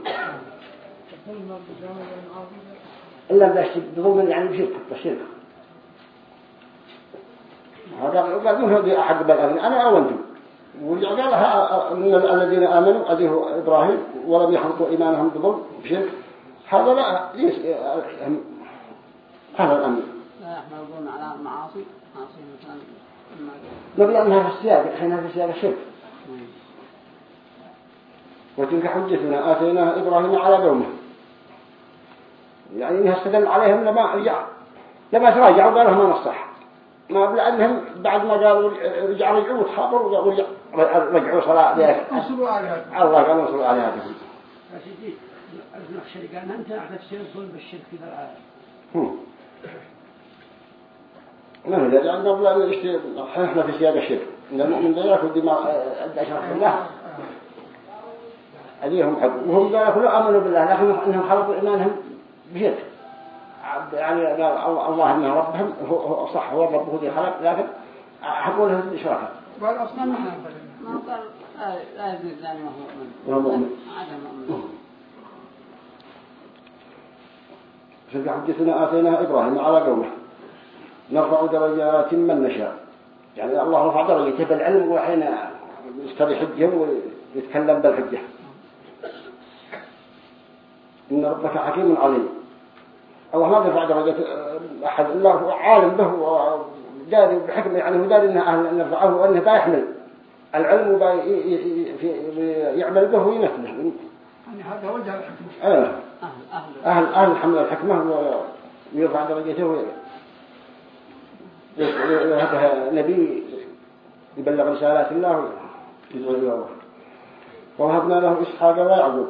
إلا بس بظلم يعني بشرك بشرك هذا قال من هذه أحق بالأمن أنا أو أنتم ورجع قال ها- إن الذين آمنوا أديه إبراهيم ولم يخلطوا إيمانهم بظلم بشرك. هذا لا ليس هم- هذا الأمن لا يحملون على معاصي معاصي مثلا. ما أنها في السياق الحين في السياق الشرك. وتلك حجتنا آتيناها إبراهيم على قومه. يعني إنها استدل عليهم لما رجع لما تراجعوا قالوا ما نصح ما لأنهم بعد ما قالوا رجعوا رجعوا وتخابروا ورجع رجعوا صلاة ذلك الله قال نصروا عليهاتكم يا سيدي الزمخشري قال أنت أعرف تفسير الظلم بالشرك في العالم. هم. ما هو ذلك عندنا بلا الاشتراك إحنا في سياق الشرك. إن المؤمن لا ياكل دماء أدى اشرك بالله أديهم حق وهم قالوا كلهم آمنوا بالله لكن انهم خلطوا إيمانهم بشرك. يعني قال الله الله انه ربهم هو هو صح هو الرب هو اللي خلق لكن حقوا له قال أصلا نحن ما قال لا يزيد الزاني وهو مؤمن. وهو مؤمن. عدم مؤمن. ففي حجتنا آتيناها إبراهيم على قومه نرفع درجات من نشاء. يعني الله رفع درجته بالعلم وحين يستري حجه ويتكلم بالحجة. إن ربك حكيم عليم. الله ما يرفع درجة أحد إلا هو عالم به وداري بحكمة يعني هو داري إنه أهل نرفعه وأنه يحمل العلم يعمل به ويمثله يعني هذا وجه الحكمة آه. أهل أهل. أهل الحمد والحكمة ويرفع درجته وهذا نبي يبلغ رسالات الله. يدعو إلى الله ووهبنا له إسحاق ويعقوب.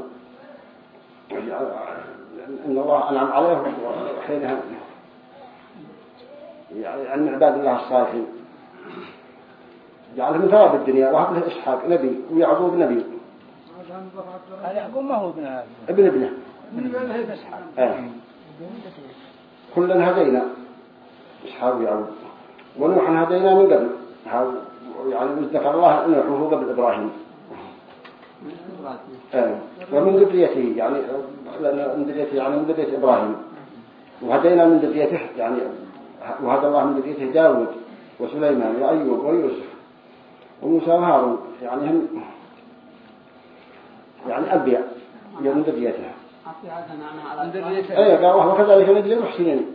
إن الله أنعم عليه وحينها يعني عن عباد الله الصالحين. جعلهم ثواب الدنيا وهب له إسحاق نبي ويعقوب نبي. يعقوب ما هو ابن ابن ابنه. هي بس آه. كلا هدينا إسحاق ويعقوب. ونوحا هدينا من قبل. يعني ذكر الله أنه قبل إبراهيم. ومن ذريته يعني من ذريته يعني من ذرية إبراهيم. وهدينا من ذريته يعني وهدى الله من ذريته داود وسليمان وأيوب ويوسف وموسى وهارون يعني هم يعني أنبياء من ذريته. إيه قال الله وكذلك نجزي المحسنين.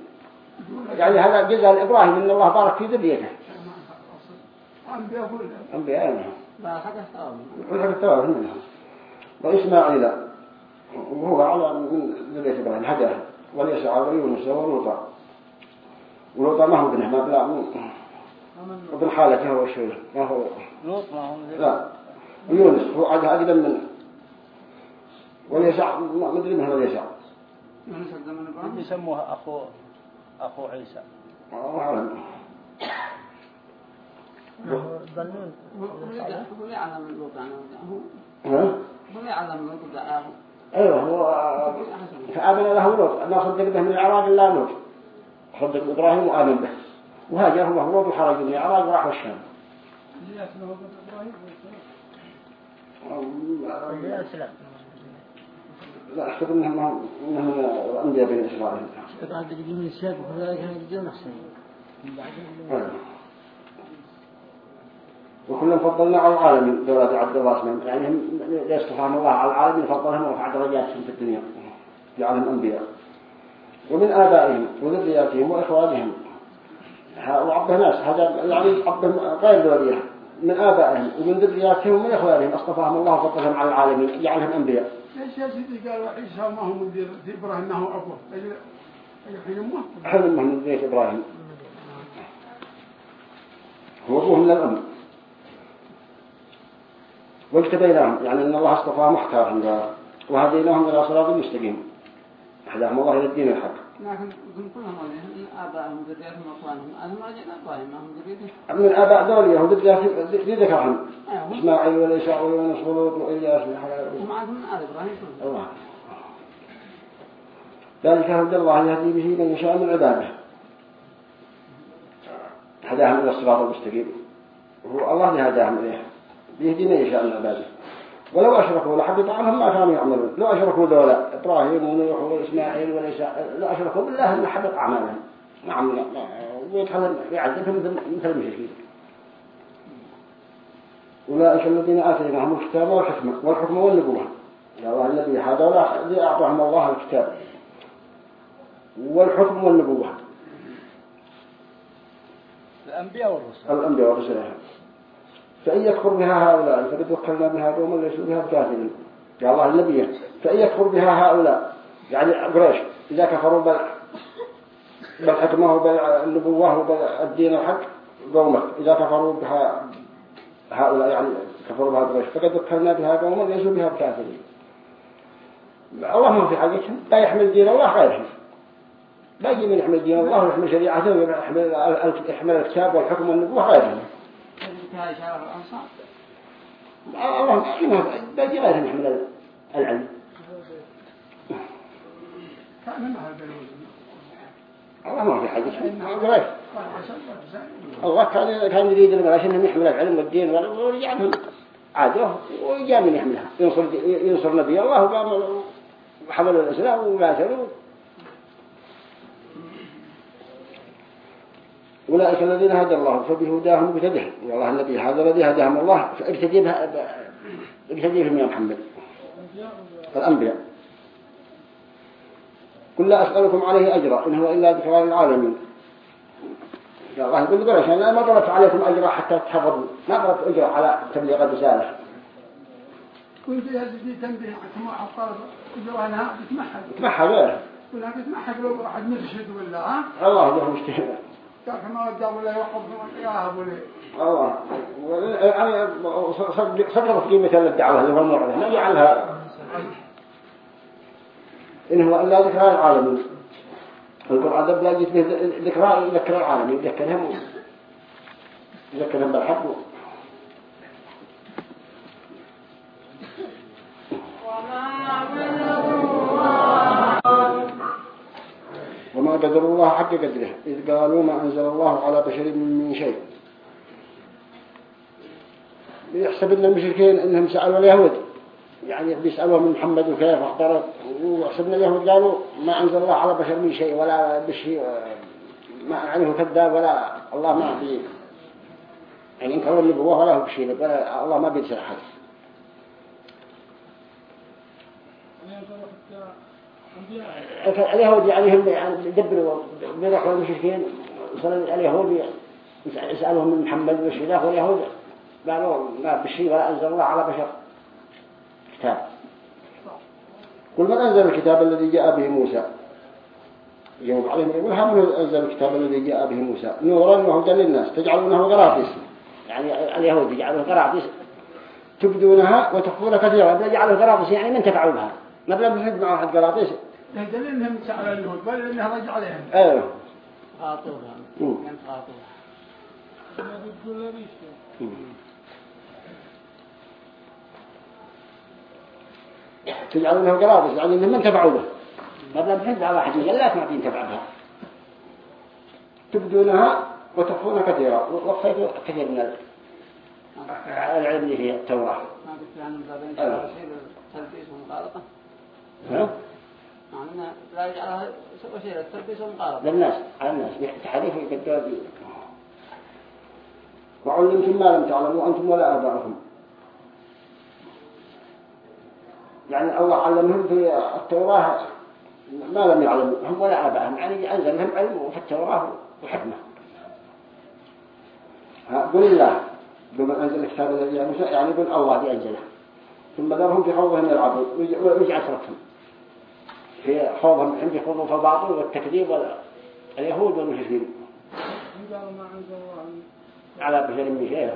يعني هذا جزاء لإبراهيم إن الله بارك في ذريته. أنبياء كلهم. أنبياء. لا حاجة ثواب كل حاجة التواب منها وإسماعيل وهو على من ذرية إبراهيم هداه واليسع ويونس ولوطا ولوطا ما هو ابنه ما بلا ابن خالته هو الشيء ما هو. لوط ما هو لا. يونس هو عاد أقدم منه واليسع ما أدري من هو اليسع. يونس أقدم من إبراهيم؟ يسموه أخو أخو عيسى. الله أعلم ظنون هو هو اللي علم اللوط عنه هو هو اللي علم اللوط دعاه أيوه هو فآمن له لوط ما صدق به من العراق الا لوط صدق إبراهيم وآمن به وهاجر هو لوط وخرج من العراق وراح الشام لا احسب انهم انهم أنبياء بني إسرائيل. بعد يجي من السياق وكذلك نفسه وكلهم فضلنا على العالمين دولة عبد الله يعني هم يصطفاهم الله على العالمين فضلهم ورفع درجاتهم في الدنيا جعلهم أنبياء ومن آبائهم وذرياتهم وإخوانهم. وعبد ناس هذا يعني عبد غير ذرية من آبائهم ومن ذرياتهم ومن إخوانهم أصطفاهم الله وفضلهم على العالمين جعلهم أنبياء. ليش يا سيدي؟ قالوا عيسى ما هو مدير إبراهيم ما هو أبوه. أجل أجل يمه حلم من ذرية إبراهيم. هو أبوه من الأم. واجتبيناهم يعني أن الله اصطفاهم واختارهم وهديناهم إلى صراط مستقيم. هداهم الله إلى الدين الحق. لكن كلهم آبائهم ذريتهم وأخوانهم. أنا ما جئنا إبراهيم ما هم ذريته من الآباء دول يهود ذي ذكرهم. أيوه إسماعيل والإساء ويونس ولوط وإلياس هم عندهم من آل إبراهيم كلهم. الله. ذلك هدى الله يهدي به من يشاء من عباده. هداهم إلى الصراط المستقيم. هو الله اللي هداهم إليه. بيهدي من يشاء من عباده ولو أشركوا لحبط عنهم ما كانوا يعملون. لو أشركوا دولة إبراهيم ونوح وإسماعيل والإساء لو أشركوا بالله إن حبط أعمالهم نعم لا ويدخل يعذبهم مثل مثل المشركين. أولئك الذين آتيناهم الكتاب والحكمة والحكم والنبوة. يا الله الذي هذا الذي أعطاهم الله الكتاب. والحكم والنبوة. الأنبياء والرسل. الأنبياء ورسلها فإن يكفر بها هؤلاء فقد وكلنا بها قوما ليسوا بها بكافرين. يا الله النبي فإن يكفر بها هؤلاء يعني قريش إذا كفروا بال بالحكمة وبالنبوة وبالدين الحق قومك إذا كفروا بها هؤلاء يعني كفروا بها قريش فقد وكلنا بها قوما ليسوا بها بكافرين. الله ما في حاجتهم لا يحمل دين الله غيرهم لا يجي من يحمل دين الله ويحمل شريعته ويحمل يحمل الكتاب والحكم والنبوة غيرهم فيها إشارة الأنصار. الله ما باقي غيرهم يحمل العلم. الله ما في عشان وجزاء الله. كان كان يريد لهم عشان أنهم يحمل العلم والدين ورجعهم عادوا وجاء من يحملها. ينصر ينصر نبي الله وحملوا الإسلام وقاتلوا أولئك الذين هدى الله فبهداهم مقتده والله النبي هذا الذي هداهم الله فابتدي بهم يا محمد. الأنبياء. قل لا أسألكم عليه أجرا إن هو إلا ذكرى للعالمين. يا الله يقول لقريش أنا ما ضربت عليكم أجرا حتى تحفظوا. ما ضربت أجرا على تبليغ الرسالة. كنت يا سيدي تنبيه كما عطار إذا أنا بتمحك تمحى غيره ولا بتمحك لو واحد مرشد ولا ها؟ الله له تعرف ما يوقف يا أبو لي الله يعني صدرت قيمة الدعوة اللي هو الموعظة ما جعلها إن هو إلا ذكرى العالمين القرآن ده بلا جيت به ذكرى يذكر العالمين. يذكرهم يذكرهم بالحق. وما قدر الله حق قدره. إذ قالوا ما أنزل الله على بشر من شيء. يحسب أن المشركين أنهم سألوا اليهود. يعني بيسألوا من محمد وكيف اخترت وحسبنا اليهود قالوا ما أنزل الله على بشر من شيء ولا بشيء ما هو كذاب ولا الله ما بي يعني إنكروا النبوة ولا هو بشيء ولا الله ما بيرسل أحد. اليهود يعني هم يعني يدبروا بيروحوا المشركين يصلوا اليهود يسألهم من محمد وش ذاك واليهود قالوا ما بشيء ولا أنزل الله على بشر. كتاب. قل من أنزل الكتاب الذي جاء به موسى؟ يجاوب عليهم يقول هم أنزل الكتاب الذي جاء به موسى؟ نورا وهدى للناس. تجعلونه قراطيس يعني اليهود يجعلون قراطيس تبدونها وتخفون كثيرا. يجعلوا قراطيس يعني من تفعلوا بها ما بلا بحد معه حد قراطيس يهدل إنهم على اليهود بل انها رجع عليهم. أيوه قاطوها مم. من قاطوها تجعلونه قراطيس يعني إنهم من تفعلوا به ما بلا بحد على حقيقة لا ما تنتفع بها تبدونها وتخفون كثيرا. وخفيتوا كثير من ال- العلم اللي في التوراة. ما قلت لهم بابين تلبيس ومخالطة ها؟ معنى لا يجعلها وسيلة تلبيس للناس على الناس تحريف الكتاب وعلمتم ما لم تعلموا أنتم ولا آباؤكم يعني الله علمهم في التوراة ما لم يعلموا هم ولا آباءهم يعني أنزل لهم علم في التوراة وحكمة. قل الله بما أنزل الكتاب الذي يعني قل الله الذي أنزله. ثم ذرهم في خوضهم يلعبون ويجعل تركهم في خوضهم عند يخوضوا في الباطل والتكذيب واليهود والمشركين على بشر من شيء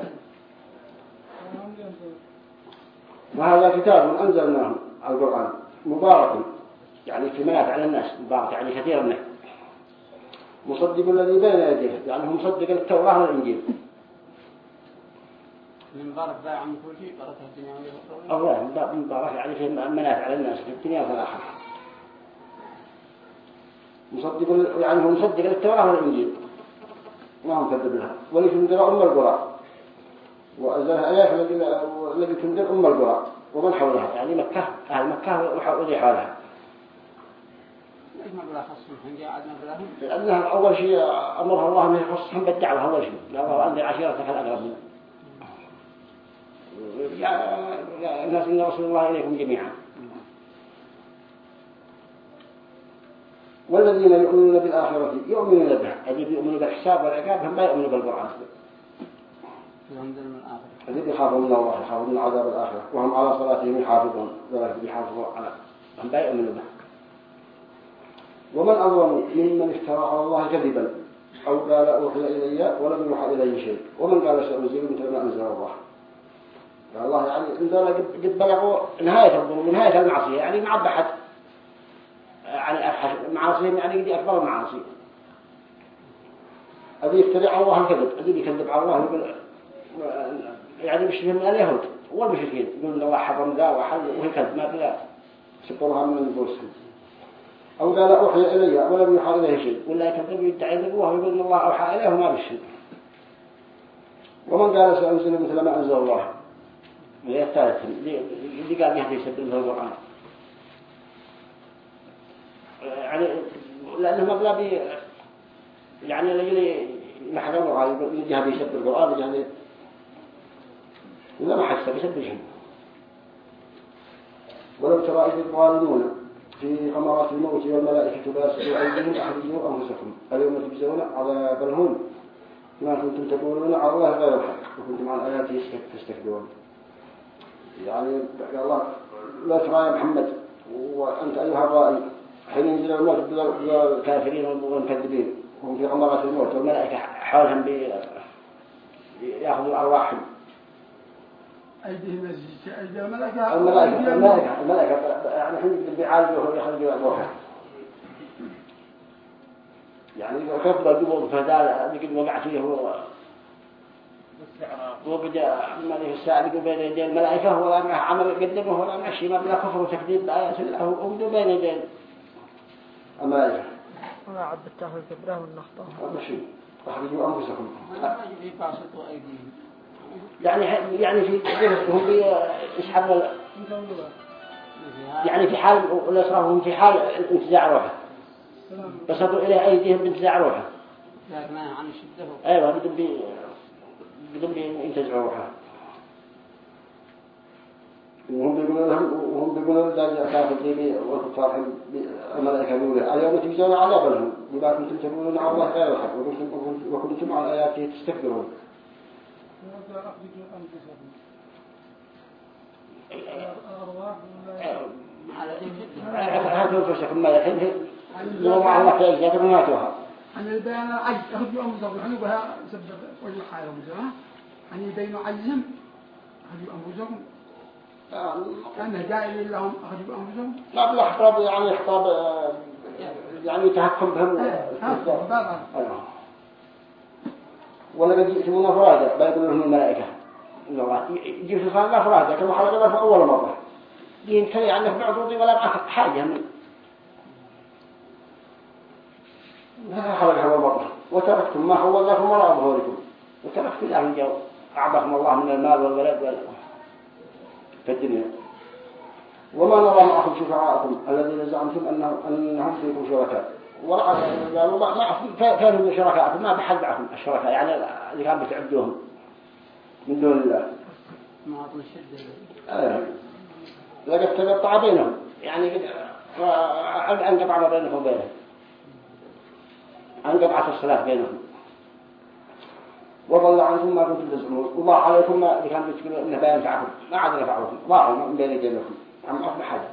وهذا كتاب أنزلناه على القرآن مبارك. يعني في منافع للناس مبارك يعني كثير منه. مصدق الذي بين يديه يعني هو مصدق التوراة والإنجيل من بارك بايع من كل شيء بركة الدنيا والأخرى الله مبارك يعني في منافع للناس في الدنيا وفي الآخرة. مصدق يعني هو مصدق للتوراة والإنجيل. ما هو كذب لها. ولتنذر أم القرى وأنزلها آيات الذي تنذر أم القرى ومن حولها؟ يعني مكة. أهل مكة وذي حولها لأنها أول شيء أمرها الله أن يخصهم بالدعوة أول شيء. لا الله أنذر عشيرتك الأقرب منه. الناس إن رسول الله إليكم جميعا. والذين يؤمنون بالآخرة يؤمنون بها الذين يؤمنون بالحساب والعقاب هم لا يؤمنون بالقرآن. الذين يخافون الله يخافون عذاب الآخرة وهم على صلاتهم يحافظون. ذلك يحافظون على. هم لا يؤمنون بها ومن أظلم ممن افترى على الله كذبا أو قال أوحي إلي ولم يوحى إليه شيء. ومن قال سأنزل مثل ما أنزل الله. قال الله يعني إن قد بلغوا نهاية الظلم نهاية المعصية يعني ما عبد أحد معاصيهم يعني قد أكبر المعاصي الذي يفتري على الله الكذب الذي يكذب على الله يقول يعني مش من اليهود والمشركين يقولون الله حرم ذا وحل وهي كذب ما بلا سبرها من نفوسهم أو قال أوحي إلي ولم يوحى إليه شيء ولا يكذب يدعي النبوة ويقول الله أوحى إليه وما بالشيء ومن قال سأنزل مثل ما أنزل الله. هي الثالثة اللي قال يهدي يسبب القرآن؟ يعني لأنه مبلا بي يعني يحرموا على يجي هذا يسبب القرآن يجي هذا ولا ما حسب يسببهم ولو ترى إذ الظالمون في غمرات الموت والملائكة باسطوا أيديهم أخرجوا أنفسكم. اليوم تجزون عذاب الهون. بما كنتم تقولون على الله غير الحق. وكنتم عن آياته تستكبرون. يعني يا الله لا ترى يا محمد. وأنت أيها الرائي. حين ينزل الموت بالكافرين والمكذبين وهم في غمرات الموت والملائكة حولهم بي يأخذوا أرواحهم أيديهم أيدي الملائكة الملائكة الملائكة الملائكة يعني حين بيعالجوا ويخرجوا أرواحهم يعني كيف بقوا فهذا قد وقع فيه هو. وقد ما له الساعة يقول بين يدي الملائكة ولا معه عمل قدمه ولا معه شيء ما بلا كفر وتكذيب بآيات الله وقدوا بين يدي الملائكة وما عبد التاهل كبره والنخطة هذا شيء أخرجوا أنفسكم. ما يجي باسطوا أيديهم يعني يعني في هم يسحبوا يعني في حال الإسراف هم في حال انتزاع روحه. بسطوا إليه أيديهم بانتزاع روحه. لكن عن الشدة أيوة بدهم بي بدهم ينتزعوا روحه. وهم بيقولون لهم وهم بيقولون ذلك أساس الدين والكفار الملائكة يقولون اليوم تجزون عذاب لهم بما كنتم تقولون على الله غير الحق وكنتم عن آياته تستكبرون. على هاتوا أنفسكم ما الحين لو ما الله في أجزاء ما توها عن البيان العجز أخذوا أنفسهم يعني بها سبب وجه وجهها عن يبين عجزهم أخذوا أنفسهم كأنه جائل لهم أخذوا أنفسهم لا بلا خطاب يعني خطاب يعني تحكم بهم. ها بعضا أيوه. ولا قد يجيبون أفرادا بيقول لهم الملائكة. يجي في الخلق أفرادا كما خلقنا في أول مرة. ينتهي عنه بعضوضي ولا معه حاجة. من أول مرة وتركتم ما هو لكم وراء ظهوركم. وتركتم لهم جو أعطاكم الله من المال والولد والولد في الدنيا. وما نرى معكم شفعاءكم الذين زعمتم أنهم, أنهم فيكم شركاء. ورأى قالوا ما ما فين هم شركاءكم ما بحد معكم الشركاء. يعني اللي كان بتعدوهم من دون الله. ما أظن الشدة. لقد تقطع بينهم. يعني انقطع ما بينهم وبينهم. انقطعت الصلاة بينهم. وضل عنكم ما كنتم تزعمون. وضاع عليكم ما اللي كان بتقولوا إنه بيان ينفعكم ما عاد نفعكم ضاعوا من بين يديكم عم أصبح حاجة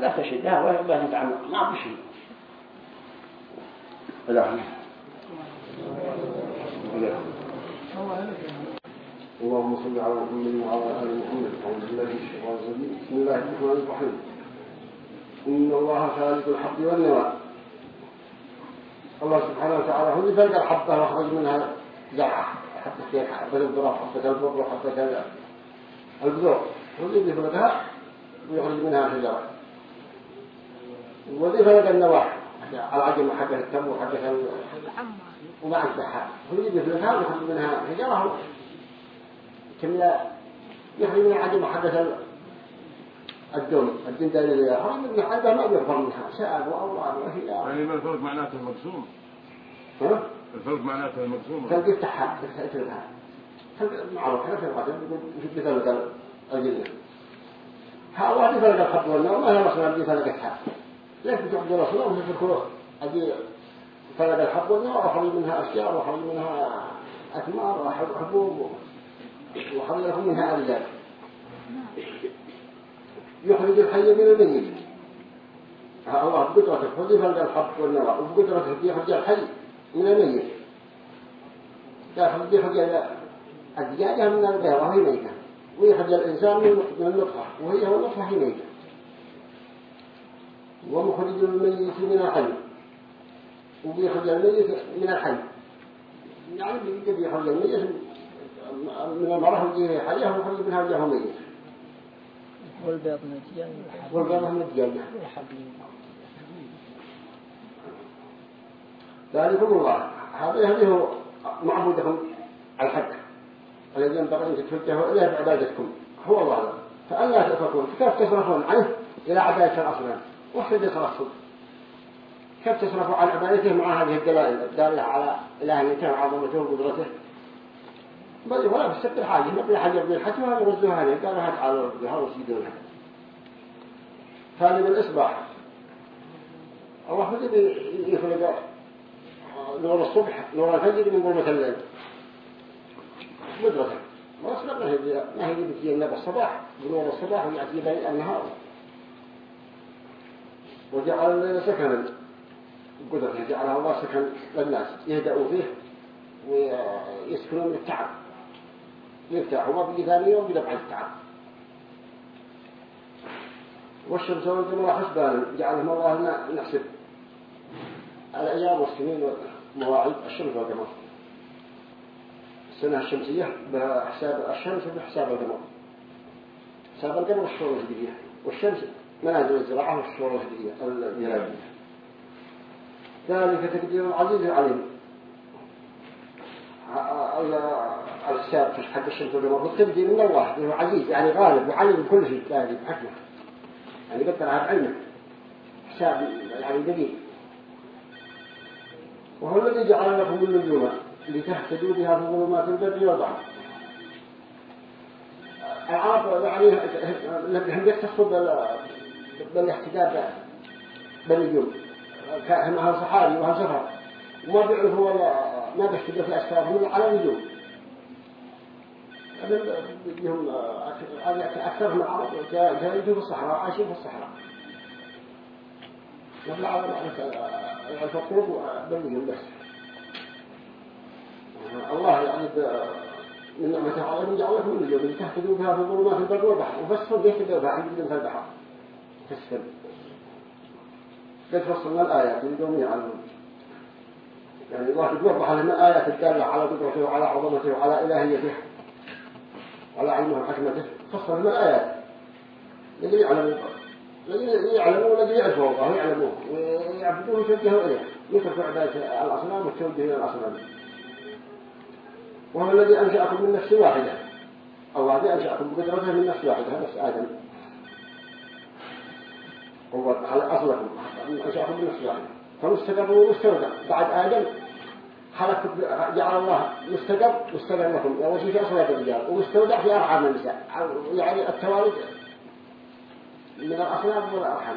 لا تشدها ولا بها نتعامل ما بشيء لا اللهم صل على محمد وعلى آل محمد. أعوذ بالله من الشيطان الرجيم. بسم الله الرحمن الرحيم. إن الله خالق الحب والنوى الله سبحانه وتعالى هو اللي فلق الحبة واخرج منها زرعه حبة كيك حبة الذره حبة البر حبة البذور هو اللي بيفلقها ويخرج منها شجره واللي فلق النواح العجم حقه التمر حقه وما عندها هو اللي بيفلقها ويخرج منها شجره كملا يخرج من عدم حدث الدم الدندان اللي يخرج من حدث ما يغفر منها سأل وأوراد وهي يعني ما الفرق معناته المقسوم؟ ها؟ الفرق معناته المقسوم. تلقى يفتحها تفتحها معروف إحنا في القدم في مثل الجنة ها واحد يفرق الخط والنوم ما هي الله فرقتها ليش بتعبدوا رسول الله وتذكروا أدي فرق الحب والنوم وأخرج منها أشجار وأخرج منها أثمار وحبوب وخرج لكم منها أرزاق يخرج الحي من الميت الله بقدرته فرق الحب والنوى وبقدرته يخرج الحي من الميت يخرج الدجاجة من البيضة وهي ميتة. ويخرج الإنسان من النطفة وهي النطفة هي ميتة. ومخرج الميت من الحي. وبيخرج الميت من الحي. يعني بيخرج الميت من المرأة اللي حاليها ويخرج منها وجهه ميت. والبيض متجن والبيض متجن ذلكم الله هذا هذه هو معبودكم الحق. الذي ينبغي أن تتوجهوا إليه بعبادتكم. هو الله. فألا تتركون. كيف تصرفون عنه؟ إلى عبادة الأصنام وحد يصرفون كيف تصرفوا عن عبادته مع هذه الدلائل؟ الدالة على إلهيته وعظمته وقدرته ولا بسبب الحاجة بلا حاجة بلا حتى يردوها عليه قالوا هات على ربها وسيدونها ثاني بالإصباح الله هو يخلق نور الصبح نور الفجر من ظلمة الليل. مدرسة. ما أصبح ما هي ما هي بتجي لنا بالصباح. بنور الصباح ويأتي بين النهار. وجعل الليل سكنا. قدرة جعلها الله سكن للناس. يهدأوا فيه ويسكنون من التعب. يفتح وما في ثاني يوم بدفع التعب والشمس والقمر حسبان جعلهم الله نحسب. الأيام والسنين والمواعيد الشمس والقمر. السنة الشمسية بحساب الشمس وبحساب القمر. حساب القمر الشهور الهجرية. والشمس منازل الزراعة والشهور الهجرية الميلادية ذلك تقدير العزيز العليم. الحساب حق الشمس والقمر والتبديل من الله إنه عزيز يعني غالب وعلم كل شيء ثاني بحكمه يعني قدرها بعلمه حساب يعني دقيق. وهو الذي جعل لكم النجوم لتهتدوا بها في ظلمات البر والبحر. العرب يعني هم يختصوا بالاحتجاب بالنجوم. كأنها صحاري وها سفر. وما بيعرفوا ولا ما بيحتجوا في أسفارهم على النجوم. هم أكثرهم العرب جايين في الصحراء عايشين في الصحراء. نبلع على الفقور وبليهم بس. الله يعني من نعمته عليكم جعل لكم من اليوم تهتدوا بها في ظلمات البر والبحر. وفسر يهتدوا بها عند في البحر؟ فسر قد فصلنا الآيات من يوم يعلمون يعني الله يوضح لنا الآيات الدالة على قدرته وعلى عظمته وعلى إلهيته وعلى علمه وحكمته فصل لنا الآيات الذي الذي يعلمون والذي يعرفوا الله يعلموه ويعبدوه ويتوجهوا إليه. يتركوا عبادة الأصنام والتوجه إلى الأصنام. وهو الذي أنشأكم من نفس واحدة. الله الذي أنشأكم بقدرته من نفس واحدة. نفس آدم. هو على أصلكم. أنشأكم من نفس واحدة. فمستقر ومستودع. بعد آدم خلق جعل الله مستقر مستقر لكم. أول شيء في أصوات الرجال ومستودع في أرحام النساء. يعني التوالد من الأصنام والأرحام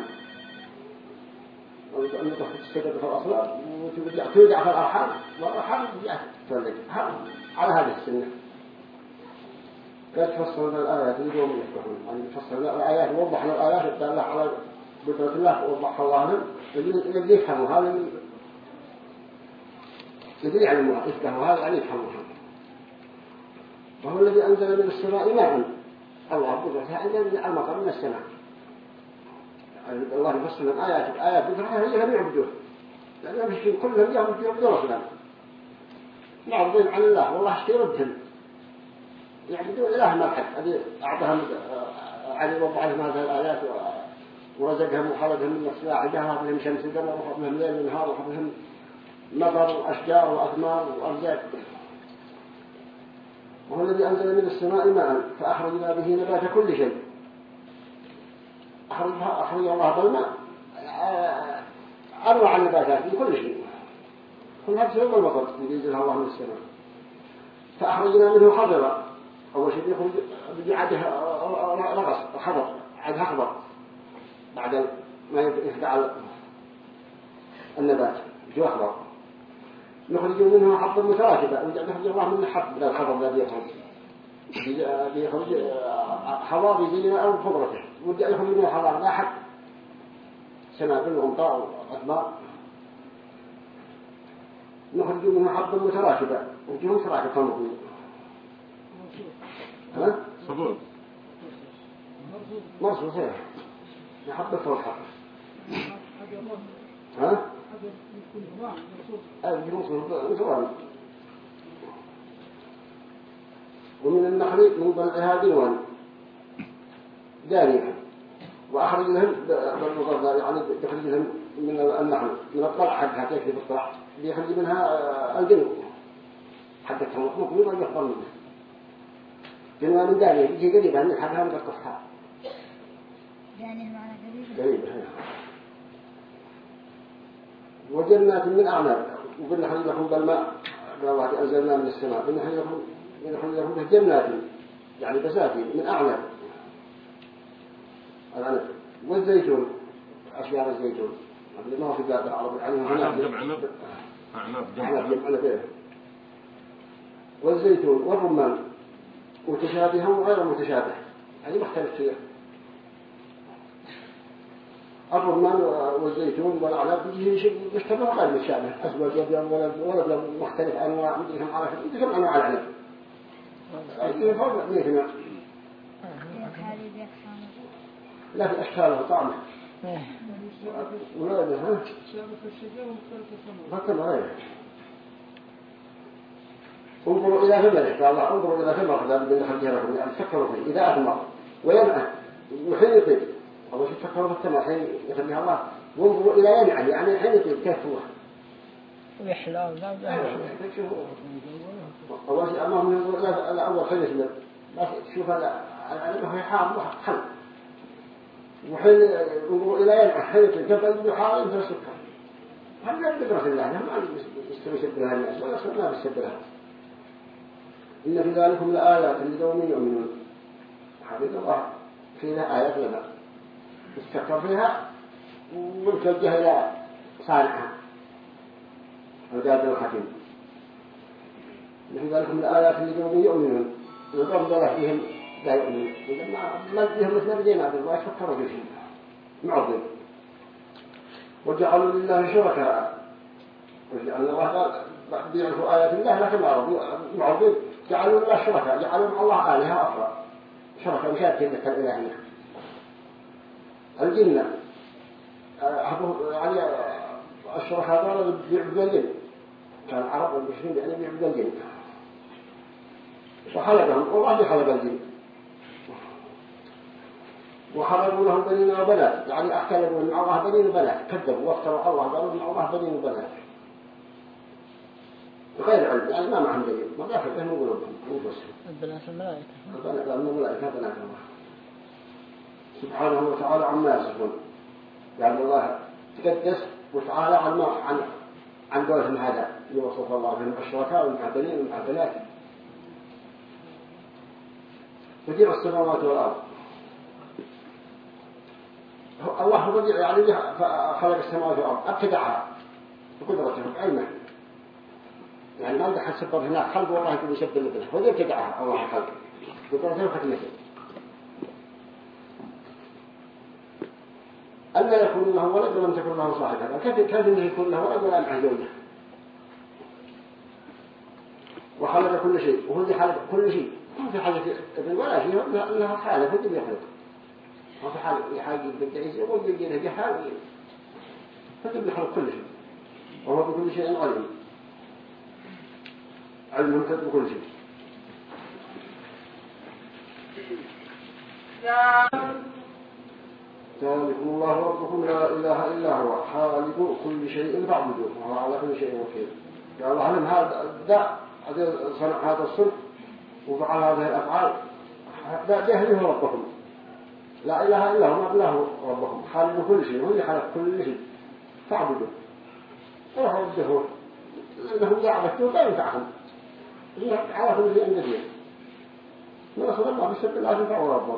النطفة تستقر في الأصنام وتودع في الأرحام والأرحام تولد على هذه السنة. قد فصلنا الآيات اليوم يفقهون. يعني فصلنا الآيات ووضحنا الآيات الدالة على قدرة الله ووضحها الله لهم الذي يفهموا هذا الذي يعلموها يفهموا هذا يعني يفهموها وهو الذي أنزل من السماء ماء. الله قدرته أنزل المطر من السماء. الله يفصل الآيات الآيات قدرتها هي لم يعبدوه. لأن المشركين كلهم يعبدوا يعبدوا رسلا معرضين عن الله والله اشتردهم يعبدون إله الحق. هذه أعطاهم علي وضع لهم هذه الآيات ورزقهم وخلقهم من نفس واحدة وحط لهم شمس القمر وحط لهم ليل ونهار وحط مطر وأشجار وأثمار وأرزاق وهو الذي أنزل من السماء ماء فأخرجنا به نبات كل شيء. أخرج, أخرج الله بالماء أنواع النباتات من كل شيء. كل هذا سبب المطر ينزلها الله من السماء. فأخرجنا منه خضرا أول شيء يخرج بجعده رغص خضر عدها خضر بعد ما يفقع النبات جو أخضر. نخرج منه حبا متراكبة. ونخرج الله من الحب من الخضر الذي يخرج. يخرج حضار يزينه أو خضرته ودع يخرج منه حضار لا حب سنابل وأمطار وأثمار نخرج منه حبا متراكبة. وجهه متراكب كما ها؟ صبور. هي حبة فوق حبة ها؟ مرصوص ومن النخل من ضلعها ديوان دانية. وأخرج لهم بالمضرة يعني يخرج لهم من النخل من الطلع حقها كيف بالطلع بيخرج منها الجنو حقتها مخلوق يبغى يخبر منه جنوان من دانية. يجي قريبا من حقها من القصحة دانية معنى قريبة قريبا وجنات من أعناب وقلنا خلي لكم بالماء الله أنزلنا من السماء. خلي لكم يدخل لهم جنات يعني بساتين من أعنب العنب والزيتون. أشياء الزيتون. اللي ما هو في بلاد العرب يعني أعناب جمع عنب أعناب جمع عنب والزيتون والرمان. متشابها وغير متشابه. يعني مختلف فيه الرمان والزيتون والأعناب يجي شيء مشتبه وغير متشابه أسود أبيض ولد ولد مختلف أنواع عندهم عارف عندهم أنواع العنب. يجي فرق لا في أشكاله وطعمه ولا ها فكر غيره انظروا إلى ثمره قال الله انظروا إلى ثمره ذلك اللي خرجها لكم يعني فكروا فيه إذا أثمر وينعى وحين يطيب. أول شيء في الثمر حين يخليها الله. وانظروا إلى ينعى يعني حين يطيب كيف هو؟ ويحلى لا أول شيء أمام ينظر إلى أول خلية من بس تشوف هي حام خل وحين ينظروا إلى ينعى حين يبدو حار؟ مثل السكر هل لا بقدرة الله ما يستوي سبلها الناس ولا سبنا بالسبلها إن في ذلكم لآيات لقوم يؤمنون. حبيب الله فينا آيات لنا. استكبر فيها ونتوجه إلى صالحها وجاد الحكيم. إن في ذلكم لآيات لقوم يؤمنون. الله فيهم لا يؤمنون. إذا ما فيهم مثل بدينا بالله يفكروا في شيء معظم. وجعلوا لله شركاء. وجعلنا الله قال بيعرفوا آيات الله لكن معرضين جعلوا لله شركاء. جعلوا مع الله آلهة أخرى. شركاء مشاركين لك الإلهية الجنة. يعني الشركاء دول بيعبدوا الجن كان العرب والمشركين يعني بيعبدوا الجن وخلقهم والله خلق الجن. وخلقوا لهم بنين وبنات. يعني اختلفوا ان الله بنين وبنات. كذبوا وافتروا الله قالوا ان الله بنين وبنات. غير علم. يعني ما معهم دليل. ما داخل فهم قلوبهم انفسهم البنات الملائكة البنات الملائكة بنات الله. سبحانه وتعالى عما يصفون. يعني الله تقدس وتعالى عن عن عن قولهم هذا يوصف الله بهم الشركاء والمعدنين والمعدنات بديع السماوات والأرض. الله بديع يعني خلق السماوات والأرض. أبتدعها. بقدرته بعلمه يعني ما عندك حسب هناك. خلق والله يكون يشبه لبنه هو ابتدعها الله خلق بقدرته وحكمته ألا يكون له ولد ولم تكن له صاحبة. كيف كيف إنه يكون له ولد ولا معه زوجة؟ وخلق كل شيء وهو اللي خلق كل شيء. ما في حاجة ابن ولا شيء إنها حالة هو اللي يخلق ما في حال حاجة بدعي يقول بيجينا بحال هو اللي يخلق كل شيء؟ وهو بكل شيء عليم علم ممتد بكل شيء. ذلكم الله ربكم لا إله إلا هو. خالق كل شيء فاعبدوه. وهو على كل شيء وكيل. قال الله علم هذا الداء صنع هذا الصنع؟ وفعل هذه الأفعال؟ ده جهله ربكم. لا إله إلا هو إله ربكم. خالق كل شيء هو اللي خلق كل شيء. فاعبدوه. وهو ربه لأنهم يعبدوا لا ينفعهم. على كل شيء نبيه من أصدق الله السبب الله ينفعه ربه.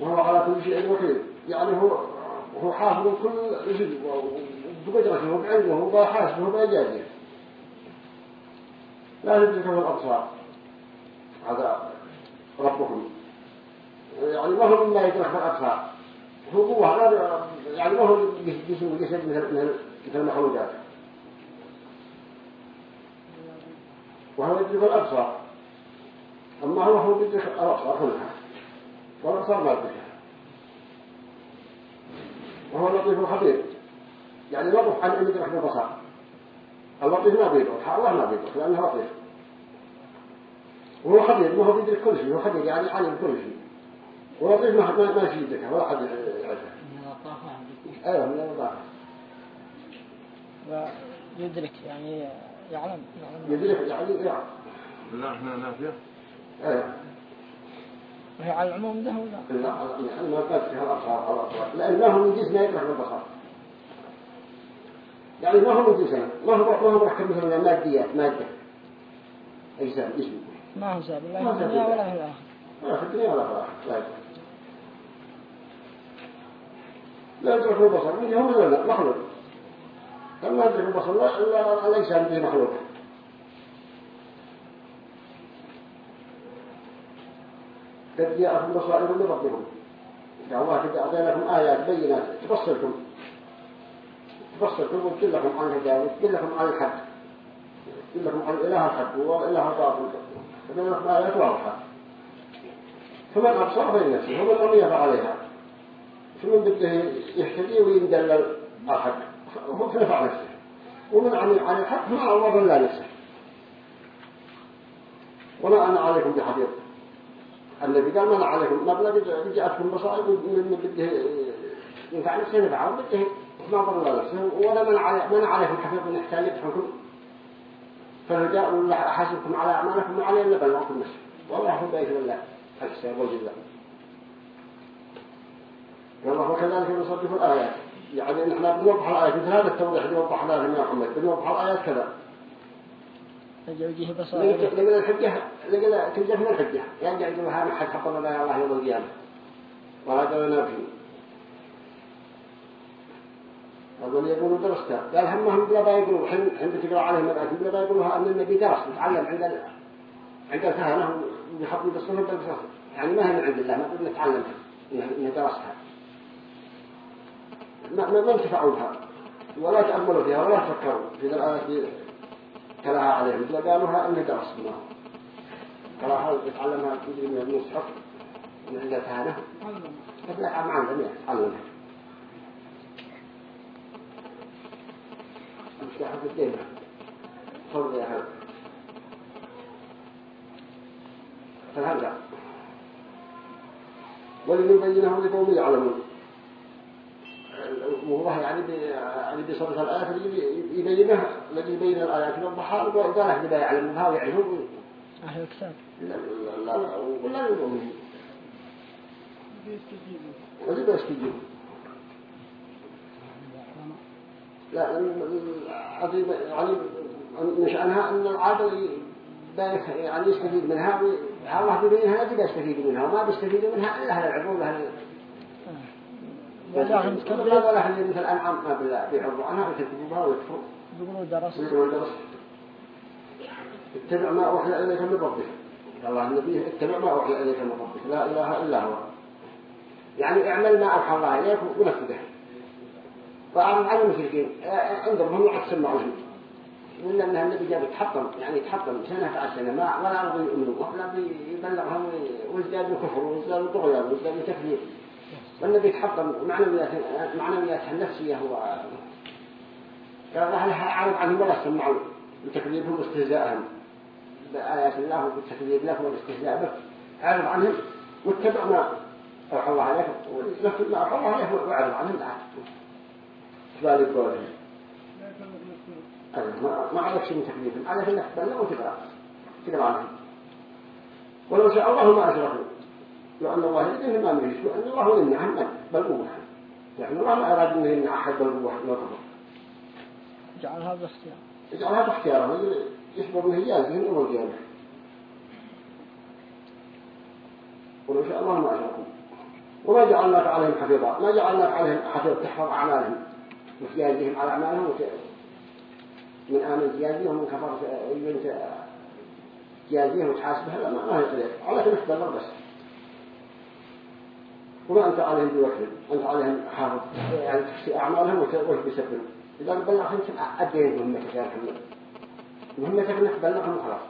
وهو على كل شيء وكيل. يعني هو هو حافظ كل شيء بقدرته وبعلمه وبحاسبه وبإجازه لا يدركه الأبصار. هذا ربكم. يعني ما هو مما يدرك الأبصار. هو قوة يعني ما هو جسم جسد مثل مثل وهو يدرك الأبصار. أما هو هو يدرك الأبصار كلها. والأبصار ما يدركها وهو لطيف خبير يعني لطف عن أن يدرك البصر اللطيف ما بيدرك الله ما بيدرك لأنه لطيف. وهو خبير ما هو بيدرك كل شيء هو خبير يعني عالم كل شيء. ولطيف ما ما ما شيء يدركها ولا حد يعرفها أيوه من اللطافة ويدرك يعني يعلم يدرك يعني يعلم لا إحنا نافية أيوه. وهي على العموم ده ولا لا ما كانت فيها الأبصار الأبصار لأن ما هو من جسم يدرك البصر. يعني ما هو من جسم ما هو ما هو محكم مثل الماديات مادة. أجسام جسم ما هو ساب ما الله هو في الدنيا. ولا في الآخرة ولا في الدنيا ولا في الآخرة لا يدرك. لا البصر. من يوم ولا لا مخلوق لما يدرك البصر. لا الإنسان به مخلوق قد جاءكم بصائر من ربكم الله قد أعطيناكم آيات بينات تفصلكم تفصلكم وتقول لكم عن الهداية وتقول لكم عن الحق تقول لكم عن الإله الحق والإله الباطل فبين لكم آيات واضحة فمن أبصر بين نفسه ومن يفعل عليها فمن بده يهتدي ويندلل الحق هو في نفع نفسه ومن عن عن الحق فما الله ضل نفسه وما أنا عليكم بحفيظ النبي قال ما أنا عليكم ما بلا جاءتكم بصائر من بده ينفع نفسه نفعه بده ما ضل نفسه ولا من علي من عليكم حفيظ من يحتاج يفهمكم فالرجاء ولا حاسبكم على أعمالكم وعلى إلا بلغكم نفسه والله هو بيت الله. الحساب والجزاء. والله وكذلك نصدق الآيات. يعني إن إحنا بنوضح الآيات مثل هذا التوضيح اللي وضحناه لنا محمد. بنوضح الآيات كذا. وجه بصائر. لقنا الحجة لقنا تنجح من الحجة. يرجع يقول هذا حق حق الله يوم القيامة. وهذا ينافي أقول يقولوا درستا قال همهم بلا با يقولوا. حين حين تقرأ عليهم الآيات بلا يقولوا أن النبي درس متعلم عند. عند الكهنة ويحطوا بالصنف بالقصص يعني ما هي من عند الله ما قلنا نتعلمها إنه درسها ما ما انتفعوا بها. ولا تأملوا فيها ولا تفكروا. في الآيات تلاها عليهم. مثل قالوها إنه درس منها قالوها يتعلمها يجري من المصحف. من عند هذا فبلا معنا جميع تعلمها مفتاح في الدين. فرض يا هذا فهذا ولنبينه لقوم يعلمون. والله يعني يعني بصرف الآيات يبينها الذي يبين الآيات وقال أهل لا يعلمها ويعرفون أهل الكتاب لا لا لا ولا المؤمنين ولا بيستجيبوا لا عظيم يعني من شأنها أن العادل يعني يستفيد منها الله بيبينها لا يستفيد منها وما بيستفيد منها إلا أهل العقول أهل ولا هم تكذب ولا هم مثل الأنعام ما بالله بيعرضوا عنها ويكذبوا بها ويكفروا بيقولوا درس ويقولوا درس اتبع ما أوحي إليك من ربك. الله النبي اتبع ما أوحي إليك من ربك. لا إله إلا هو. يعني اعمل ما أوحى الله إليك ونفذه. فأعرض عن المشركين. انظرهم وعد سمعوهم ولا أن النبي جاب يتحطم. يعني يتحطم سنة بعد سنة. ما ولا أرضوا يؤمنوا ولا بيبلغهم ويزدادوا كفر ويزدادوا طغيان ويزدادوا تكذيب والنبي يتحطم معنويات معنوياتها النفسية هو قال الله لها أعرض عنهم ولا سمعوا بتكذيبهم واستهزائهم بآيات الله والتكذيب له والاستهزاء به. أعرض عنهم؟ واتبع ما أوحى الله عليك ونفذ ما أوحى الله عليك وأعرض عنهم. لا. ما عليك شيء من تكذيبهم. عليك أنك تبلغ وتقرأ تقرأ عنهم. ولو شاء الله ما أشركوا لأن الله يدين ما نريد وأن الله يمنع عنا بل قوة يعني الله ما أراد أنه يمنع أحد بل قوة نظره جعل هذا اختيار. يجعل هذا اختياره يشبه به يازهم يوم القيامة ولو شاء الله ما أشركوا. وما جعلناك عليهم حفيظا. ما جعلناك عليهم حفيظ تحفظ أعمالهم. وتجازيهم على أعمالهم. من آمن تجازيهم ومن كفر تجازيهم وتحاسبها لا ما هي على كل اختبار بس. وما أنت عليهم بوكل أنت عليهم حافظ يعني تحسي أعمالهم وش بيسبب إذا بلغ أنت أدين مهمتك يا محمد مهمتك أنك تبلغهم خلاص.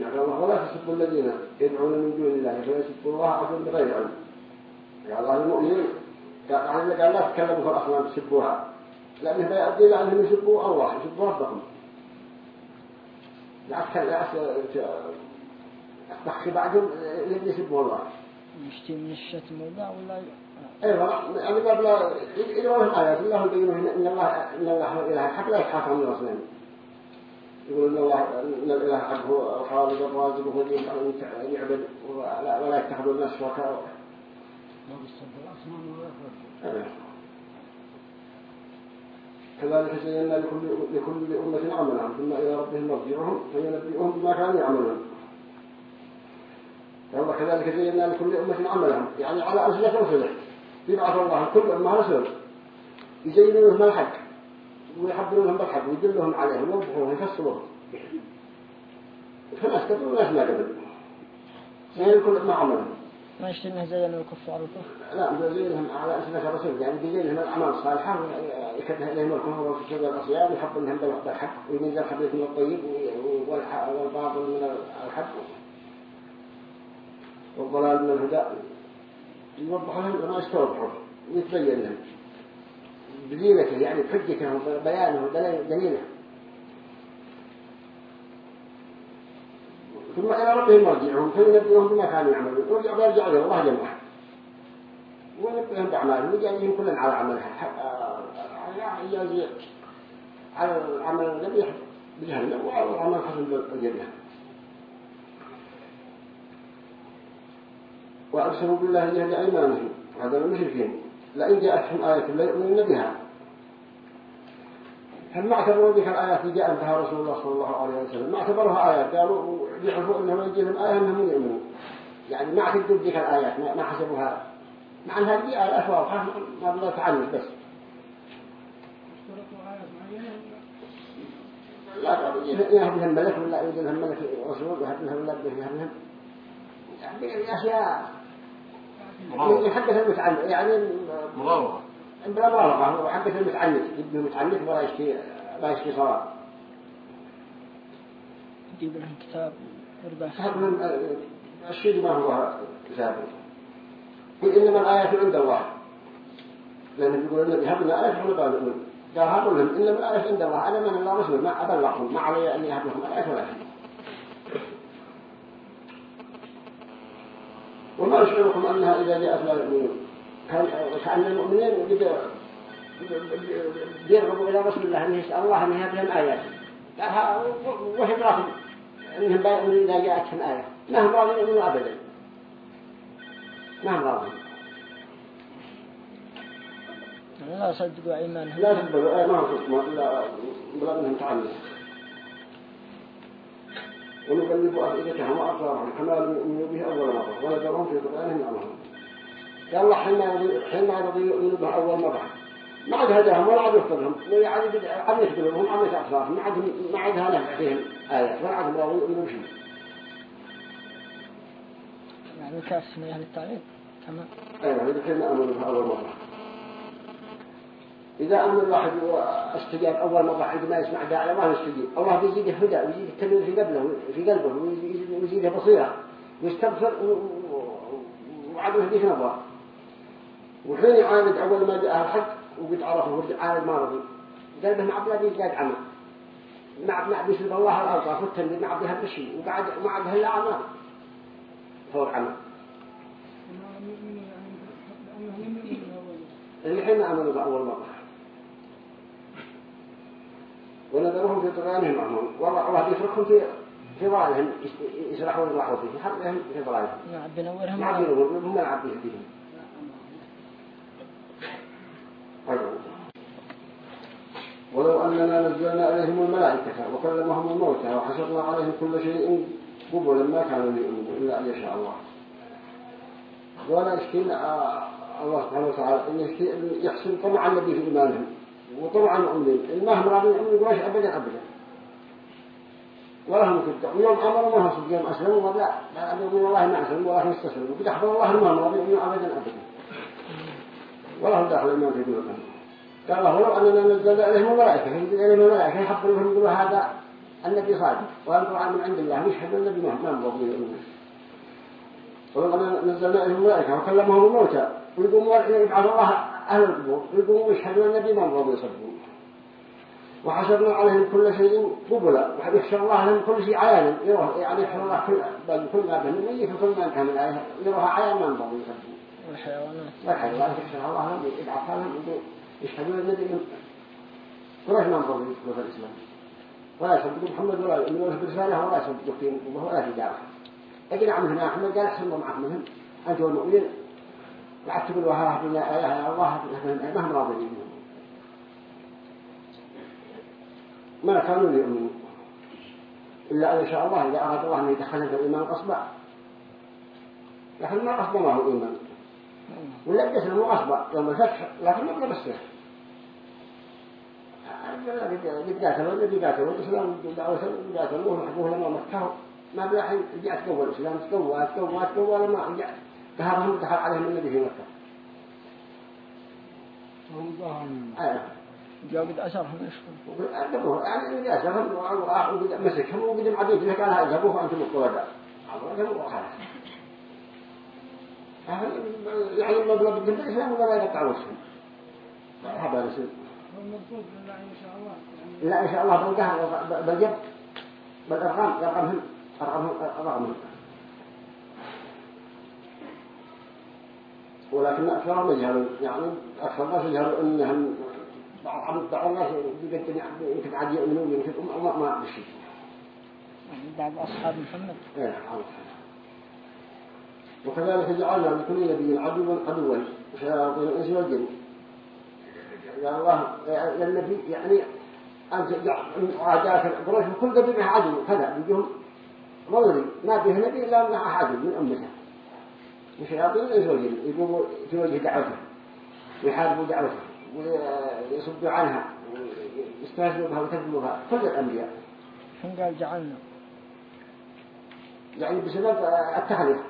جعل الله ولا تسبوا الذين يدعون من دون الله فيسبوا الله عدوا بغير علم قال الله المؤمنين قال قال لا تكلموا في الأصنام تسبوها لأنه يؤدي إلى أنهم يسبوا الله يسبوا ربهم. لا تخشى بعدهم يسبوا الله يشتي من الشتم ولا ولا أيوه يعني قبل في آيات الله يبين إن الله إن الله إله الحق لا يحاكم من الأصنام يقول إن الله إن الإله حق هو الخالق الرازق وهو الذي يعبد ولا يتخذوا الناس شركاء كذلك زينا لكل لكل أمة عملهم ثم إلى ربهم مرجعهم فينبئهم بما كانوا يعملون فهو كذلك زينا لكل أمة عملهم. يعني على أسلة رسله يبعث الله كل أمة رسول يزين لهم الحق ويحضرون لهم بالحق. ويدلهم عليه ويوضحوه ويفصلوه فناس كثير وناس ما قبل. زين كل أمة عملهم. ما انه زين الكفار لا يزينهم على أسلة الرسول يعني يزينهم الأعمال الصالحة. ويكتبها إليهم الكفر والفسوق والعصيان ويحب لهم بالحق. وينزل الخبيث من الطيب. والباطل من الحق والضلال من الهدى. يوضح لهم ما يستوضحوا ويتبين لهم بزينته يعني بحجته وبيانه ودليله ثم إلى ربهم مرجعهم. فينبئهم بما كانوا يعملون. ورجع بيرجع له الله جمعه ونبئهم بأعمالهم. ويجازيهم كلا على عملها. يجازي على العمل الذي بجهنم وعلى العمل حسن بالجنة. وأقسموا بالله جهد أيمانهم. هذا المشركين لئن جاءتهم آية لا يؤمنون بها. هل ما اعتبروا بك الآيات اللي جاء بها رسول الله صلى الله عليه وسلم؟ ما اعتبروها آيات قالوا يعرفوا أنهم يجي لهم آية أنهم يؤمنون يعني ما اعتبروا بك الآيات ما حسبوها. مع أن هذه آيات واضحة ما بلا تعنف بس. لا لهم ملك ولا يجي لهم ملك رسول ولا يهب لهم يعني أشياء. يحدث المتعنت يعني مراوغة. بلا مبالغة هو حقة المتعنت يبدو متعنت ولا يشكي لا يشكي صلاة. يجيب لهم كتاب يربح سحب من الشيء ما هو كتاب. قل إنما الآيات عند الله. لأنه يقول إن يهبنا آيات ولا بأمن قال هقول لهم إنما الآيات عند الله. أنا من الله رسول ما أبلغكم ما علي أن يهب لكم الآيات ولا شيء. وما أشعركم أنها إذا جاءت لا يؤمنون. كأن المؤمنين يرغبوا إلى رسول الله أن يسأل الله أن يهب لهم آيات وش راكم أنهم بيؤمنون إذا جاءتهم آية. ما هم راضين يؤمنوا أبدا. ما هم راضين. لا صدقوا إيمانهم. لا تقبلوا ما هو لا بلا منهم تعلم ونقلب أفئدتهم وأبصارهم كما لم يؤمنوا به أول مرة. ونذرهم في طغيانهم يعمهون قال الله حين رضي يؤمنوا به أول مرة. ما عاد هداهم ولا عاد يحفظهم يعني عم يشغلهم عم يتأخرهم. ما عاد ما عاد نفع فيهم آية. ولا عاد راضي يؤمنوا بشيء يعني كاس من أهل التعليم تمام. أيوة إذا كنا أمنوا به أول مرة. إذا أمن الواحد واستجاب أول مرة عندما يسمع داعي ما يستجيب. الله بيزيده هدى ويزيده التمييز في قلبه في قلبه ويزيده بصيرة. ويستبصر وعدو هديه نظر وحين يعاند أول ما جاء الحق وقد عرفه ورجع عاند ما رضي. قلبه مع بلا بيزداد عمى مع مع بيسلب الله الألطاف والتنبيه مع بها بشيء وقعد ما عاد هلا عمى فور عمى اللي حين أمنوا بأول مرة ونذرهم في طغيانهم معهم. والله الله بيتركهم في في ضلالهم. يسرحوا ويضحوا فيه حقهم في ضلالهم. نعم بنورهم ما بينهم هم يلعب به فيهم ولو أننا نزلنا عليهم الملائكة وكلمهم الموتى وحشرنا عليهم كل شيء قبلا ما كانوا ليؤمنوا إلا أن يشاء الله. ولا يشكي الله سبحانه وتعالى يشكي يحسن طمع النبي في إيمانهم. وطمع المؤمنين المهم راضي يؤمنوا بلاش أبدا أبدا. ولا هم كده ويوم أمروا ما هم يوم أسلموا ولا لا يؤمنوا والله ما أسلموا ولا هم يستسلموا قد أحضر الله المهم راضي يؤمنوا أبدا أبدا. ولا هم داخل الإيمان في دينهم قال الله لو أننا نزلنا عليهم الملائكة ينزل عليهم الملائكة يحضروا لهم يقولوا هذا النبي صادق. وأن طبعا من عند الله يشهد النبي ما ما مضبوط ولو أننا نزلنا عليهم الملائكة وكلمهم الموتى ويقوموا يبعث الله أهل القبور ويقوموا يشهدوا النبي ما مضبوط يصدقون وحسبنا عليهم كل شيء قبلا ويخشى الله لهم كل شيء عيانا. يروح يعني يخشى الله كل بل كل ما بهم ميت وكل ما كان الآية يروها عيان ما مضبوط يصدقون والحيوانات. والحيوانات يخشى الله لهم يبعث لهم يشهدون النبي قريش ما مضبوط يدخلوا في الإسلام ولا يصدقوا محمد ولا يؤمنون برسالة ولا يصدقوا في ولا في دعوه لكن عم هنا أحمد قال أحسن معكم منهم أنتم المؤمنين قعدت تقول وها هبنا يا الله ما هم راضين ما كانوا ليؤمنوا إلا أن شاء الله إذا أراد الله أن يدخلهم في الإيمان قصبا لكن ما قصبا ما هو ولا يدخلهم قصبا يوم الفتح لكن ما بلا بسه يتقاتلوا الذي قاتلوا الإسلام دعوة يقاتلوه وحبوه لما مكه ما بلا حين رجعت قوة الإسلام تقوى تقوى تقوى لما رجعت دهرهم دخل عليهم النبي في مكة جاء قد أسرهم يشكر أدبوه يعني اللي أسرهم وقد مسكهم وقد معديت لك قال اذهبوه وأنتم القرداء عبرهم وخلاص يعني المبلغ بالجنب الإسلام ولا يقطع وجههم؟ هذا رسول لا إن شاء الله. بلقاها بالجب بالأرقام أرقامهم أرقامهم. ولكن أكثرهم يجهلون يعني أكثر الناس يجهلون أنهم بعض بعض الناس يمكن يمكن عاد يؤمنون يمكن ما ما بشيء يعني بعض أصحاب محمد. إيه وكذلك جعلنا لكل نبي عدوا عدوا شياطين الإنس والجن. يا الله يا النبي يعني أنت عادات قريش كل قبيل عدو كذا بيجهم ضروري ما فيه نبي إلا مع عدو من أمته. وشياطين الإنس والجن يقوموا في وجه دعوته ويحاربوا دعوته ويصدوا عنها ويستهزئوا بها وتكذبوا كل الأنبياء. هم قال جعلنا. يعني بسبب التخلية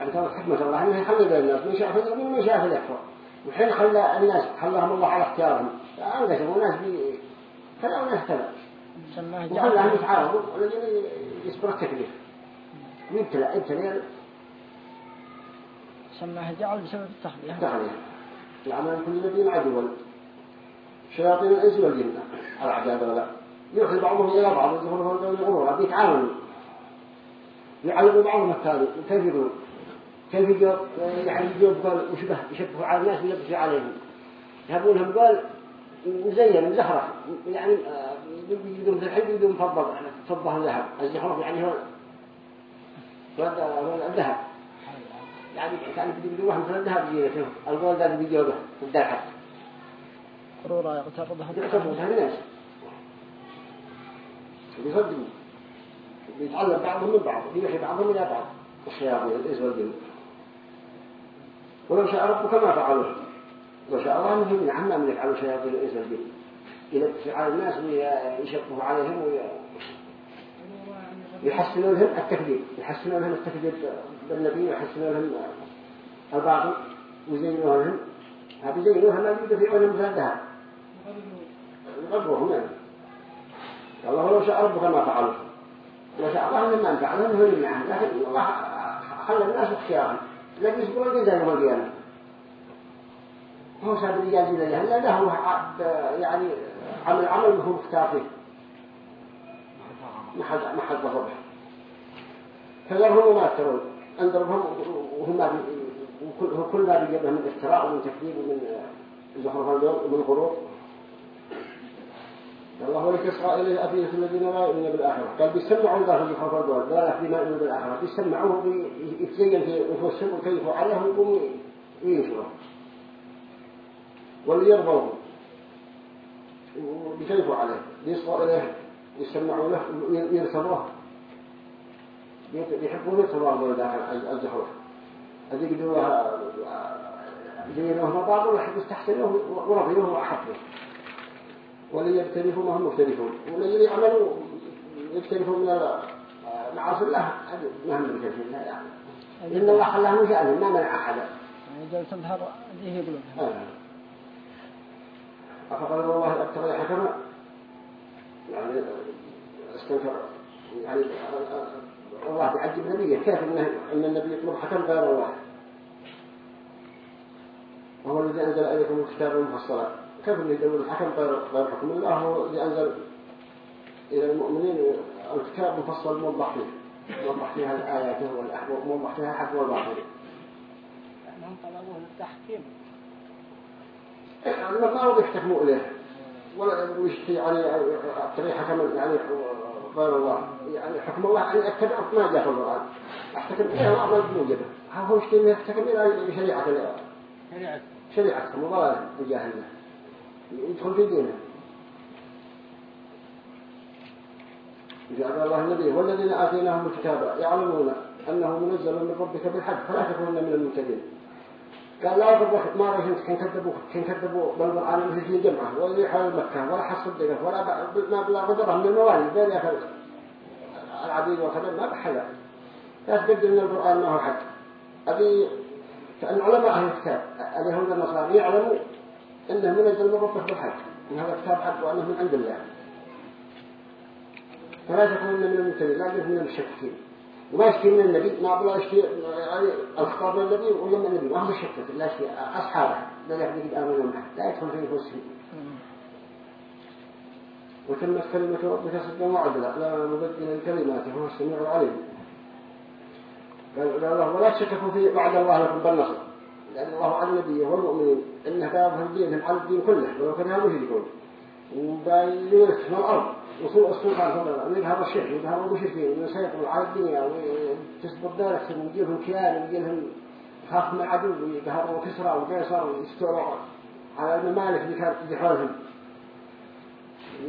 يعني كانت حكمة الله إنه يخلي بين الناس من شاء فضل من شاء فليكفر وحين خلى الناس خلاهم الله على اختيارهم. أنقسموا الناس بي كذا وناس كذا وخلاهم يتعارضوا والذين يصبر التكليف. يبتلى ابتلى سماه جعل بسبب التخلية التخلية العمل كل الذين عدوا شياطين الإنس والجن. الأعداد ولا يوحي بعضهم إلى بعض. يدخلوا في الغرور بيتعاونوا يعلموا بعضهم الثاني كيف يقولون كيف يعني قال وشبه يشبهوا على الناس ويلبسوا عليهم؟ يهبون قال مزين مزخرف يعني يجدون في الحج يجدون مفضل فضة. الذهب الزخرف يعني هو الذهب. يعني كان بدي واحد مثل الذهب يجي القول ذا اللي بيجوبه في الدار حتى. قرورا يقتربها يقتربها الناس بيصدقوا بيتعلم بعضهم من بعض بيوحي بعضهم إلى بعض الشياطين الإنس والجن ولو شاء ربك ما فعلوه. لو شاء الله أنهم نعم ما يفعلوا شياطين والجن إذا على الناس ويشبهوا عليهم ويحسنوا لهم التكذيب يحسنوا لهم التكذيب. بالنبي ويحسنوا لهم الباطل ويزينوا لهم هذا زينوها ما يوجد في مثل الذهب يغضوهم يعني. الله لو شاء ربك ما فعلوا لو شاء الله لما اللي معهم. لكن الله خلى الناس اختيارا لكن يسبقوا الجنة يوم القيامة. هو سابق الرجال إلى لا لا هو يعني عمل عمل هو مختار فيه. ما حد ما حد بصبح فذرهم وما يفترون. انظرهم وهم وكل كل ما بيجيب من افتراء ومن تكذيب ومن زخرف ومن غرور الله ولك إسرائيل أفيه الذين لا يؤمنون بالآخرة. قال بيسمعوا ذا في زخرف الدول لا في ما يؤمنون بالآخرة. بيسمعوه يتزين في نفوسهم وكيفوا عليهم ويقوموا وينشروا واللي يرضوا بيكيفوا عليه. بيصغوا إليه يسمعوا له يرسلوه. بيحبون يرسلوا الله داخل الزخرف هذه قدروها زينوه مطابر ويحب يستحسنوه ورضيوه وأحبوه وليبتلفوا ما هم مختلفون والذين يعملوا يختلفوا من معاصي الله. ما هم مختلفين يعني إن الله خلاهم شأنهم ما منع أحدا يعني جلسة هذا ذيه يقولون. أفقال الله أبتغي حكما يعني استنكر يعني الله بيعجب نبيه كيف إنه إن النبي يطلب حكم غير الله؟ وهو الذي أنزل عليكم الكتاب المفصلات كيف اللي يدور الحكم غير حكم؟ الله هو اللي أنزل إلى المؤمنين الكتاب مفصل موضح فيه. موضح فيها الآيات والأحوال موضح فيها الحق والباطل. أنهم طلبوه للتحكيم ما رضي يحتكموا إليه. ولا يشتي يعني طريق حكم يعني غير الله يعني حكم الله يعني أتبع ما جاء في القرآن. أحتكم إليه ما موجبه هو يشتي إنه يحتكم إلى؟ شريعة شريعة. شريعة مضالة الجاهلية يدخل في دينه. جعل الله النبي والذين آتيناهم الكتاب يعلمون أنه منزل من ربك بالحق فلا تكونن من المنتدين. قال لا يضرك ما رأيت كان كذبوا كان كذبوا بالقرآن مثل جمعة. ولا حول مكة ولا حصل دقة ولا ما بلا قدرة من الموالي بين يا العبيد والخدم ما بحلا لا تقدر من القرآن ما هو حق. أبي كأن علماء أهل الكتاب اليهود والنصارى يعلموا أنه من ربك بالحق أن هذا الكتاب حق وأنه من عند الله. فلا تكون من المنتبه لا من المشككين وما يشكي من النبي ما يشكي يعني الخطاب ولا من النبي ما هم مشكك لا يشكي أصحابه لا يحدث آمنوا معه لا يدخل في نفسهم وتمت كلمة ربك صدقا وعدلا لا مبدل لكلماته هو السميع العليم. قال الله ولا تشككوا في بعد الله لكم بالنصر لأن الله على النبي والمؤمنين إنه كافر دينهم على الدين كله ولو كانوا مشركون. وبيورث من الأرض. وصول السلطان صلى الله عليه وسلم يظهر الشرك يظهر المشركين ويسيطروا على الدنيا وتسبب دارتهم ويجيلهم كيان ويجيلهم خاف من العدو ويظهروا كسرى وقيصر ويستولوا على الممالك اللي كانت في حولهم.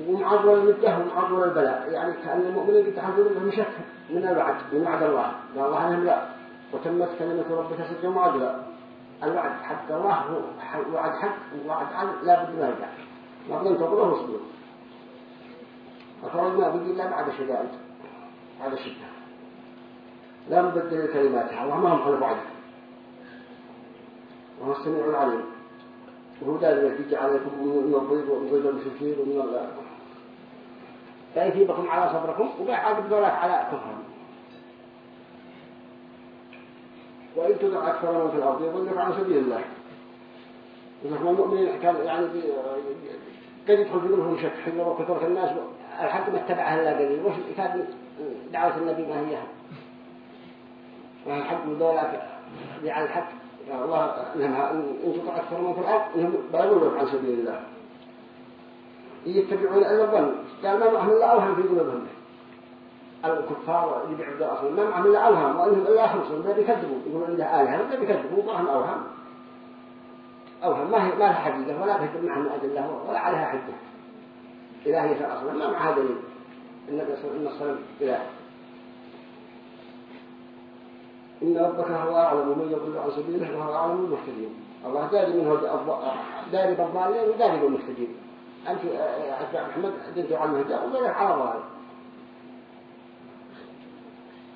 ومعرض المده ومعرض البلاء يعني كأن المؤمنين قد تحضروا لهم شك من الوعد من وعد الله. قال الله عليهم لا. وتمت كلمة ربك صدقا وعدلا. الوعد حق الله هو وعد حق ووعد عدل لا بد ما يرجع ما بد تنتظره واصبروا الفرج ما بيجي إلا بعد شدائد بعد شدة لا مبدل كلماتها الله ما هم خلفوا عنه وهو السميع العليم. وهو ذلك الذي جعلكم من الضيب وضيب المشركين ومن الله فيثيبكم على صبركم وبيعاقب ذلك على كفرهم وإن تدع أكثر من في الأرض يضلك عن سبيل الله. ونحن المؤمنين كان يعني قد يدخل في قلوبهم شك حين وكثرة الناس الحق ما اتبعها إلا قليل وش كان دعوة النبي ما هي؟ والحق ذلك على الحق. الله انها إن تطع أكثر من في الأرض إنهم بيضلوا عن سبيل الله. يتبعون إلا الظن. قال ما معهم إلا اوهم في قلوبهم. الكفار اللي بيعبدوا أصلا. ما معهم إلا اوهم وانهم إلا يخلصون ما بيكذبوا. يقولون عنده آلهة. ما بيكذبوا. معهم اوهم اوهم ما هي ما لها حقيقه ولا تهدم معهم ادله ولا عليها الهيه أصلا ما معها دليل النبي صلى الله عليه وسلم إله. إن ربك هو أعلم من يضل عن سبيله وهو أعلم بالمهتدين الله داري منه داري بالضالين وداري بالمهتدين أنت أتبع محمد دنتوا عن الهدى وغيرك على ضلال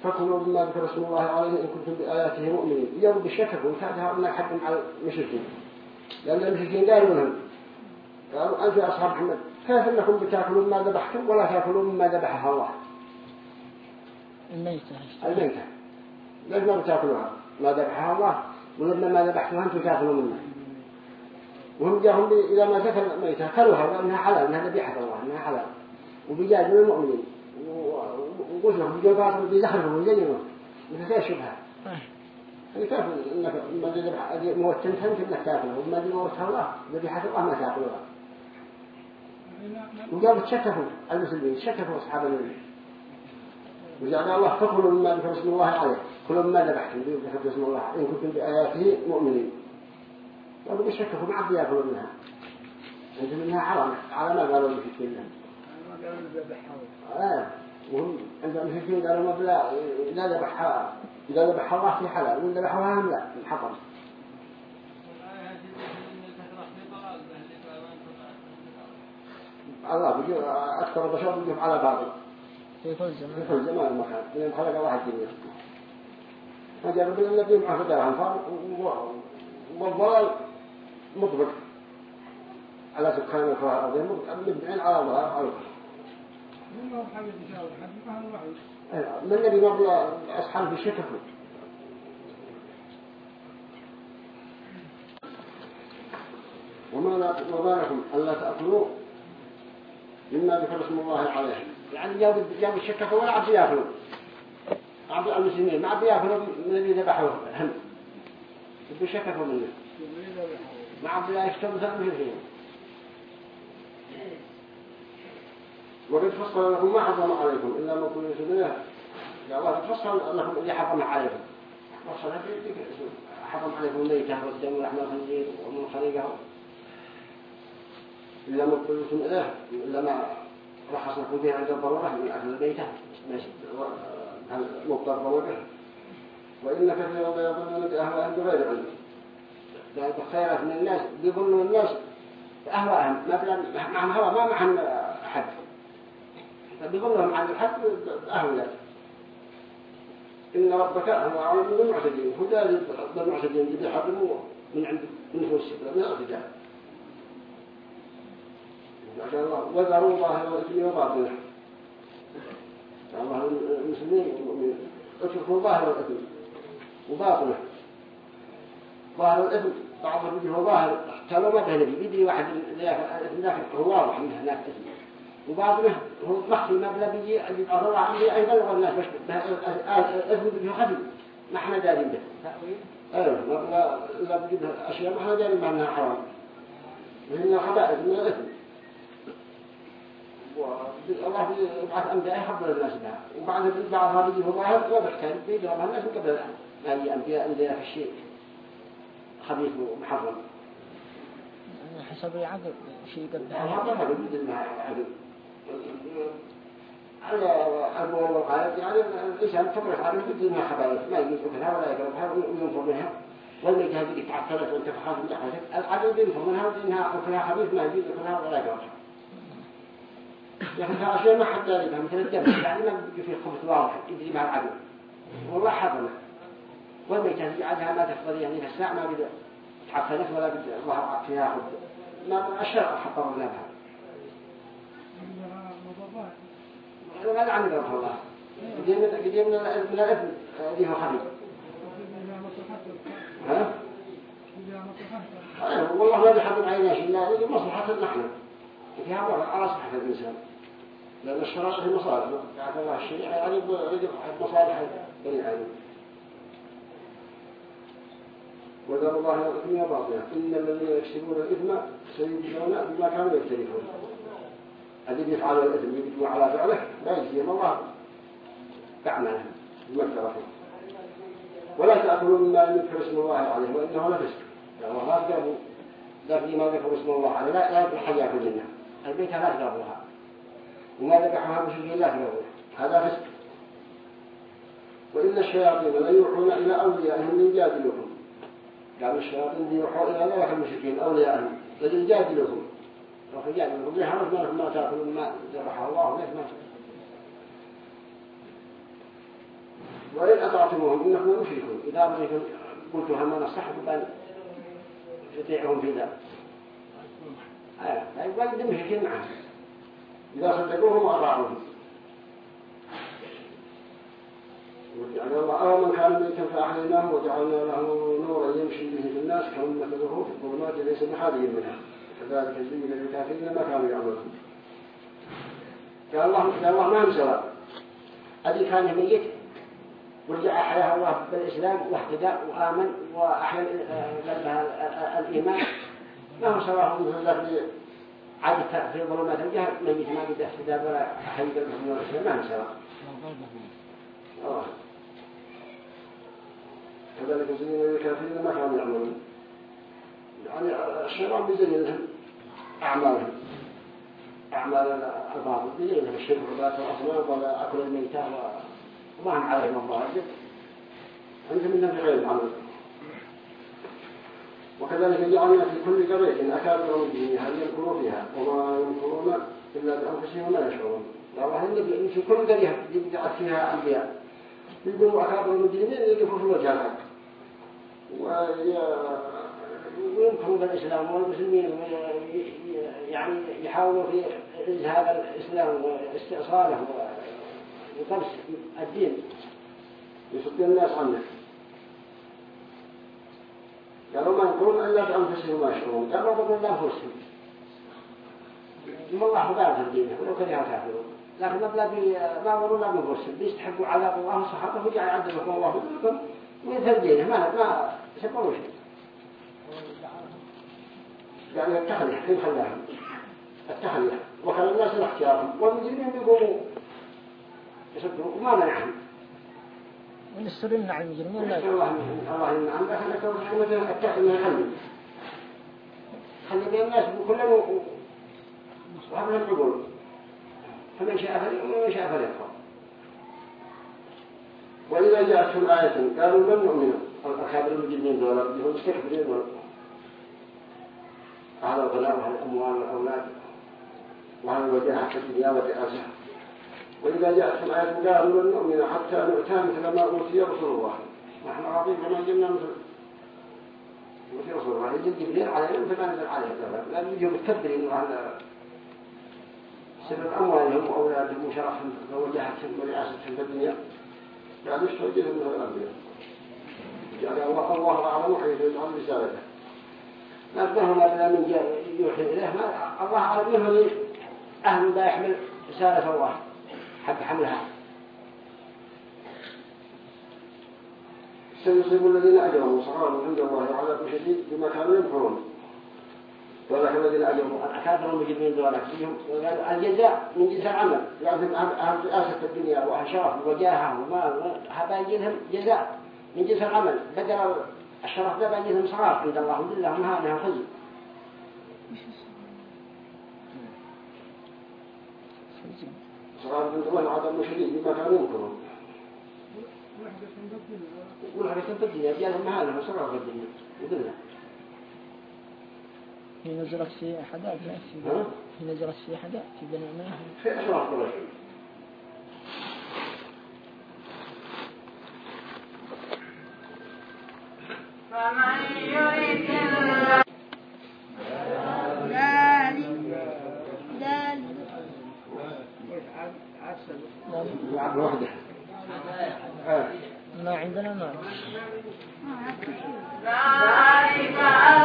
فكلوا مما ذكر اسم الله عليه إن كنتم بآياته مؤمنين. يوم بشككوا كانت من حد على المشركين. لأن المشركين داروا منهم. قالوا أنتم يا أصحاب محمد؟ كيف أنكم بتاكلون ما ذبحتم ولا تاكلون مما ذبحها الله الميتة الميتة ليش ما بتاكلوها ما ذبحها الله ولما ما ذبحتوها أنتم تاكلوا منها وهم جاهم إذا ما ذكر الميتة كلوها لأنها حلال أنها ذبيحة الله أنها حلال وبيجاد من المؤمنين وقلت لهم بيجوا باطل بيزخرفوا ويزينوا مثل كيف شبهة يعني كيف إنك ما ذبح موتنتها أنت إنك تاكلها وما موتها الله ذبيحة الله ما تاكلوها وجابوا تشكفوا المسلمين تشكفوا أصحاب النبي وجعل الله فكلوا مما ذكر اسم الله عليه. كلوا مما ذبحتم بذكر اسم الله إن كنتم بآياته مؤمنين. قالوا بيشككوا ما عبد يأكلوا منها. أنت منها على ما قالوا المشركين لهم آه. وهم عند المشركين قالوا ما بلا إذا ذبحها إذا ذبح الله في حلال وإن ذبحوها هم لا حرام. الله بيجوا أكثر البشر بيجوا على باطل في كل زمان. في كل زمان ومكان من خلق واحد دنيا فجرب الذين معه فدرهم والضلال مطبق. على سكان الكرة الأرضية مبدعين على الله على من الذي مبلغ أصحاب شكفه وما لكم ألا تأكلوا. مما ذكر اسم الله عليه. يعني جابوا جابوا الشكفة ولا عبد يأكلوا عبد المسلمين ما عبد يأكلوا من الذي ذبحوه. هم بشكفوا منه. ما عبد الله يشتغل ثمن فيه وقد فصل لكم ما حرم عليكم إلا ما كنتم سبيله يا الله فصل لكم اللي حرم عليكم. فصل حرم عليكم. الميتة والدم ولحم الخنزير ومن خليقه إلا ما قلتم إليه إلا ما رخص فيه عند الضرورة من أكل الميتة مضطر ضرورة؟ وإن كثيرا لا يظنون بأهواءهم بغير علم. ذلك خيرات من الناس بيظنوا الناس بأهواءهم ما معهم هوا ما معهم أحد بيظنهم عن الحق بأهواء إن ربك هو أعلم بالمعتدين. هدى بالمعتدين اللي بيحرموا من عند نفوسهم من الارتجال عشان الله وذروا ظاهر الإثم وباطنه الله المسلمين اتركوا ظاهر الإثم وباطنه ظاهر الإثم بعضهم يجي هو ظاهر حتى لو ما نبي بيدي واحد ذاك هو واضح من هناك إثم وباطنه هو مخفي بيجي يبقى الله عندي أيضا والناس بس الإثم بيجي خفي ما إحنا دارين به أيوه ما بلا لا بيجي أشياء ما إحنا دارين بأنها حرام من الخبائث من الإثم الله يبعث أنبياء يحضر الناس بها وبعد بعضها بيجي هو ظاهر وبحتاج بيضربها الناس من قبل ما يجي أنبياء أنبياء في الشيء خبيث ومحرم يعني حسب العقل شيء قد هذا ما بيجي لنا عقل أبو والقائد يعني الإنسان تبرح عليه بيجي لنا خبائث ما يأكلها ولا يقربها وينفر منها والميتة هذه تعطلت وانت فخاف من دخلتك العقل بينفر منها وإنها أكلها خبيث ما يجي يأكلها ولا يقربها لكن هذا شيء ما حد داري مثل الدم يعني ما بيجي فيه خبث واضح يدري مع العقل والله حرمه والميتة تجعلها ما تفضل يعني في الساعة ما قد تعفنت ولا قد الله فيها ما الشرع حطه لها هذا ما عن ذلك الله. قديم قديم من الإثم ذي هو خبيث. ها؟ والله ما بيحضر عيناش إلا مصلحة نحن. فيها وضع على صحة الإنسان. لأن الشرائع في مصالح يعني الله الشريعة يعني مصالح بني آدم وذر الله الإثم وباطنه إن الذين يكسبون الإثم سيجزون بما كانوا يكترفون الذي يفعل الإثم يجدوا على فعله لا يجزيهم الله. بما اكترفوا ولا تأكلوا مما يذكر اسم الله عليه وإنه لفسق. يعني الله ما تقربوا ذكر ما ذكر اسم الله عليه. لا لا يكون حياة في الجنة البيت لا تقربوها وما ذبحها مشركين لا تقربوها هذا فسق وإن الشياطين ليوحون إلى أوليائهم ليجادلوكم قالوا الشياطين ليوحوا إلى الله المشركين أوليائهم. ليجادلوكم وفجادلوكم ليه عرف ما ما تأكلون ما ذبحها الله ليش ما وإن أطعتموهم إنكم مشركون إذا رأيتم قلتوا هم صح بل يطيعهم في ذلك. لا يبقى مشركين معهم إذا صدقوهم وأطاعوهم وجعل الله من كان ميتا فأحييناه وجعلنا له نورا يمشي به في الناس كمن مثله في الظلمات ليس بحاجة منها كذلك زين للكافرين ما كانوا يعملون قال الله قال الله ما مسوى أبي كان ميت ورجع أحياه الله بالإسلام واهتدى وآمن وأحيا الإيمان. ما هو سواه مثل ذلك عادة في ظلمات الجهل ميت ما قد اهتدى ولا أحيا بالإسلام ما هو سواه كذلك زين للكافرين ما كانوا يعملون. يعني الشيطان بيزين لهم أعمالهم. أعمال الباطل بيزين لهم الشرك والباطل والأصنام ولا أكل الميتة وما هم عليهم الله عندهم منهم غير العمل وكذلك جعلنا في كل قرية أكابر مجرمين هل يمكروا فيها وما يمكرون إلا بأنفسهم وما يشعرون. الله النبي في كل قرية يبدأ فيها أنبياء. يقولوا أكابر المجرمين يقفوا في وجه الحق وينكروا بالإسلام والمسلمين يعني يحاولوا في إزهاب الإسلام واستئصاله وطمس الدين. يصد الناس عنه. قالوا ما يقولون إلا بأنفسهم ما يشعرون قالوا بقول بأنفسهم ما الله بارك الدين ولو كان يعتقدون لكن ما ما يقولون لا بأنفسهم بيستحقوا عذاب الله وصحابه وجاء يعذبكم الله بدونكم ويذهب دينه ما ما يسمعوا شيء. يعني التخلية كيف خلاهم التخلية وخلى الناس الاختيارهم والمجرمين بيقولوا يصدقوا وما منعهم. من السر يمنع المجرمين لا الله. الله يمنعهم لكن لك مثلا التخلية يخلي خلي بين الناس كلهم وهم يقولوا فمن شاء فليؤمن ومن شاء فليكفر وإذا جاءتهم آية قالوا لن نؤمن الأخابر المجرمين دولار هم مستكبرين هذا الغناء وهذا الأموال والأولاد. وهذا الوجاهة في الدنيا والرئاسة وإذا جاءتهم آية قالوا لن نؤمن حتى نؤتى مثل ما أوتي رسول الله. نحن راضين بما جبنا مثل أوتي رسول الله. يجب جبريل مثل ما نزل عليه لأن يجوا متكبرين وهذا سبب أموالهم وأولادهم وشرفهم ووجاهتهم ورئاستهم في الدنيا. يعني استوجدهم من الأنبياء؟ يعني الله الله أعلم حيث يجعل رسالته. ما فهم أبدا من جاء يوحي إليه. الله أعلم. أهل لا يحمل رسالة الله؟ حق حملها. سيصيب الذين أجرموا صغار عند الله وعذاب شديد بما كانوا ينفرون ولكن الذين أجرموا. الأكابر المجرمين دولة فيهم الجزاء من جنس العمل. يعني أهل رئاسة الدنيا وأهل شرف وجاهه وما هذا يجيهم جزاء من جنس العمل. بدل الشرف ده بيجيهم صغار عند الله. ودل لهم هذا خزي صار عندهم عظم شديد بما كانوا ينكرون. وحرس الدنيا جالهم مهالهم وسرعوا الدنيا ودنا حين نزلت في نزرة حين نزلت في نزرة في بني في أشراف قريش فمن يريد الله يلعب وحده. ما عندنا ما ذلك أن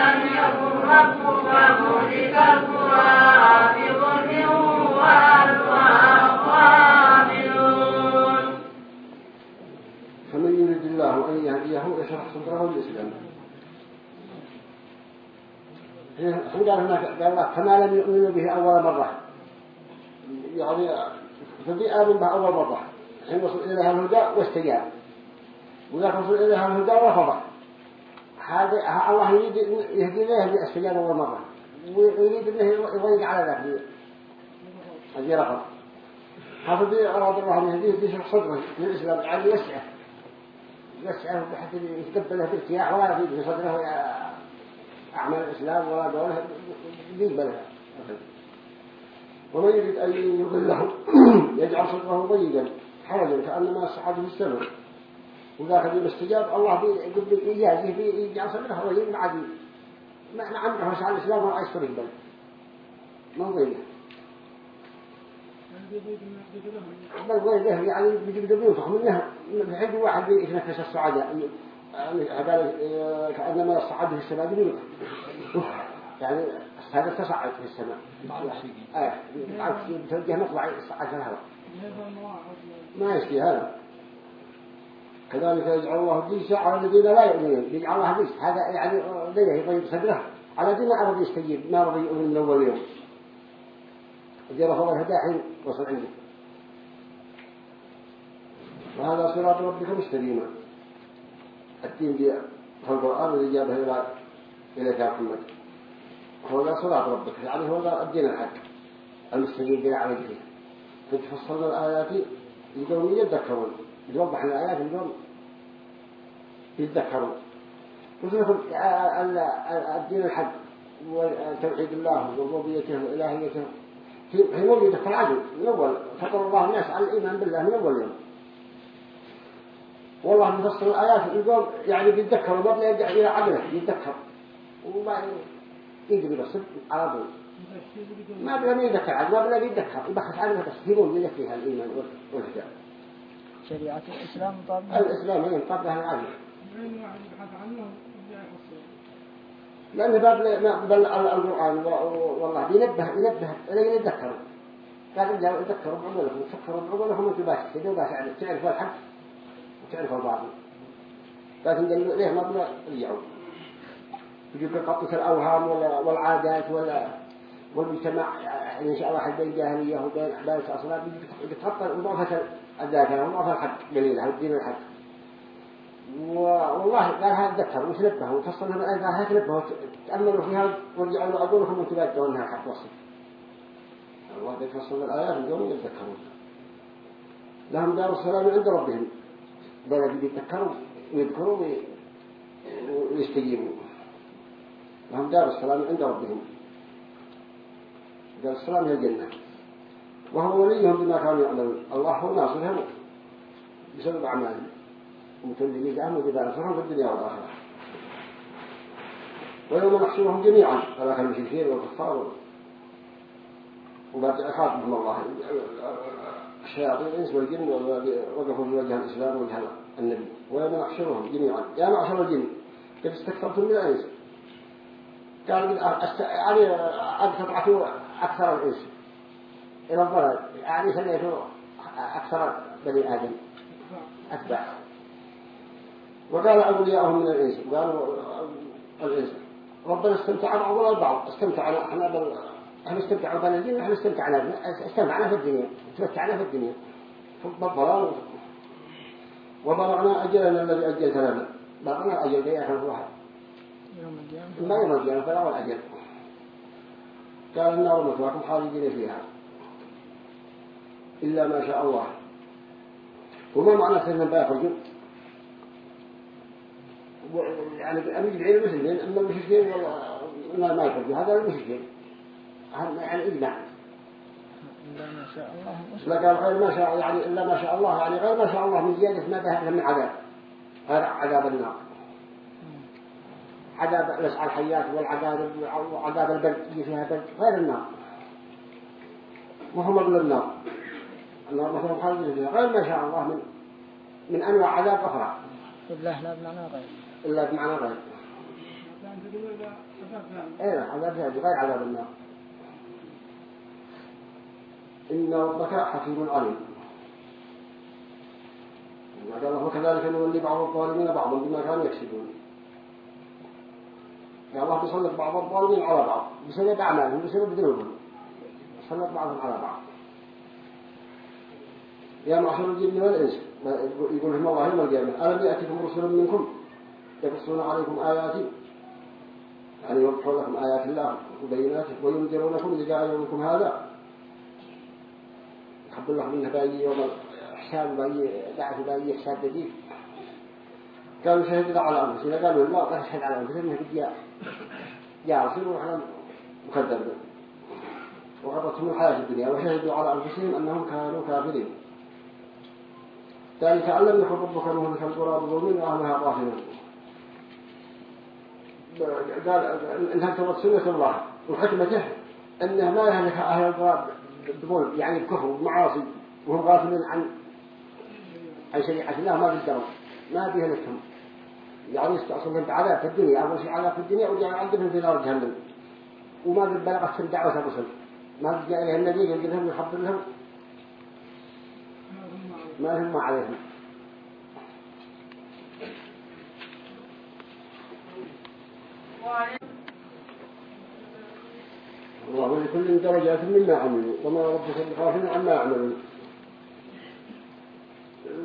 لم يكن ربك مهلك القرى بظلم وأهلها غافلون فمن يريد الله أن يهديه يشرح صدره للإسلام. هنا قال هناك قال الله كما لم يؤمنوا به أول مرة. يعني فدي آمن به أول مرة. حين وصل إليها الهدى واستجاب وذاك وصل إليها الهدى ورفضه هذا الله يريد يهدي له الاستجابة أول مرة. ويريد أنه يضيق على ذاك الذي رفض. هذا أراد الله أن يهديه يشرح صدره للإسلام. يعني يسعه يسعه بحيث يتقبله بارتياح ولا يفيد في صدره أعمال الإسلام ولا دولة. يقبلها. ومن يريد أن يضله يجعل صدره ضيقا. حرجا كأنما صعد في السماء وذاك الذي استجاب الله يقول إيجازه يجعل صدره ضيقا. ما عاد ما ما عنده وسع الإسلام ولا يستر يقبل ما ضيقه بل ضيقه يعني بيجي بيوتخ منها بحيث واحد يتنفس السعادة. هذا كأنما صعد في السماء يعني هذا تصعد في السماء. آه توجه مطلع يصعد في الهواء ما يشتي هذا. كذلك يجعل الله ديسا على الذين لا يؤمنون. يجعل الله ديس هذا يعني ليه يطيب صدره على الذين أرضي يستجيب ما رضي يؤمن من أول يوم الذي رفض الهدى حين وصل عنده. وهذا صراط ربك مستقيما. الدين دي في القرآن الذي جابه إلى إليك ذا صراط ربك. يعني هو ذا الدين الحق. المستقيم بلا على فيه قد فصلنا الآيات لقوم يتذكرون. يوضح الآيات لقوم يتذكرون. وذلك الدين الحق وتوحيد الله وربوبيته وإلهيته. هي موجودة في العدل من أول فقر الله الناس على الإيمان بالله من أول يوم. والله مفصل الآيات يقول يعني بيتذكر ما بيرجع إلى عقله يتذكر. وما يجري بس على طول. ما بلا ما بلا يتذكر يبحث عنها بس موجودة فيها الإيمان والهدى شريعة الإسلام طبعا. الإسلام هي مطابقها العدل لأن باب بل القرآن والله بينبه ينبه إليه يتذكر قال إن يذكروا بعقولهم يفكروا بعقولهم وانتوا باش كده وباش تعرفوا الحق وتعرفوا الباطل. لكن قالوا ليه ما بلا رجعوا يجيب قطة الأوهام والعادات ولا والمجتمع يعني إن شاء الله حد الجاهلية وبين أحباب الأصلاب يتخطى مضافة الذاكرة ومضافة الحق قليلها والدين الحق. والله قال هذا ذكر وش نبه وفصلها بالآية قال هذا نبه تأملوا فيها ورجعوا لعقولكم وتبادلوا أنها حق وصف. الله يفصل الآيات اليوم يتذكرون. لهم دار السلام عند ربهم. بلد يتذكروا ويذكروا ويستجيبوا. لهم دار السلام عند ربهم. دار السلام هي الجنة. وهو وليهم بما كانوا يعملون. الله هو ناصرهم بسبب أعمالهم. جزاهم وجزاء نصرهم في الدنيا والآخرة. ويوم نحشرهم جميعا. فلاك المشركين والكفار وبعد خاطبهم الله. الشياطين الإنس والجن وقفوا في وجه الإسلام ووجه النبي. ويوم نحشرهم جميعا. يا معشر الجن قد استكثرتم من الإنس. قال يعني أكثر أكثر الإنس. إلى الضلال يعني سميته أكثر بني آدم. أتباع. وقال أولياءهم من الإنس. قالوا الإنس. ربنا استمتع بعضنا البعض. استمتعنا إحنا بل إحنا استمتعوا بنا الدين إحنا استمتعنا استمتعنا في الدنيا. تمتعنا في الدنيا. بالضلال. وبلغنا أجلنا الذي أجلت لنا بلغنا الأجل ده ما يوم القيامة فلا ولا أجل قال النار مثواكم خالدين فيها إلا ما شاء الله. وما معنى سيدنا بيخرجوا يعني أمي بعين المسلمين أما المشركين والله ما يخرجوا هذا المشركين. يعني إجماع. إلا ما شاء الله. لا قال غير ما شاء يعني إلا ما شاء الله يعني غير ما شاء الله من زيادة ما بها من عذاب. غير عذاب النار. عذاب لسع الحيات والعذاب وعذاب البرد اللي فيها برد غير النار. وهو مقل النار. النار مثلا خالد فيها غير ما شاء الله من من أنواع عذاب أخرى. بالله لا بمعنى غير. إلا بمعنى غير. إيه عذاب فيها غير عذاب النار. إن ربك حكيم عليم. قال الله وكذلك نولي بعض الظالمين بعضا بما كانوا يكسبون. الله بيسلط بعض الظالمين على بعض بسبب أعمالهم بسبب ذنوبهم سلط بعضهم على بعض. يا معشر الجن والإنس يقول لهم الله يوم القيامة ألم يأتكم رسل منكم يقصون عليكم آياتي؟ يعني يوضحون لكم آيات الله وبيناته وينذرونكم إذا جاء يومكم هذا. يحب الله منه باقي يوم الحساب باقي بعث باقي حساب جديد. قالوا شهدوا على أنفسهم قالوا لا قد شهد على أنفسهم إنه قد جاء رسول وحنا مكذب. وغرتهم الحياة الدنيا. وشهدوا على أنفسهم أنهم كانوا كافرين. ذلك أن لم يكن ربك مهلك القرى بظلم وأهلها غافلون. قال إنها تبت سنة الله وحكمته أنه ما يهلك أهل القرى بظلم يعني بكفر ومعاصي وهم غافلين عن عن شريعة الله ما قدروا. ما بيهلكهم. يعني يستأصلهم بعذاب في الدنيا أول شيء عذاب في الدنيا وجاء يعذبهم في نار جهنم. وما قد بلغت دعوة الرسل ما جاء النبي يجدهم ويحضر لهم. ما لهم ما عليهم. الله لكل درجات مما عملوا وما ربك بغافل عما يعملون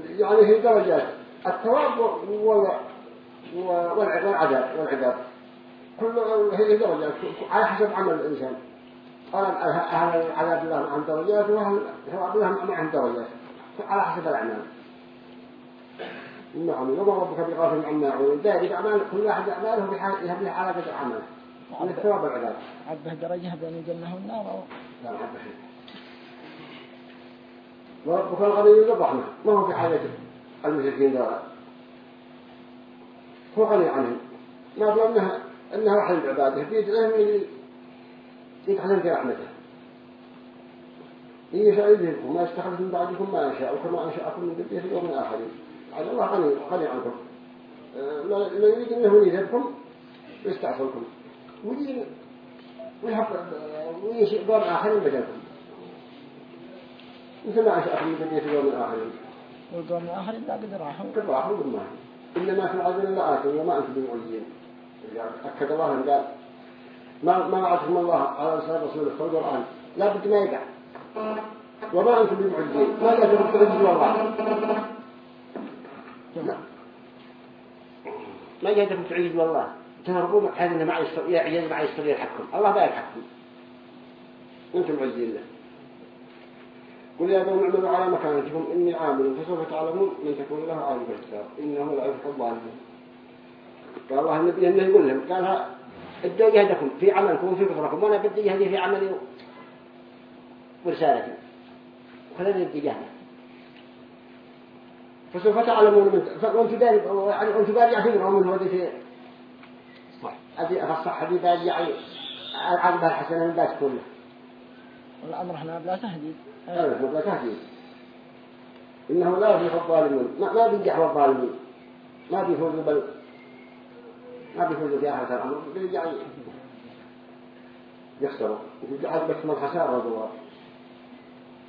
يعني هي درجات. الثواب والعذاب والعذاب. كل هي درجات على حسب عمل الإنسان. قال أهل العذاب الله عن درجات وأهل ثواب الله معهم درجات؟ على حسب الأعمال. نعم وما ربك بغافل عما يعملون. ذلك أعمال كل واحد أعماله بحال على قدر عمله من الثواب والعذاب. عبه درجة بين الجنة والنار أو لا عبه وربك الغني ذو الرحمة. ما هو في حاجة المشركين ذولا؟ هو غني عنهم ما هو أنها أنها واحد العبادة بيد لهم يدخلهم في رحمته. يذهبكم وما يستخلف من بعدكم ما يشاء وكما أنشأكم من ذرية اليوم الآخرين على الله غني غني عنكم. لا يريد أنه يذهبكم ويستعصلكم ويجي ويحب ويشيء قوم آخرين بدلكم مثل ما أنشأكم من ذرية اليوم الآخرين والقوم الآخرين لا قد راحوا قد راحوا بالله. إنما إلا آتوا وما أنتم بمعجزين أكد الله قال ما ما وعدكم الله على رسول رسوله في القرآن لا بد ما يقع وما أنتم بمعجزين ما جاءتكم تعجزوا الله. لا. ما جاءتكم تعجزوا الله. بحيث أنه ما يعجز ما يستطيع الحكم الله لا يحكم أنتم معجزين له. قل يا قوم اعملوا على مكانتكم إني عامل فسوف تعلمون من تكون له عالم الكتاب إنه لا يفق الظالمين. قال الله النبي أنه يقول لهم قال ادوا جهدكم في عملكم وفي كفركم وأنا بدي جهدي في عملي ورسالتي. خلينا ندي جهدي فسوف تعلمون من وانت داري يعني وانت داري يعتبروا من هو ذي صح ادي الصح ذي داري يعني العقبه الحسنه من ذات كله. والأمر هنا بلا تهديد أيوه بلا تهديد إنه لا يفلح الظالمون ما ما بينجح الظالمين. ما بيفوزوا بل ما بيفوزوا في آخر الأمر. بيرجع يخسروا. بس من خسارة الدوار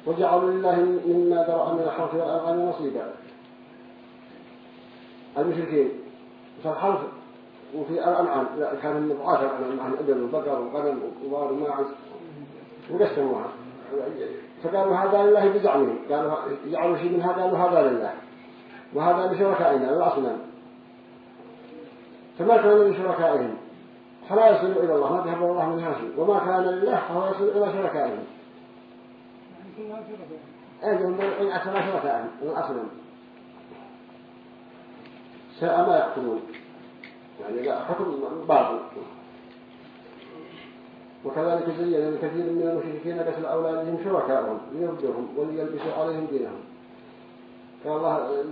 وجعلوا لله مما ذرأ من الحرث والأنعام نصيبا. المشركين في الحرث وفي الأنعام. كان النبعات الأنعام. عن الإبل والبقر والغنم والغبار وماعز وقسموها فقالوا هذا لله بزعمهم قالوا جعلوا شيء من هذا وهذا لله. وهذا لشركائنا الأصنام فما كان لشركائهم فلا يصل إلى الله ما ذهب الله منها شيء. وما كان لله فهو يصل إلى شركائهم. أجل أسمى شركائهم الأصنام ساء ما يحكمون يعني لا حكم باطل. وكذلك زين لكثير من المشركين قتل أولادهم شركائهم ليردوهم وليلبسوا عليهم دينهم. قال الله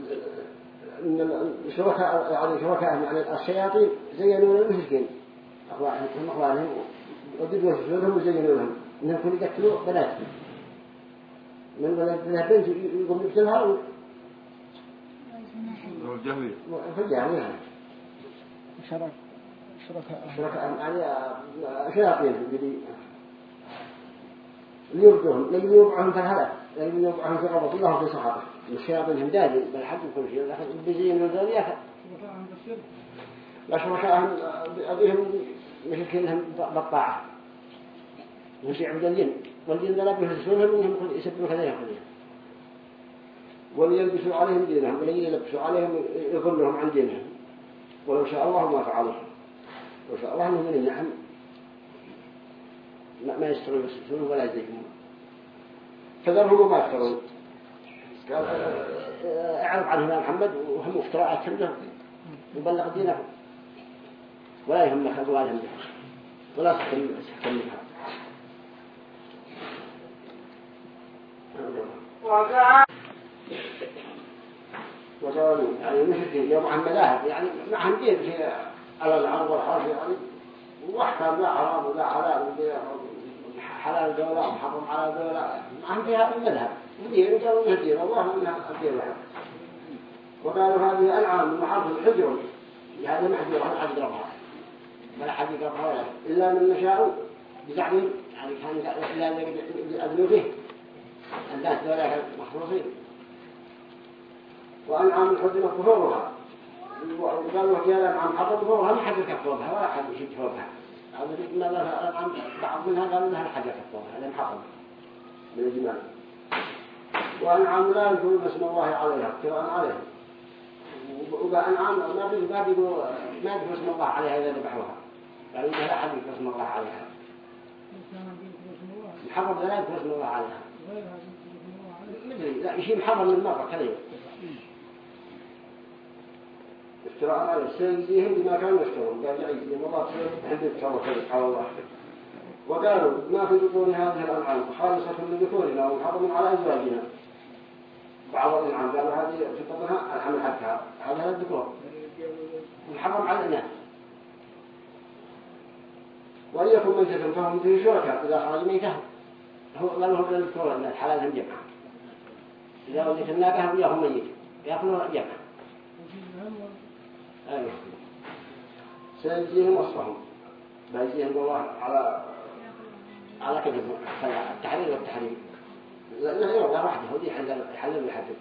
إن الشركاء يعني شركاء يعني الشياطين زينوا للمشركين. أخوانهم أخوانهم ودبوا سجودهم وزينوا لهم. إنهم كانوا يقتلوا بناتهم من بلد بنت يقوم يقتلها الجهوي في الجاهلية. شرك شركاء شركاء يعني شياطين اللي ليرجوهم لكن يوقعهم في الهلك لكن يوقعهم في غضب الله في صحابه الشياطين هم دادي بل حد كل شيء لكن بيزين الدنيا لا شركاءهم أبيهم مشكلهم بالطاعة وفي عبد الجن والجن لا بيهزونهم منهم كل يسبوا كذا يأخذون وليلبسوا عليهم دينهم ولن يلبسوا عليهم يضلهم عن دينهم. ولو شاء الله ما فعلوا شاء الله من النعم. ما يسترون يسجدون ولا يزيدون. فذرهم وما يفترون قال أعرض عنهم يا محمد وهم افتراءات عندهم وبلغ دينهم. ولا يهمك أبوالهم بها ولا تحكم بها وقالوا يعني المشركين يوم عن مذاهب يعني معهم دين في على العرض والحرف يعني واحكام لا حرام ولا حلال حلال دولة ومحرم على دولة معهم فيها المذهب ودين قالوا انها دين الله انها الدين الحق وقالوا هذه أنعام محرف الحجر هذا محجور هذا حد يقربها ولا حد يقربها إلا من نشاء بزعمهم يعني كان إلا يأذنوا فيه الناس دولة مخلوصين وأنعام حرم ظهورها وقالوا في هذا أنعام حرم ظهورها ما حد يكفرها ولا حد يشد فوقها ما لها أنعام بعض منها قالوا لها حد يكفرها هذا محرم من الجمال وأنعام لا يذكرون اسم الله عليها افتراء عليها وأنعام ما بيقولوا ما بيقولوا ما يذكروا اسم الله عليها إذا ذبحوها. يعني لا حد يذكر اسم الله عليها. محرم لا يذكر اسم الله عليها. مدري لا شيء محرم من مرة كذا افتراء على سيديهم بما كانوا يفترون قال يعيدهم الله عند التوكل على الله وقالوا ما في بطون هذه الأنعام. خالصة لذكورنا ومحرم على أزواجنا. بعض الأنعام قالوا هذه في بطنها الحمل حقها. هذا الذكور محرم على الإناث وإن يكن ميتة فهم فيه شركاء إذا خرج ميتة هو قالوا هم للذكور الناس حلالهم جمعا إذا وليت الناقة وياهم ميت. يأكلوا جمعا سيجزيهم وصفهم بيجزيهم الله على على كذب التحرير والتحريم. لا لا يرضى وحده ودي يحلل ويحدد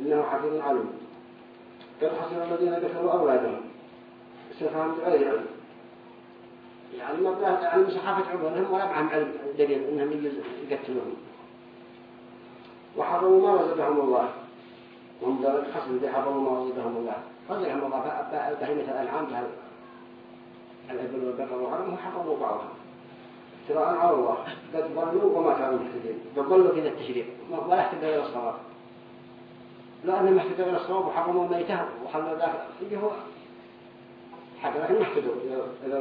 إنه حفيظ عليم قد حصل الذين ذكروا أولادهم؟ استفهام بغير علم يعني ما بلا يعني مسحافة عبرهم ولا معهم علم. دليل إنهم يقتلوهم. وحرموا ما رزقهم الله. وهم ذلك خصم بحرموا ما رزقهم الله. رزقهم الله بهيمة الأنعام الإبل والبقر وحرموا حرموا بعضها افتراء على الله. قد ضلوا وما كانوا مهتدين. ضلوا كذا التشريع ولا اهتدوا إلى الصواب. لا أنهم اهتدوا إلى الصواب وحرموا ميته وخلوا ذاك. هو حتى لكن اهتدوا إلى إلى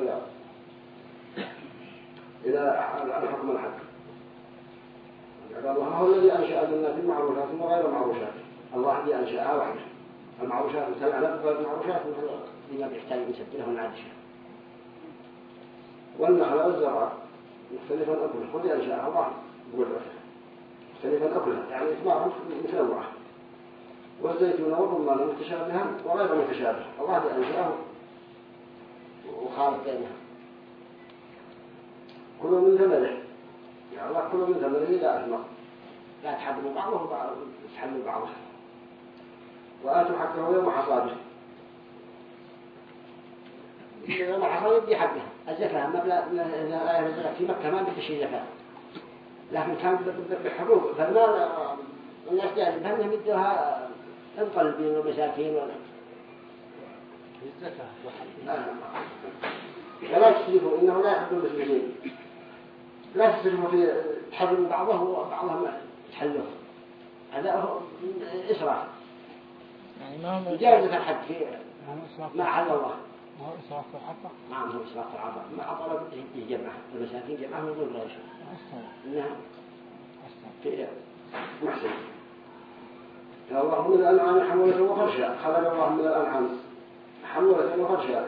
إلى الحكم الحق. قال الله هو الذي أنشأ الجنات المعروشات وغير المعروشات الله الذي أنشأها وحده. المعروشات مثل العنب والمعروشات مثل لما بيحتاج يسجله العدش والنخل والزرع مختلفا أكلها. خذ أنشاء الله بقدرته مختلفا أكلها. يعني إثمارهم متنوعة والزيتون والرمان متشابها وغير متشابه. الله بأنشاءه وخالق بينها. كلوا من ثمره يا الله كلوا من ثمره لا أثمر لا تحبوا بعضه وبعض تحلوا بعضه وآتوا حقه يوم حصاده يوم حصاده يدي حقها. الزكاة ينزلك في مكة ما بدي شيء زكاة لكن كان بحقوق فالمال الناس جاهزين فانهم يدوها القلبين والمساكين ولا. الزكاة ولا تسرفوا إنه لا يحب المسلمين. لا تسرفوا في تحرم بعضه وبعضهم تحلوه هذا هو إسراف. يعني ما هو جائزة الحد في ما حل الله. ما هو إسراف في الحق نعم هو إسراف العطاء. ما عطى جمعه المساكين جمعه من غير أحسن إنها أحسن في محسن. يا الله من الأنعام حمولة وفرشا خلق الله من الأنعام حمولة وفرشا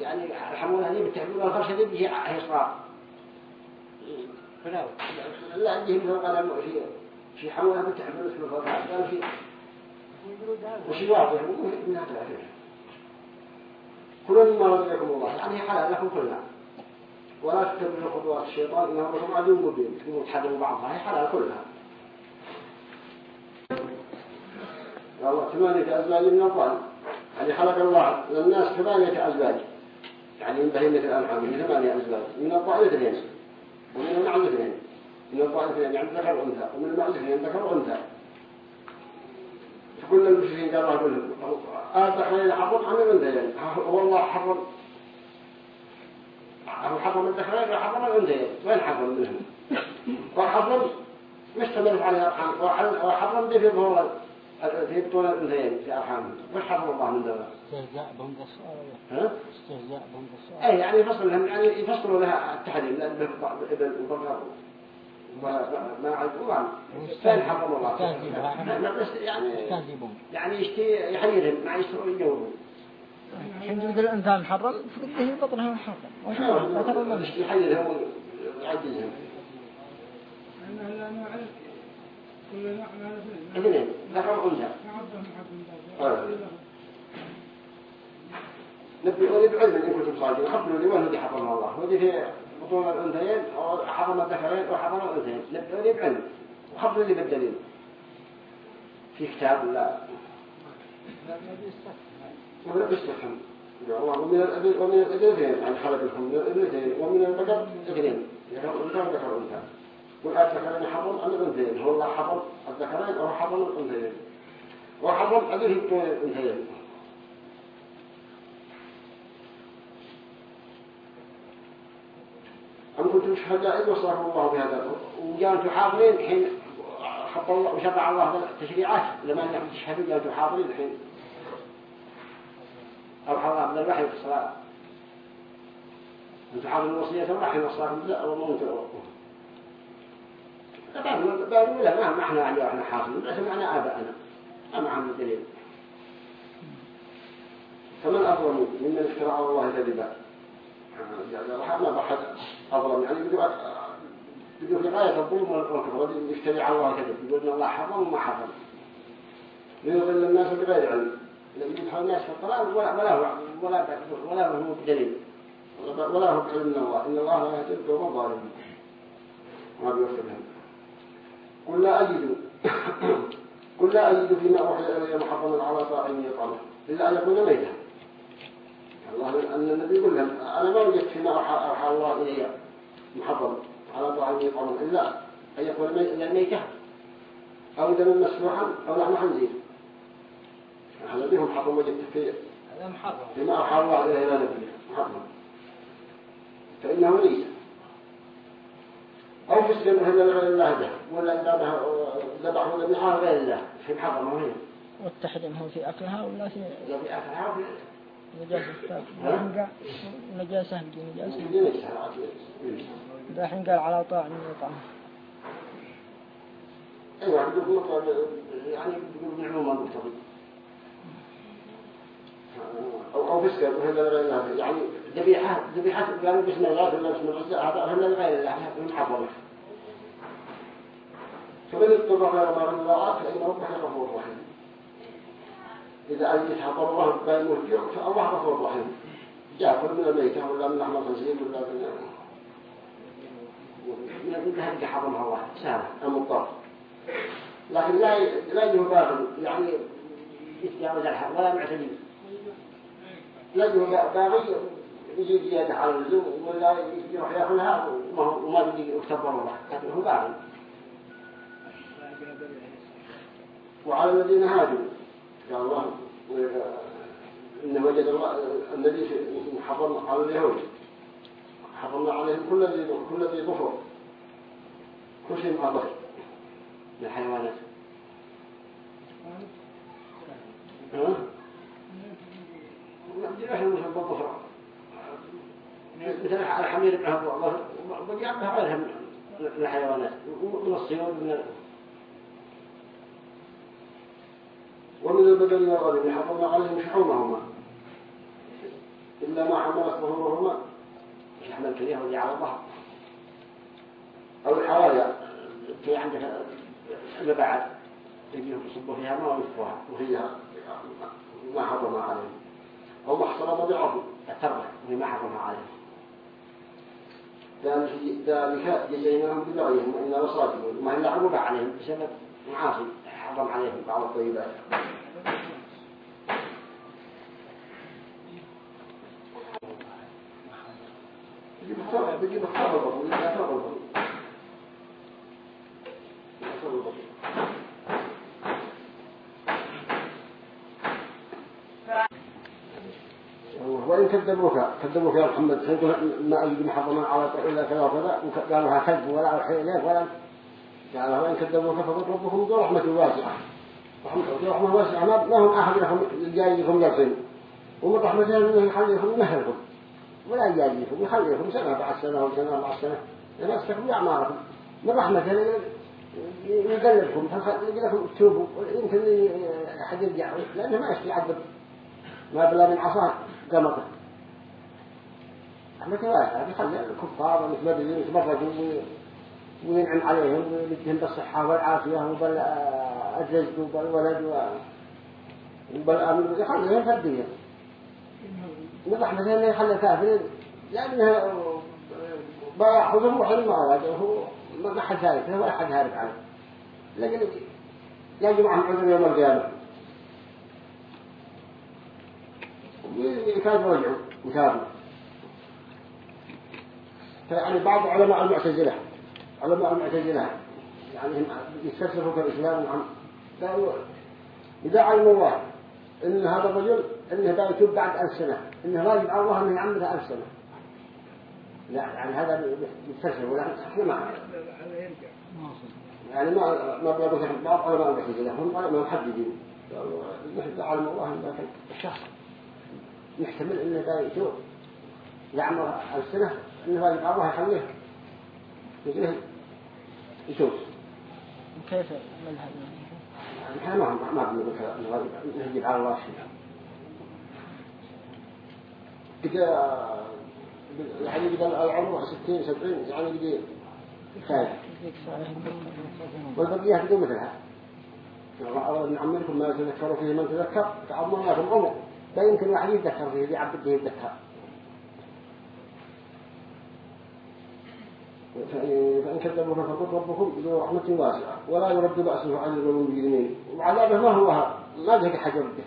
يعني الحمولة هذه بتحمل الفرشة دي بيجي فلا. لا عندهم مثل قدم في في حمولة بتحمل اسم وشي واضح من هذا كل ما رزقكم الله يعني حلال لكم كلها ولا تتبعوا خطوات الشيطان إنه رسول عدو مبين. تحرموا بعضها هي حلال كلها الله ثمانية أزواج من الضأن يعني خلق الله للناس ثمانية أزواج. يعني من بهيمة الأنعام من ثمانية أزواج. من الضأن اثنين. ومن المعز اثنين. من الضأن اثنين يعني ذكر وأنثى. ومن المعز اثنين ذكر وأنثى. فكل المشركين قال الله يقول آه تحرين حرم عن الأنثيين هو الله حرم. حرم الذكرين وحرم الأنثيين وين حرم منهم؟ وحرم مستمر على الأرحام وحرم به في ظهور في بطون الأنثيين في أرحامهم وش حرم الله من ذلك استهزاء بهم ها؟ استهزاء بهم بالصلاة أي يعني يفصل لهم يعني يفصلوا لها التحريم لأن وبقر ما عرفوا عنه فين حرم الله يعني يعني يشتي يحريرهم ما يشتروا يجوروا الحين الإنسان محرم فقده ويعجزهم أنه لا نعرف كل نعمة اثنين ذكر أنثى آه. نبي أريد علم إن كنتم صادقين خبروا لي وين هدي حرم الله. ودي في بطون الأنثيين حرم الذكرين حرم الأنثيين نبي أريد علم وخبروا لي بالدليل في كتاب لا ولا بيستفهم ومن الأبل ومن الأبلين يعني خلقكم من الأبلين ومن البقر اثنين يعني أنثى وذكر أنثى والذكرين حرم عن الأنثيين. هو الله حرم الذكرين أو حرم الأنثيين. وحرم أبيه الأنثيين. أم كنتم شهداء إذ وصاكم الله بهذا وجاء أنتم حاضرين حين خط الله وشرع الله التشريعات. لما أنكم تشهدوا أنتم حاضرين الحين. أوحى الله من الوحي في الصلاة. أنتم حاضرين وصية الله حين وصاكم لا وما أنتم بعض لا ما إحنا عليه إحنا حاصلين بس معنا آباءنا. ما معهم الدليل فمن أظلم ممن افترى على الله كذبا؟ يعني ما بحث أظلم يعني بدو بدو في غاية الظلم والكفر يفتري على الله كذب يقول إن الله حرم وما حرم ليضل الناس بغير علم. لأن يدخل الناس في الطلاق ولا ولا هو ولا ولا هو بدليل. ولا هو بعلم الله. إن الله لا يهدي القوم الظالمين. ما بيوفق لهم. قل لا أجد قل لا أجد فيما أوحي إلي محرما على طاعم يطعمه إلا أن يكون ميتا. الله أن النبي يقول لهم أنا ما وجدت فيما أوحى, الله إلي محرم على طاعم يطعمه إلا أن يكون ميتا أو دم مسلوحا أو لحم خنزير هذا بهم محرم وجدت فيه هذا محرم. فيما أوحى الله إلي إلى نبيه محرم. فإنه ليس. أو في السنة هذا لغير الله ده ولا ذبح ذبح ولا ذبحها غير الله. في محرم هنا والتحريم هو في أكلها ولا في في أكلها وفي نجاسة؟ نجاسة دي نجاسة ليش إذا حين قال على طاعم يطعم مطلب يعني يقول معلومة مقتضي أو أو فسق الله يعني ذبيحة ذبيحة قالوا بسم الله بسم الله هذا هذا لغير الله محرم فمن اضطر غير من الله فإن ربك غفور رحيم إذا أن يتحضر الله بين الجوع فالله غفور رحيم. يأكل من الميتة ولا من لحم الخنزير ولا من من من هذه حرمها الله. سهل المضطر لكن لا لا باغي يعني يتجاوز الحد ولا معتدي لا يجب باغي يجي زيادة على اللزوم. ولا يروح يأكلها. وما بدي يكتبر الله. لكن هو باغي وعلى الذين هادوا. قال الله إن وجد الله الذي حرم على اليهود حرمنا عليهم كل ذي كل ذي ظفر كل شيء مع ظهر من الحيوانات. ها؟ إحنا مثل بالظفر مثل الحمير ابنها بالظفر وجابها غيرها من الحيوانات. من الصيود من ومن البدن والغنم حرمنا عليهم شحومهما إلا ما حملت ظهورهما. لحم الكليه واللي على الظهر. أو الحوايا في عندك البعد تجيهم يصبوا فيها ما ويصبوها وفيها ما حرم عليهم. أو ما حصل مضيعه التربة ما حرمها عليه ذلك جزيناهم ببغيهم وإنا لصادقون ما هي عقوبة عليهم. بسبب معاصي. حرم عليهم بعض الطيبات ثرى البطل لا ثرى البطل وإن كذبوك كذبوك يا محمد سيقول ما أجد محرما على إلا كذا وكذا قالوا ها كذب ولا أوحي إليك ولا قال وإن كذبوك فقد ربكم ذو رحمة واسعة. رحمة واسعة. ما هم أحد لكم جايكم يقين ومن رحمته أنه يخليكم يمهلكم ولا يجازيكم يخليكم سنة بعد سنة وسنة بعد سنة. استكملوا أعماركم من رحمته يقلبكم لكم تتوبوا يمكن أحد يرجع. لأنه ما يشتي يعذب ما بلا من عصاه قمطه. رحمته واسعة يخلي الكفار والمتبدلين يتبرجوا وينعم عليهم ويدهم بالصحة والعافية وبالرزق وبالولد وبالأمن يخليهم في الدنيا. من رحمته إنه يخلي الكافرين لأنه بياخذهم وحين ما واجهه ما حد هارب ولا حد هارب عنه لكن يجب معهم عذر يوم القيامة. يكادوا يرجعوا يكادوا يعني بعض علماء المعتزلة علماء المعتزلة. يعني يستفسروا في الإسلام عن قالوا إذا علم الله إن هذا الرجل إنه يتوب بعد ألف سنة إنه واجب على الله إنه يعملها ألف سنة. لا يعني هذا يستفسر ولا إحنا ما يعني ما ما بيقول بعض علماء المعتزلة هم علماء محددين. نحن علم الله إن الشخص. يحتمل إنه دا يتوب. يعمل ألف سنة إنه واجب على الله يخليه. يقول يشوف كيف مذهب؟ إحنا ما ما بنقول نهجب على الله شيء كده يعني قد العمر 60 70 يعني قد خير والبقية تقول مثلها. الله عمركم ما تذكروا فيه من تذكر تعمرنا لكم عمر. لا يمكن واحد يتذكر فيه يعبده يتذكر. فإن كذبوا فقل ربكم ذو رحمة واسعة ولا يرد بأسه عن المجرمين. وعذابه ما هو؟ ما ذهك حاجة رده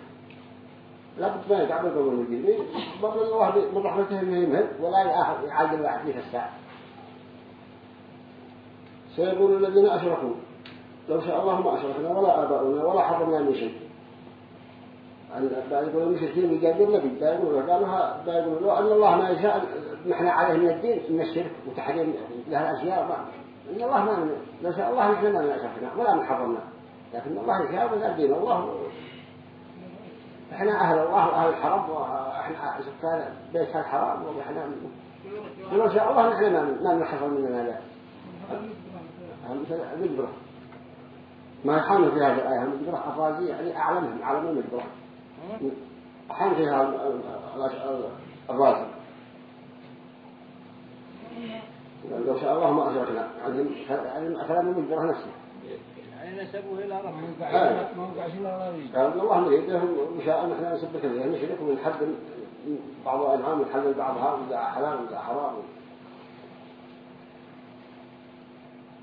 لا بد ما يتعب القوم المجرمين. بل الله من رحمته يهمهن ولا يعاجل واحد فيه الساعة. سيقول الذين أشركوا لو شاء الله ما أشركنا ولا آباؤنا ولا حرمنا من شيء. يقولوا المشركين يجادلون بالله يقولوا قالوا أن الله ما يشاء نحن عليه من الدين من الشرك وتحريم لها الأشياء ما إن الله ما لو شاء الله نحن ما نشركنا ولا من حرمنا. لكن الله يشاء وذا الدين الله إحنا أهل الله وأهل الحرم وإحنا سكان بيت الحرام وإحنا ولو شاء الله نحن ما نحفظ مننا هذا مثل المجبرة. ما يحامل في هذه الآية المجبرة أفرازية يعني أعلمهم أعلم المجبرة. حان فيها الرازي لو شاء الله ما أشركنا. يعني كلام المجبرة نفسه. يعني نسبوه إلى ربه؟ آه. موقع إلى ربه قال الله مريد وشاء أن إحنا نسبك له نشرك من حد بعض الأنعام يحلل بعضها وإذا حلال وإذا حرام.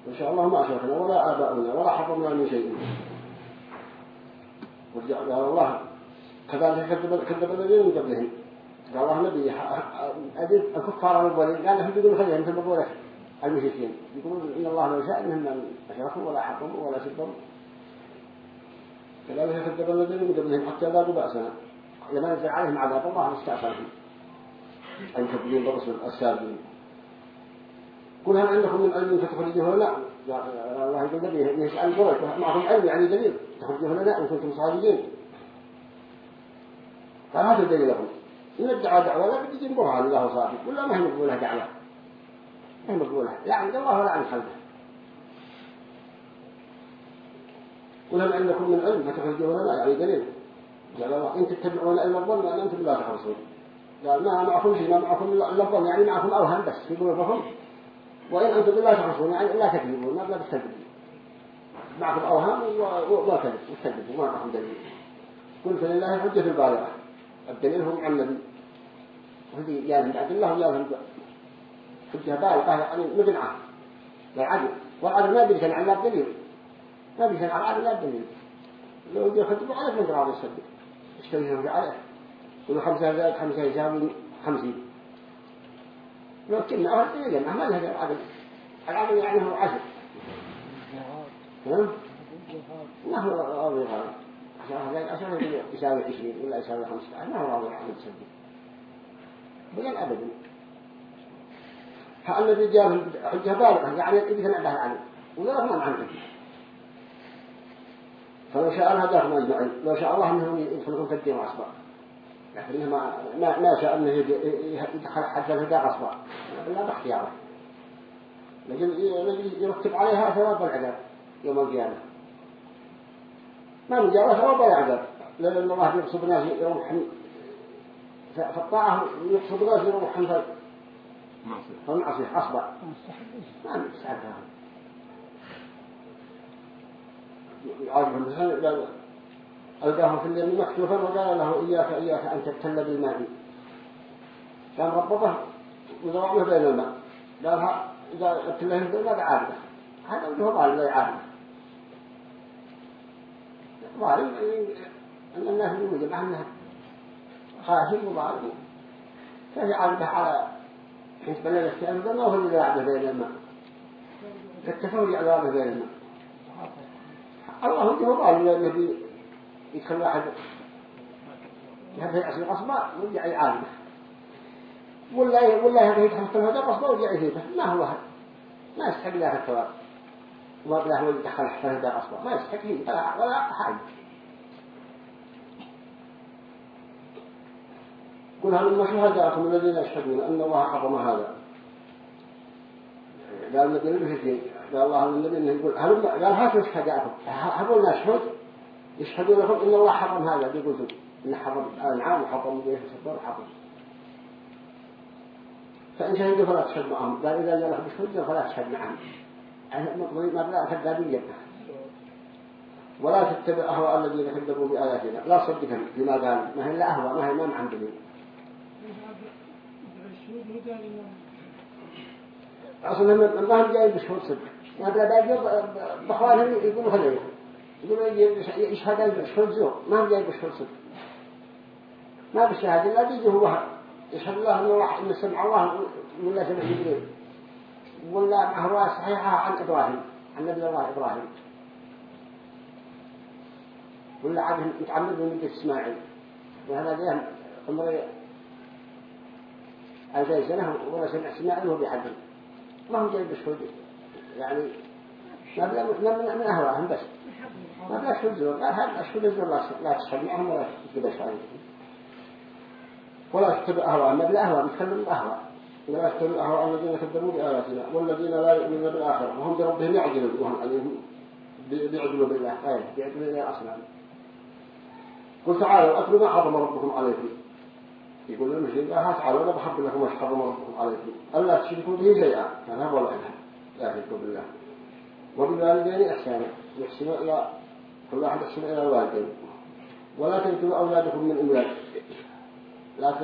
إن شاء الله ما أشركنا ولا آباؤنا ولا حرمنا من شيء. قال الله. كذلك كذب كذب الذين من قبلهم. قال الله نبي أجل الكفار الأولين قال لهم يقولوا خليهم في المقولة المشركين. يقولون إن الله لو شاء إنهم لم أشركوا ولا حرموا ولا سبوا كذلك كذب الذين من قبلهم حتى ذاقوا بأسنا. لما نزل عليهم عذاب الله استعصاهم المكذبين بالرسل السابقين قل هل عندكم من علم فتخرجوه لا الله يقول نبيه يسأل قريش معكم علم يعني دليل تخرجوه لنا إن كنتم صادقين. الدليل لكم إن الدعاء دعوة لا بدي جنبوها لله صادق ولا ما هي مقبولة دعوة. ما هي مقبولة. لا عند الله ولا عند خلقه ولم عندكم من علم؟ فتخرجوا لنا يعني دليل. قال الله إن تتبعون إلا الظن وأن أنتم لا تخرصون قال ما معكم شيء ما معكم إلا الظن. يعني معكم أوهام بس في قلوبكم. وإن أنتم لا تخرصون يعني لا تكذبون ما لا تكذبون معكم أوهام وما كذب وتكذبوا ما معكم دليل. قلت لله حجة البالغة. الدليل هم عن النبي وهذه يا من عبد الله من حجة بالغة يعني مقنعة للعدل والعدل ما بيركن على الدليل. ما بيركن على العدل لا الدليل. لو يجي يخدموا عليك من راضي يصدق اشتريهم عليه ولو خمسة زائد خمسة يساوي خمسين. لو كنا أهل دليل ما لها العدل العدل يعني هو عشر ها؟ ما هو هذا عشان يساوي عشرين ولا يساوي خمسة ما هو راضي عن تصدق بل أبدا. فالذي جاء حجة بالغة يعني كان عندها العلم. ولا ما عنده فلو شاء الله هداكم أجمعين. لو شاء الله أنه يدخلكم في الدين أصبع. لكن ما ما ما شاء أنه يدخل حتى الهدى أصبع. إلا باختياره لكن يرتب عليها ثواب العذاب يوم القيامة. ما من ثواب ولا عذاب لأن الله يقصد ناس يروحهم فالطاعة يقصد ناس يروحهم فالمعصية أصبع ما نستعدها يعرف المسلم ألقاه في اليمين مكتوفا وقال له إياك إياك أن تبتل بالماء. كان ربطه وضربه بين الماء. قالها إذا ابتله بالماء عارضة هذا وجهه قال لا يعارضه ظالم أن الناس يوجد عنها خاشم وظالم. كيف يعارضه على حيث بلغ السياسة ما هو اللي يعرضه بين الماء. فالتفاول يعرضه بين الماء. الله هو قال الذي يدخل واحد يهدي يعصي قصبة ويرجع يعالمه ولا ولا يدخل في هذا قصبة ويرجع يثيبه ما هو هذا ما يستحق له الثواب. هو يدخل في هذا قصبة ما يستحق هي ولا ولا حاجة قل هل شهداءكم الذين يشهدون أن الله حرم هذا؟ قال النبي الهجين قال الله للنبي يقول هل قال هاتوا شهداءكم. هل نشهد يشهدون لكم إن الله حرم هذا. بيقولوا إن حرم الأنعام وحرم بيه الصبر وحرم فإن شهدوا فلا تشهد معهم. قال إذا جاء لكم بشهد فلا تشهد معهم. كذابين ولا تتبع أهواء الذين كذبوا بآياتنا. لا صدقهم فيما قالوا. ما هي إلا أهواء ما هي ما عن دليل أصلا ما هم جاي بشهود صدق. ما بلا باقي بخوانهم يقولوا خليه يقولوا يشهد بشهود زور. ما هم جاي بشهود صدق. ما بالشهادة لا بيجي هو يشهد الله أنه سمع الله ولا سمع جبريل ولا معه صحيحة عن إبراهيم عن نبي الله إبراهيم. ولا عاد يتعمد من إسماعيل. وهذا جاء عمره ألفين سنة ولا سمع إسماعيل وهو بيحدث ما هو جاي بشهود يعني ما بلا من أهواهم بس. ما بلا شهود زور. قال هذا شهود زور لا تشهد معهم ولا تبش عليهم ولا تتبع أهواء ما بلا أهواء نتكلم أهواء ولا تتبع أهواء الذين كذبوا بآياتنا والذين لا يؤمنون بالآخرة وهم بربهم يعدلون وهم عليهم بيعدلوا بالله أي بيعدلوا بالله أصلا قل تعالوا أتلوا ما حرم ربكم عليكم؟ يقول شيء لا تعالوا أنا بحب لكم ما حرم ربكم عليكم. ألا تشركوا به شيئا؟ كان هذا ولا إله لا تشركوا بالله. وبالوالدين إحسانا. يحسنوا إلى كل واحد يحسن إلى الوالدين. ولا تقتلوا أولادكم من إملاك لا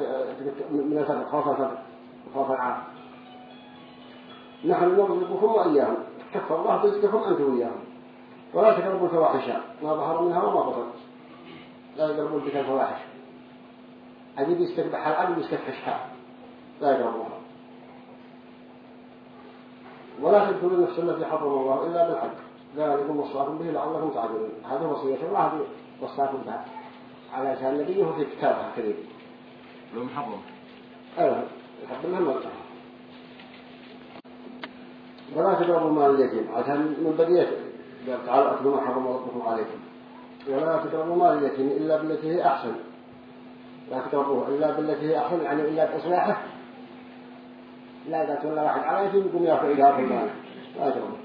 من الفرق خوف الفرق. خوف العار نحن نرزقكم وإياهم. كفى الله رزقكم أنتم وإياهم. ولا تقربوا الفواحش. ما ظهر منها وما بطن. لا يقربون تلك الفواحش. عجيب يستذبح العبد يستفحشها لا يقربونها ولا تدخلوا النفس التي حرم الله إلا بالحق. ذلكم وصاكم به لعلكم تعجلون هذه وصية الله. وصاكم بها. على لسان نبيه في كتابها الكريم. لو محرم. أيوة. لهم الله ولا تقربوا مال اليتيم. عشان من بديته قال تعالوا أتلوا ما حرم ربكم عليكم. ولا تقربوا مال اليتيم إلا بالتي هي أحسن. لا تقربوه إلا بالتي هي أحسن يعني إلا بإصلاحه. لا إذا تولى واحد على يتيم يقوم يأخذ إلى في المال. لا تقربوه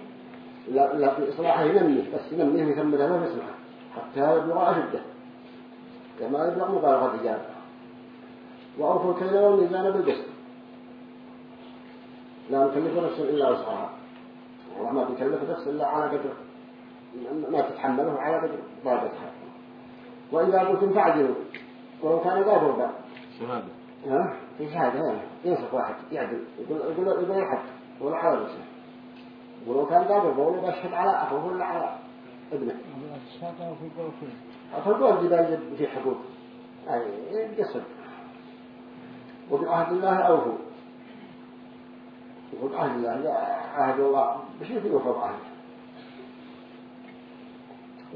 لا, لا في إصلاحه ينميه بس ينميه ويثمره ما يسمحه حتى يبلغ أشده. كما يبلغ مبالغة الرجال وأوفوا الكيل والميزان بالقسط. لا نكلف نفسا إلا وسعها. والله ما تكلف نفس إلا على قدر. ما تتحمله على قدر. ضاقتها وإذا قلتم فعدلوا ولو كان ذا قربا شهادة. ها؟ في شهادة ينصف واحد يعدل. يقول يقول يقول الحد ولا على نفسه. ولو كان ذا قربا ولو بشهد على أخوه ولا على ابنه. الشهادة في قوفين فالقول جبال في حقوق. أي يقصد. وبعهد الله أوفوا. يقول عهد الله عهد الله. بشيء يوفى بعهد.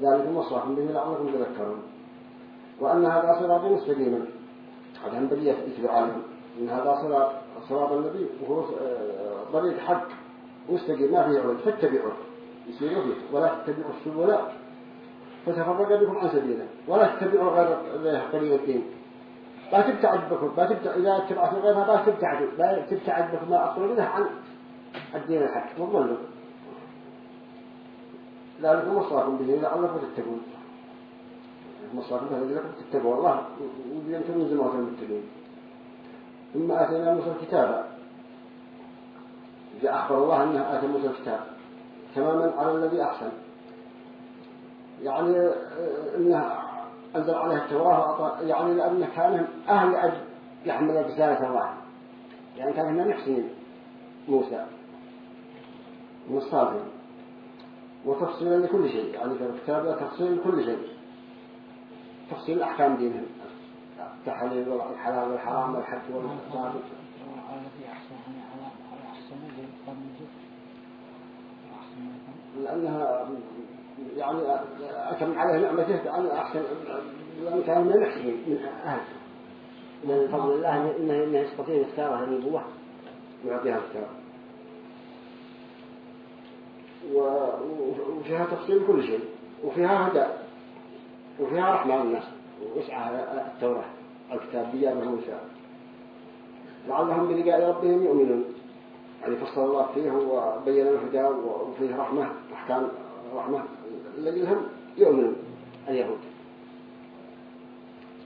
ذلك مصرح به لعلكم تذكرون. وأن هذا صراط مستقيما هم بدي يتبع عليهم إن هذا صراط صراط النبي وهو آه، طريق حق. مستقيم ما فيه عرض فاتبعوه. يسيروا فيه. ولا تتبعوا السبل. فتفرق بكم عن سبيله. ولا تتبعوا غير طريق الدين. لا تبتعد بكم لا تبتعد إذا اتبعتوا غيرها لا تبتعدوا لا تبتعد بكم ما أقول منها عن الدين الحق وضلوا ذلك مصراكم به لعلكم تتقون. مصراكم به لعلكم تتقون. الله يمكن من زمات المتقين ثم آتينا موسى الكتاب. جاء أخبر الله أنه آتى موسى الكتاب. تماما على الذي أحسن. يعني آه، أنه أنزل عليه التوراة يعني لأنه كان أهل أجل يحمل رسالة الله يعني كان هنا محسنين موسى. مصطفى وتفصيلا لكل شيء. يعني في الكتاب تفصيل لكل شيء. تفصيل أحكام دينهم. التحليل والحلال والحرام والحج والصلاة لأنها يعني أتم عليه نعمته بأن أحسن كان من المحسنين من أهل. من فضل الله إنه, إنه يستطيع يختارها النبوة ويعطيها الكتاب وفيها تفصيل كل شيء. وفيها هدى. وفيها رحمة للناس وسعى التوراة. الكتاب بيان موسى لعلهم بلقاء ربهم يؤمنون. يعني فصل الله فيه وبين الهدى وفيه رحمة أحكام رحمة. الذين هم يؤمنون اليهود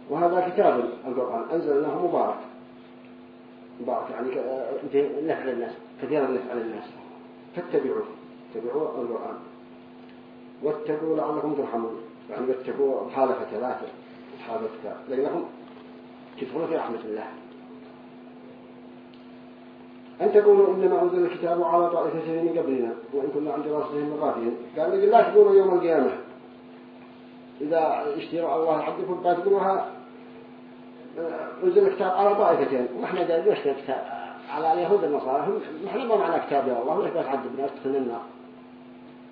وهذا كتاب القرآن. أنزلناه مبارك. مبارك يعني نفع للناس كثيرا نفع للناس. فاتبعوه. اتبعوا القرآن. واتقوا لعلكم ترحمون. يعني واتقوا مخالفة لا الكتاب لأنهم تدخلوا في رحمة الله. أن تقولوا إنما أنزل الكتاب على طائفتين من قبلنا وإن كنا عن دراستهم غافلين قال لي لا تقولوا يوم القيامة. إذا اشتروا الله عبدكم قال تقولوها أنزل الكتاب على طائفتين. ونحن قال يشتري الكتاب على اليهود النصارى هم نحن ما معنا كتاب يا الله وليش بس عذبنا ادخلنا النار.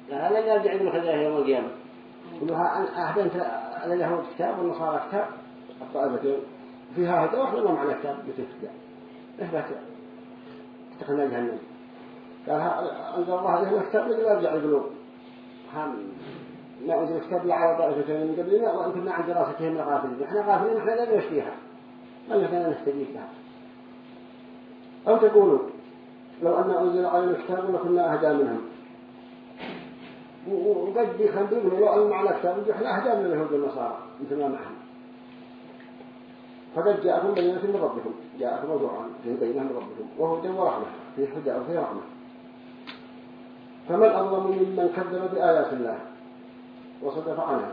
لا لا يرجع يقول خذها يوم القيامة؟ كلها أهدنت على اليهود كتاب والنصارى كتاب. الطائفتين فيها هدى وإحنا ما معنا كتاب. إيش بس دخلنا جهنم قال أنزل الله عليه الكتاب لا يرجع القلوب. ما أنزل الكتاب لا على طائفتين من قبلنا وإن كنا عن دراستهم لغافلين إحنا غافلين إحنا لا نشتيها ما يمكن نستجيب لها أو تقولوا لو أن أنزل علينا الكتاب لكنا أهدى منهم. وقد يخبرنا لو أن معنا كتاب إحنا أهدى من اليهود والنصارى مثل ما معهم. فقد جاءكم بينة من ربكم. جاءكم القرآن فيه بينة من ربكم. وهدى ورحمة. فيه هدى وفيه رحمة. فمن أظلم ممن كذب بآيات الله وصدف عنها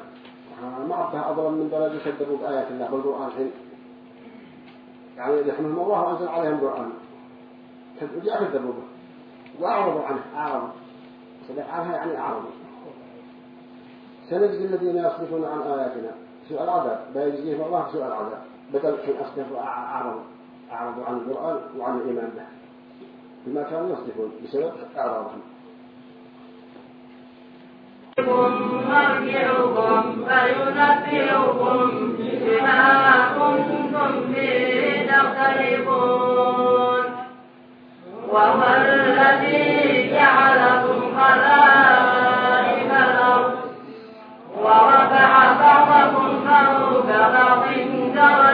ما عبدها أظلم من بلد يكذبوا بآيات الله بالقرآن حين. يعني يحملهم الله وأنزل عليهم القرآن. كذبوا به. وأعرضوا عنه. أعرضوا. صدف عنها يعني أعرضوا. سنجزي الذين يصدفون عن آياتنا سؤال عذاب بيجزيهم الله سؤال عذاب بدل حين أصدفوا أعرضوا عن القرآن وعن الإيمان به. بما كانوا يصدفون بسبب أعراضهم. مرجعكم فينبئكم بما كنتم به تختلفون. وهو الذي جعلكم خلائف الأرض. ورفع بعضكم فوق بعض درجات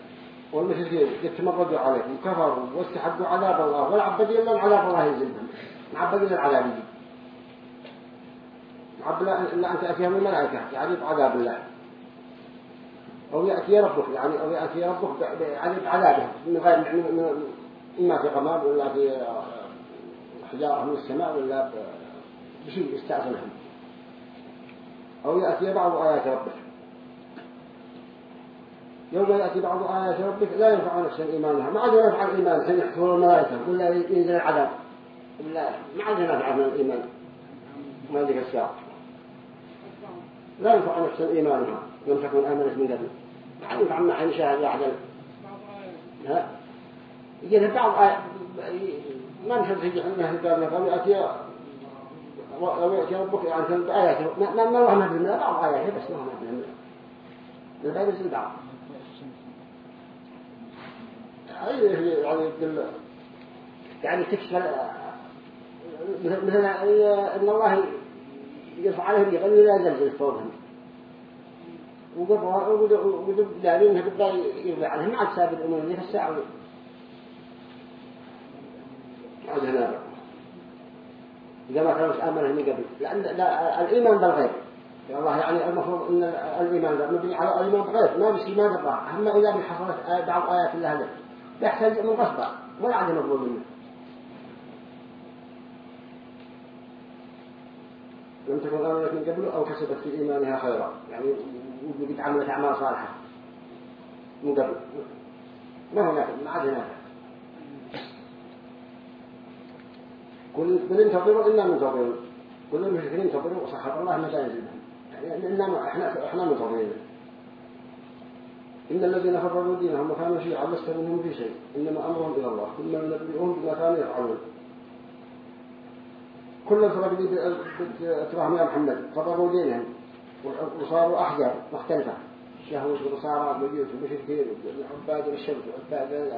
والمشركين قد تمردوا عليكم كفروا واستحقوا عذاب الله ولا عبدوا إلا عذاب الله ينزلهم معبد إلا العذاب يجي معبد إلا أن تأتيهم الملائكة يعني بعذاب الله. أو يأتي ربك يعني أو يأتي ربك بعذابه. من غير من إما في غمام ولا في حجارة من السماء ولا بشيء يستعصلهم أو يأتي بعض آيات ربك. يوم يأتي بعض آيات ربك لا ينفع نفسا إيمانها. ما عاد ينفع الإيمان. حين يحفظون الملائكة. ولا ينزل العذاب. لا ما عاد ينفع من الإيمان. ما ذيك الساعة لا ينفع نفسا إيمانها. لم تكن آمنت من قبل. ما عاد ينفع ما حين شاهد واحد ها؟ يجي بعض آيات ما نشد في أنها قال أو يأتي أو يأتي ربك يعني بآياته ما ما الله ما بنا بعض آياته بس ما ما بنا البعض يعني يعني يعني تكشف مثلا إن الله يرفع عليهم يغني لا يزلزل فوقهم. وقد دليل إنه بدأ عليهم ما عاد سابق الأمور اللي في الساعة عاد هنا. إذا ما كانوا آمنوا من قبل. لأن الإيمان بالغيب. الله يعني المفروض أن الإيمان مبني على الإيمان بالغيب. ما بس إيمان بالله. أما إذا حصلت بعض آيات الله له يحتاج من غصبة ولا عاد مقبول منه. لم تكن آمنت من قبل أو كسبت في إيمانها خيرا. يعني وجدت عملت أعمال صالحة. من قبل. ما هناك؟ ما عاد هناك. كل كل انتظروا إلا منتظرون كل المشركين انتظروا وصحب الله ما ينزلهم يعني إنما إحنا إحنا منتظرين. إن الذين فرقوا دينهم وكانوا شيعا لست منهم في شيء إنما أمرهم إلى الله ثم ينبئهم بما كانوا يفعلون. كل الفرق دي بتراهم يا محمد فرقوا دينهم وصاروا أحزاب مختلفة. يهود ونصارى مجوس ومشركين وعباد الشمس وعباد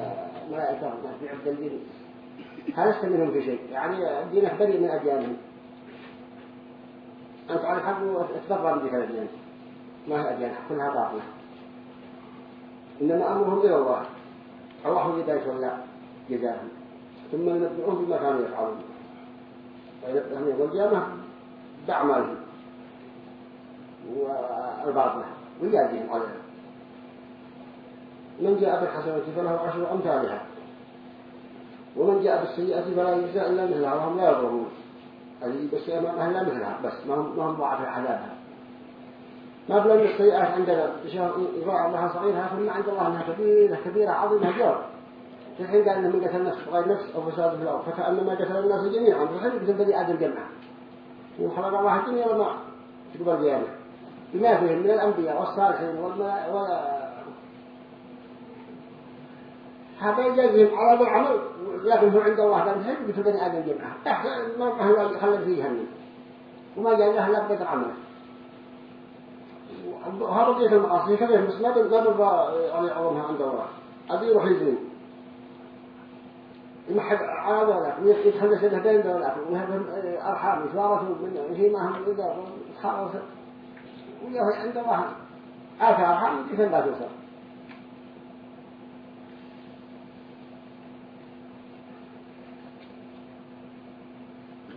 الملائكة عبد الدين. هل لست منهم في شيء؟ يعني دينك بريء من أديانهم. أنت على الحق وتبرر بك الأديان ما هي أديان كلها باطلة. إنما أمرهم إلى الله. الله اللي بيتولى جزاهم. ثم ينبئهم بما كانوا يفعلون. وينبئهم يوم القيامة بأعمالهم والباطلة ويجازيهم عليها. من جاء بالحسنة فله عشر أمثالها. ومن جاء بالسيئة فلا يجزى إلا مثلها وهم لا يضرون اللي بالسيئة ما لا مثلها بس ما هم ضعف عذابها ما بلغ السيئات عندنا. يضاع الله صغيرها ثم عند الله أنها كبيرة كبيرة عظيمة جور الحين قال انه من قتل نفس غير نفس أو فساد في الأرض. فكأنما قتل الناس جميعا. فخلي قتل بني آدم جمعا. وخلق الله الدنيا وما تقبل قيامه. بما فيهم من الأنبياء والصالحين ولا هذا يجازيهم على هذا العمل. لكن هو عند الله قال هل قتل بني آدم جمعا. أحسن ما خلد فيه جهنم وما جاء له لا بقدر عمله. هذا بقية المعاصي كبير بس ما بالضبط يعني عظمها عند الله أبي يروح يزني يمحب على ذلك. ويدخل سنة بين ذلك ويهب أرحام يتوارثوا من شيء ما هم إذا عند الله أرحام لا توصل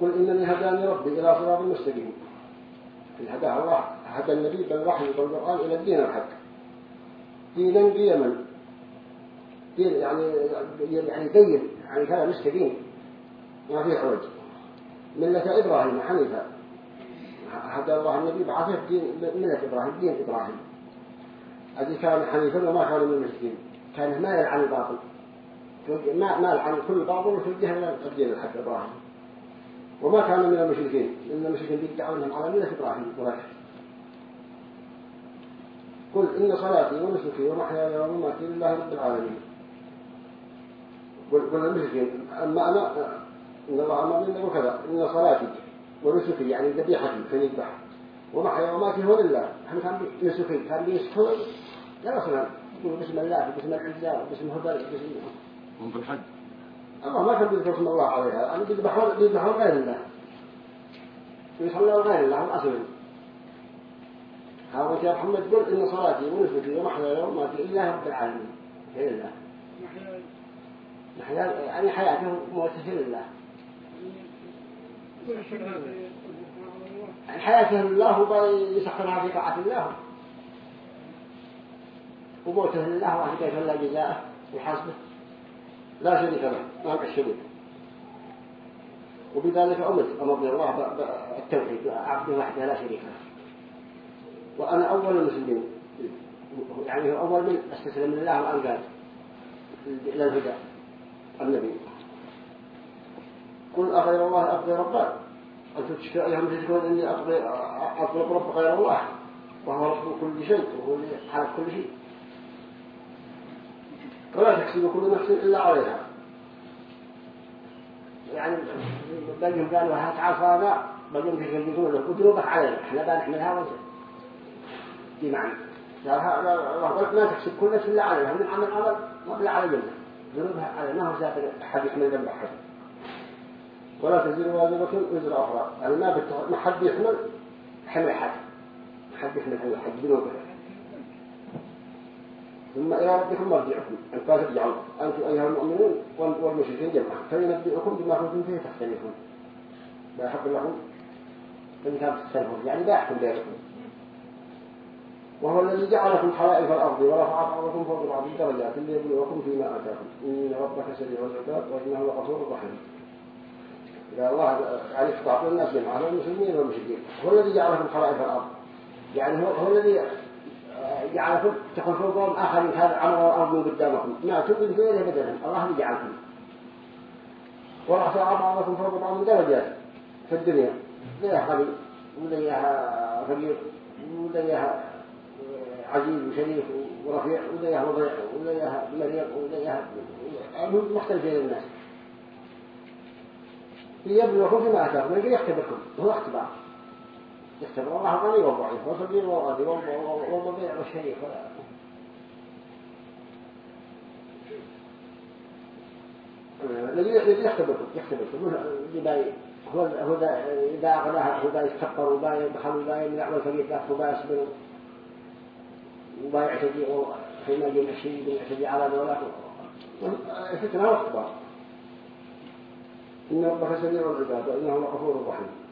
قل إنني هداني ربي إلى صراط مستقيم. هداه الله هدى النبي بالوحي بالقرآن إلى الدين الحق. دينا قيما. دين يعني يعني دين يعني كذا مستقيم. ما فيه عوج ملة إبراهيم حنيفا هدى الله النبي بعثه دين ملة إبراهيم دين إبراهيم. هذه كان حنيفا وما كان من المسلمين كان ما يلعن الباطل. ما ما يلعن كل باطل وتوجه إلى الدين الحق إبراهيم. وما كان من المشركين. لأن المشركين بيدعونهم على ملة إبراهيم قريش. قل إن صلاتي ونسكي ومحياي ومماتي لله رب العالمين. قل قل المشركين أما أنا إن الله أمرني وكذا إن صلاتي ونسكي يعني ذبيحتي يذبح. ومحياي ومماتي هو لله. هم كان نسكي كان بيسكوا لا أصلا بسم الله بسم العزة بسم هبل بسم في الحج. الله ما كان بيذكر اسم الله عليها. أنا بيذبحون بيذبحون غير الله. يصلون غير الله الأصل هذا يا محمد قل إن صلاتي ونسبتي ومحياي ومماتي إلا رب العالمين. لله محيا يعني حياته وموته لله يعني حياته لله هو يسخرها في طاعة الله. وموته لله واحد كيف لا جزاءه وحاسبه لا شريك له ما الشريك. وبذلك أمر أمرني الله بالتوحيد عبده وحده لا شريك له. وأنا أول المسلمين يعني هو أول من استسلم لله وأنقاد إلى الهدى النبي. قل أغير الله أبغي ربا. أنتم تشكون إني أبغي أطلب رب غير الله وهو رب كل شيء وهو حالك كل شيء. ولا تكسب كل نفس إلا عليها. يعني بلهم قالوا هات عصانا بلهم يقولون له علينا إحنا بنحملها وجه. دي معنى. الله ما تكسب كل نفس إلا عليها من عمل عمل بلا على جنة. ذنوبها على ما هو سافر أحد يحمل ذنب أحد. ولا تزير وازرة وزر أخرى. يعني ما حد يحمل حمل حد حد يحمل حمل حد ذنوبه ثم إلى ربكم مرجعكم. أن ترجعوا أنتم أيها المؤمنون والمشركين جمعا. فينبئكم بما كنتم فيه تختلفون. ما يحب لكم. فإن كانت تختلفون يعني لا يحكم بينكم وهو الذي جعلكم حلائف الأرض ورفع بعضكم فوق بعض الدرجات ليبلوكم فيما آتاكم. إن ربك سريع العقاب وإنه لغفور رحيم. إذا الله يعني خطاب الناس جمعا المسلمين والمشركين. هو الذي جعلكم حلائف الأرض. يعني هو, هو الذي جعلكم تخلفوا قوم آخرين هذا عمر الأرض من قدامكم. ما تؤمن فيه بدلا. الله اللي جعلكم. ورفع بعضكم فوق بعض الدرجات في الدنيا. ليه غني وليها فقير وليها عزيز وشريف ورفيع وليها وضيع وليها مريض وليها مختلفين الناس. ليبلوكم فيما أتاكم يجري يختبركم. هو اختبار. يختبر الله غني وضعيف وصغير وغادي والمضيع والشريف الذي يختبركم يختبركم هو هو إذا أغناها هو ذا يستقر وذا يدخل وذا يمنع والفقير ذاك وذا يصبر وذا يعتدي حين الشيء يعتدي على دولاته الفتنة واختبار إن ربك سريع العباد وإنه لغفور رحيم.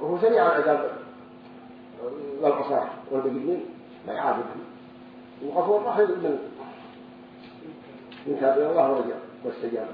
وهو سريع العذاب والعصاة والمجرمين لا يعاقبهم وغفور رحيم من من تاب الله ورجع واستجاب.